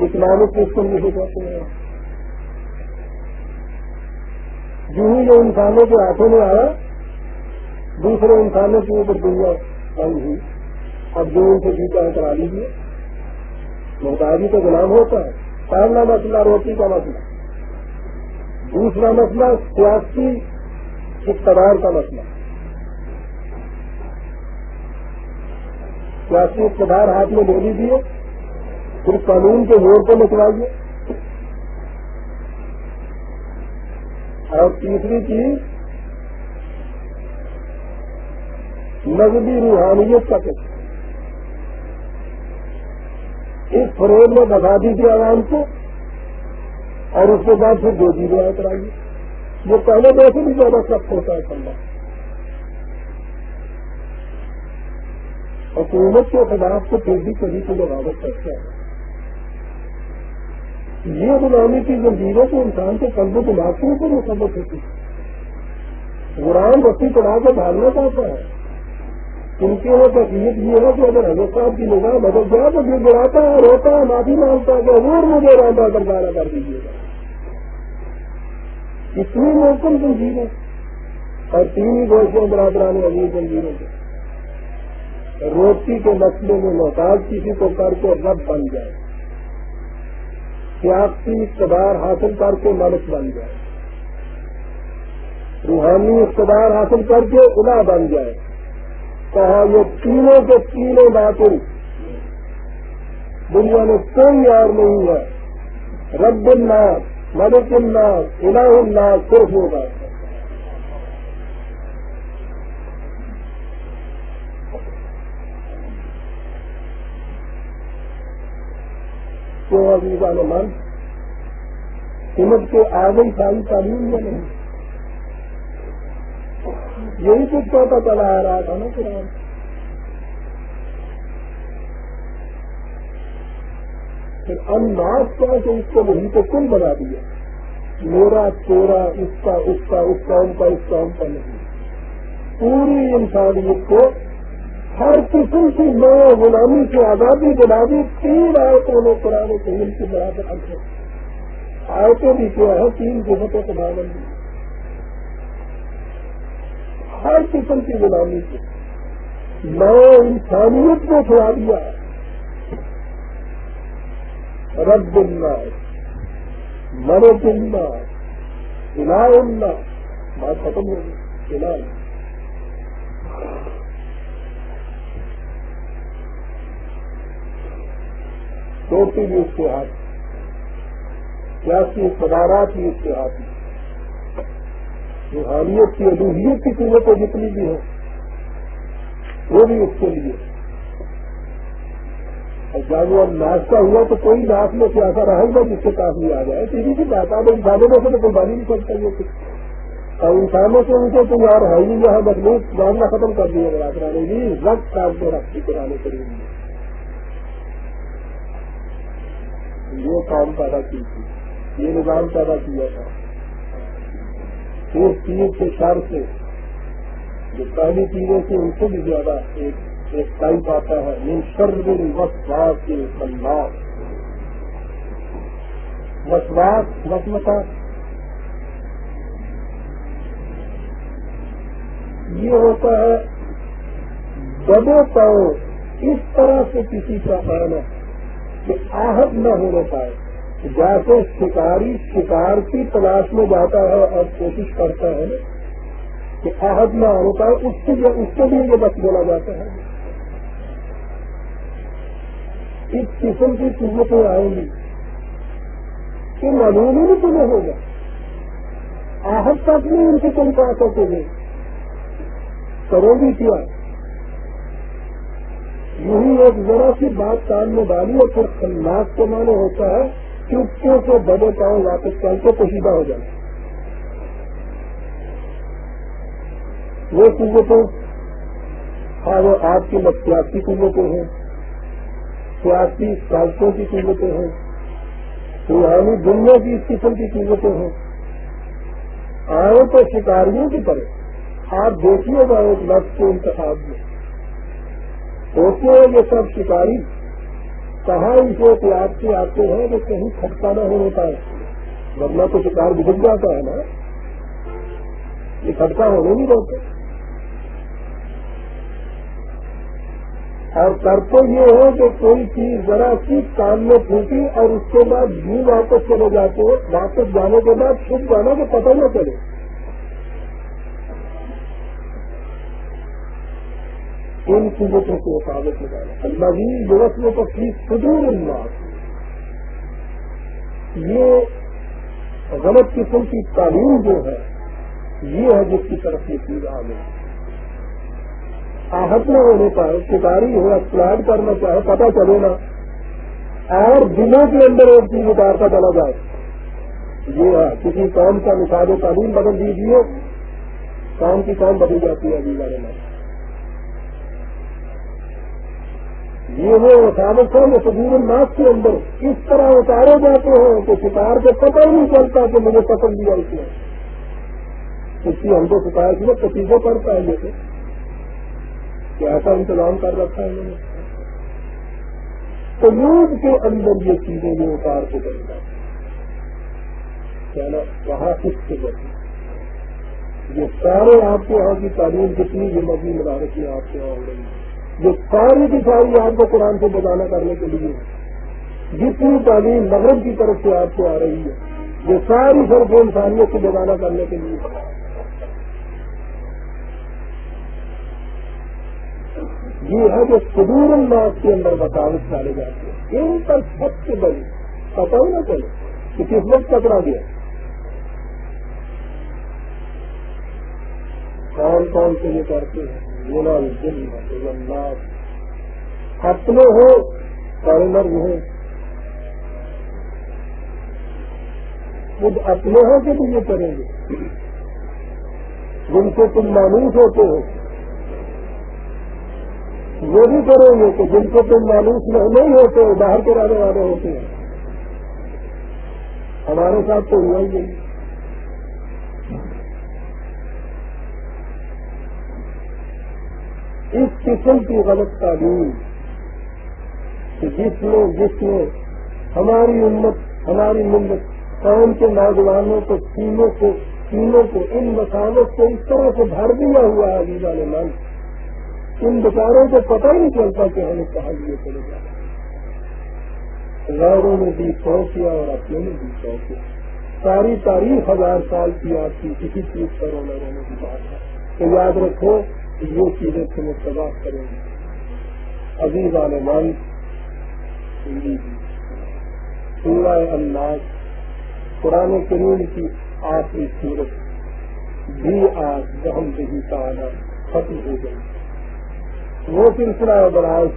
اسلامک سسٹم جسے کہتے ہیں۔ جو ہی جو انسانوں کے ہاتھوں میں آیا، دوسرے انسانوں کے اوپر دنیا۔ آئی ہوئی اب جو ان سے جیتا ہے کرا لیجیے محتاجی کا غلام ہوتا ہے۔ پہلا مسئلہ روٹی کا مسئلہ۔ دوسرا مسئلہ، سیاسی اقتدار کا مسئلہ۔ سیاسی اقتدار ہاتھ میں لے لیجیے پھر قانون کے زور کو نکلائیے۔ اور تیسری چیز نقدی روحانیت کا کچھ اس فروغ میں بتا دیجیے عوام کو اور اس کے بعد پھر دو چیزیں آ کرائیے وہ پہلے دو سے بھی زیادہ سخت ہوتا ہے کھانا حکومت کے خلاف کو پھر بھی کبھی کو بغاوت کرتا ہے۔ یہ غلامی کی زنجیروں کو انسان کے قلب کے لاکھوں پر مسبت ہوتی ہے۔ غرام رسی چڑھا کے بھاگنا چاہتا ہے۔ ان کی وہ تکلیف یہ ہے کہ اگر حضرت صاحب کی نگاہ بدل جائے تو یہ گراتا ہے، روتا ہے، معافی مانگتا ہے کہ اور مجھے رابطہ کردارہ کر دیجیے گا۔ اتنی موسم زنجیریں اور تین ہی گوشتوں برادران عزیز زنجیروں کے روٹی کے مسئلے میں محتاج کسی کو کر کے رب بن جائے۔ سیاسی اقتدار حاصل کر کے ملک بن جائے۔ روحانی اقتدار حاصل کر کے ادا بن جائے۔ کہا، یہ تینوں کے تینوں باتیں دنیا میں کوئی اور نہیں ہے۔ رب الناس، ملک الناس، الہ الناس، صرف ہوگا والے من سمجھ کے آگئی ساری تعلیم یا نہیں یہی کچھ پتا چلا آ رہا تھا نا قرآن۔ پھر انداز کا کہ اس کو وہی کو کل بنا دیا۔ میرا، تیرا، اس کا اس کا اس کا، ان کا، اس کا، ان کا نہیں۔ پوری انسانیت کو ہر قسم کی نئے غلامی سے آزادی دلا دی، تین آیتوں نے قرآن کریم کی برابر اثر آیتیں بھی کیا ہے تین جگتوں کو پابندی ہر قسم کی غلامی سے نئے انسانیت کو چھوڑا دیا۔ رب اللہ مرد اللہ الہ اللہ بات ختم ہو گئی الہ۔ چوٹی بھی اس کے ہاتھ۔ سیاسی اقتدارات بھی اس کے ہاتھ میں؟ روحانیت کی الوحیت کی قیمتیں جتنی بھی ہیں، وہ بھی اس کے لیے۔ اور جب وہ ناشتہ ہوا تو کوئی ناچ میں سے ایسا رہے گا جس سے کافی آ جائے ٹی وی کی بات آ انسانوں میں سے تو قربانی نہیں کرتا یہ اور انسانوں سے ان کو تو یار ہے ہی یہاں مضبوط معاملہ ختم کر دیا گیا۔ کرانے کی وقت کام کو رکھتی کرانے کے لیے یہ کام پیدا کی تھی یہ نظام پیدا کیا تھا۔ ایک چیز کے شر سے، جو پہلی چیزوں سے ان سے بھی زیادہ ایک ایک ٹائپ آتا ہے ان شر مسواس کے سنبھال مسواس مسمتا یہ ہوتا ہے، دبو پاؤ اس طرح سے کسی کا آنا کہ آہت نہ ہونے پائے۔ جیسے شکاری شکار کی تلاش میں جاتا ہے اور کوشش کرتا ہے کہ آہت نہ ہونے پائے اس کے اس کے لیے یہ بس بولا جاتا ہے۔ اس قسم کی قیمتیں آئیں گی کہ معلوم ہی تمہیں ہوگا۔ آہت تک نہیں ان سے تم پا سکو گے کرو گی کیا؟ یہی ایک ذرا سی بات کام میں ڈالی اور پھر خلاق کے معنی ہوتا ہے چپکوں کو بڑے پاؤں واپس کر کے پوشیدہ ہو جائے وہ قوتوں اور وہ آپ کی نفسیاتی قوتیں ہیں سیاسی سازشوں کی قیمتیں ہیں، پرانی دنیا کی اس قسم کی قیمتیں ہیں۔ آئے تو شکاریوں کی طرح۔ آپ دیکھیے گا ایک لفظ کے انتخاب میں۔ ہوتے ہیں یہ سب شکاری۔ کہاں اسے پیاس سے آتے ہیں کہ کہیں کھٹکا نہ ہونے پائے۔ ورنہ تو شکار بھگ جاتا ہے نا۔ یہ کھٹکا ہونے نہیں دیتے اور کر تو یہ ہے کہ کوئی چیز ذرا سی کام میں پھوٹی اور اس کے بعد بھی واپس چلے جاتے، واپس جانے کے بعد چھپ جانا کہ پتہ نہ چلے۔ ان قوتوں کو رکاوٹ لگانا نوی یوک میں تو فیس سدور انداز یہ غلط قسم کی تعلیم جو ہے، یہ ہے جس کی طرف یہ چیز آ گئی۔ آہت نہ ہونے پر، شکاری ہو ایکسپلائڈ کرنا چاہے پتا چلے نا۔ اور دنوں کے اندر ایک چیز اتارتا چلا جائے۔ یہ ہے، کسی قوم کا نصاب تعلیم بدل دیجیے قوم کی قوم بدل جاتی ہے ابھی والے میں یہ وہ وسالت ہے وہ سبیر الناس کے اندر اس طرح اتارے جاتے ہیں کہ شکار کو پتہ ہی نہیں چلتا کہ مجھے پسند دیا اس نے اس کی ہم کو شکایت میں کسیزوں پڑتا ہے یہ۔ کہ ایسا انتظام کر رکھا ہے انہوں نے۔ قلوب کے اندر یہ چیزیں یہ اتار کے بن جاتی کہنا وہاں کس کے بچے یہ سارے آپ کے یہاں کی تعلیم جتنی یہ مزید مدارت کی آپ کے یہاں ہو رہی ہے۔ جو ساری کی ساری آپ کو قرآن سے بتانا کرنے کے لیے جتنی تعلیم مغرب کی طرف سے آپ کو آ رہی ہے یہ ساری سرف انسانیت سے بتانا کرنے کے لیے۔ یہ ہے جو سدور انداز کے اندر بتاوت ڈالے جاتے ہیں ان پر سب سے بڑی پتا ہی نہ چلے کہ کس وقت پکڑا گیا۔ کون کون سے یہ کرتے ہیں؟ اپنے ہو فارنر ہو خود اپنے ہاں ہو کے بھی یہ کریں گے. جن سے تم مانوس ہوتے ہو. وہ بھی کریں گے کہ جن سے تم مانوس نہیں ہوتے ہو، باہر کے رہنے والے ہوتے ہیں. ہمارے ساتھ تو ہوا ہی نہیں. اس قسم کی غلط تعلیم کہ جس میں جس میں ہماری امت، ہماری ملت قوم کے نوجوانوں کو سینوں کو سینوں کو، ان مسالت کو اس طرح سے بھر دیا ہوا ہے علیزہ نے من ان بچاروں کو پتہ ہی نہیں چلتا کہ ہمیں کہا لیے چلے جائیں غیروں نے بھی سو کیا اور اپنے نے بھی سو کیا ساری تاریخ ہزار سال کی آپ کی کسی چیز پر ہونا رہنے کی بات ہے۔ تو یاد رکھو وہ چیزیں تمہیں تباہ کریں گے۔ عزیز عالمان، سورہ انداز قرآن کریم کی آخری صورت بھی آج بہن دہی کا آنا ختم ہو گئی۔ وہ سلسلہ براج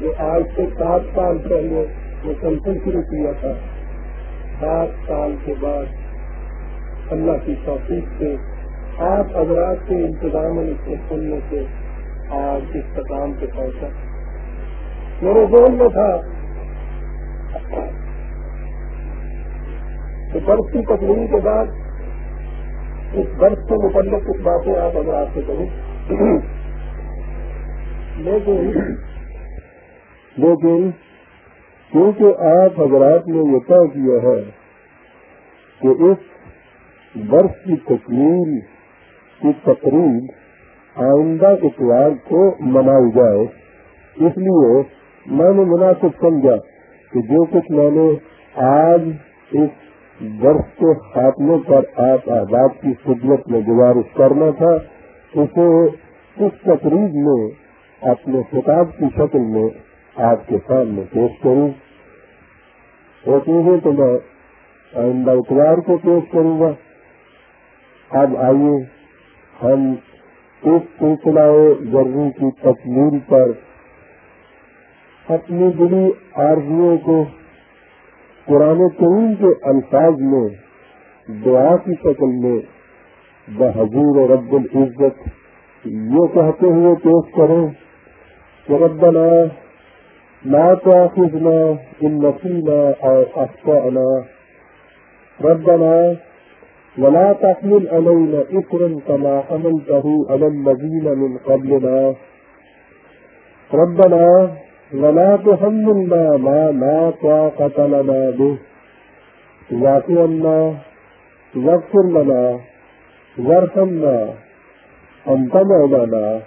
جو آج سے سات سال پہلے مسلسل شروع کیا تھا، سات سال کے بعد اللہ کی توفیق سے آپ حضرات کے انتظام سننے سے آج اس مقام پہ پہنچا۔ میرے ذہن میں تھا کہ برف کی تقریر کے بعد اس برف کے متعلق کچھ باتیں آپ حضرات سے کروں لیکن لیکن کیونکہ آپ حضرات نے یہ طے کیا ہے کہ اس برف کی تکمیل کی تقریب آئندہ اتوار کو منائی جائے۔ اس لیے میں نے مناسب سمجھا کہ جو کچھ میں نے آج اس برف کے خاتمے پر آپ آزاد کی خدمت میں گزارش کرنا تھا، اسے اس تقریب میں اپنے خطاب کی شکل میں آپ کے سامنے پیش کروں۔ وہ چیزیں تو میں آئندہ اتوار کو پیش کروں گا۔ اب آئیے۔ ہم اس سلسلہ ضروری کی تکمیل پر اپنی بڑی آرزیوں کو قرآن کریم کے الفاظ میں، دعا کی شکل میں بحضور رب العزت یہ کہتے ہوئے پیش کریں کہ ربنا لا تأخذنا إن نسينا أو أخطأنا ربنا ولا تحمل علينا إثرا كما حملته على الذين من قبلنا. ربنا ولا تحملنا ما لا طاقة لنا به. واعف عنا، واغفر لنا، وارحمنا. أنت مولانا،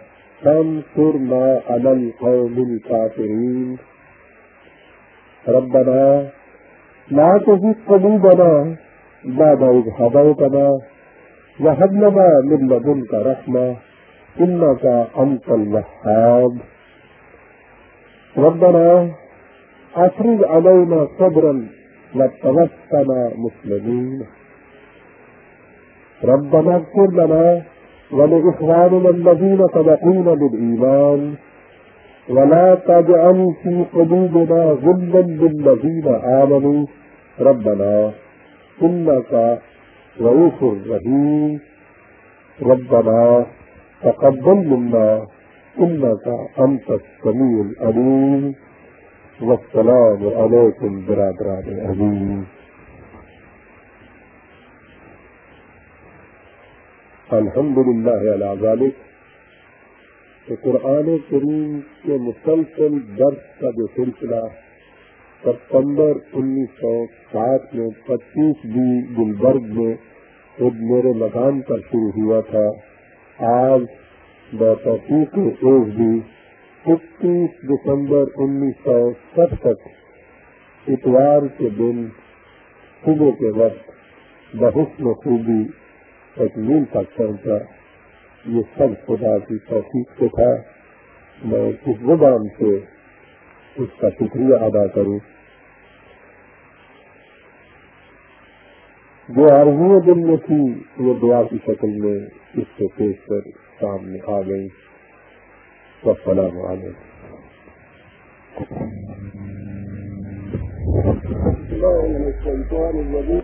فانصرنا على القوم الكافرين. ربنا لا تزغ قلوبنا بعد إذ هديتنا وهب لنا من لدنك رحمة إنك أنت الوهاب. ربنا أفرغ علينا صبرا وتوفنا مسلمين. ربنا اغفر لنا ولإخواننا الذين سبقونا بالإيمان. ولا تجعل في قلوبنا غلا للذين آمنوا. ربنا إنك رؤوف رحيم. ربنا تقبل منا إنك أنت السميع العليم. والسلام عليكم برادران العظيم الحمد للہ علی ذالک کہ قرآن کریم کے مسلسل درس کا جو سلسلہ ستمبر انیس سو سات میں پچیس بی گلبرگ میں خود میرے مکان پر شروع ہوا تھا۔ آج بتوفیق ایک بھی اکتیس دسمبر انیس سو ستسٹھ اتوار کے دن صبح کے وقت بحسن خوبی تکمیل تک پہنچا یہ سب خدا کی توفیق سے تھا۔ میں اس زبان سے اس کا شکریہ ادا کروں۔ جو آرزویں دن میں تھی، وہ دعا کی شکل میں اس سے پیش کر سامنے آ گئی۔ السلام علیکم۔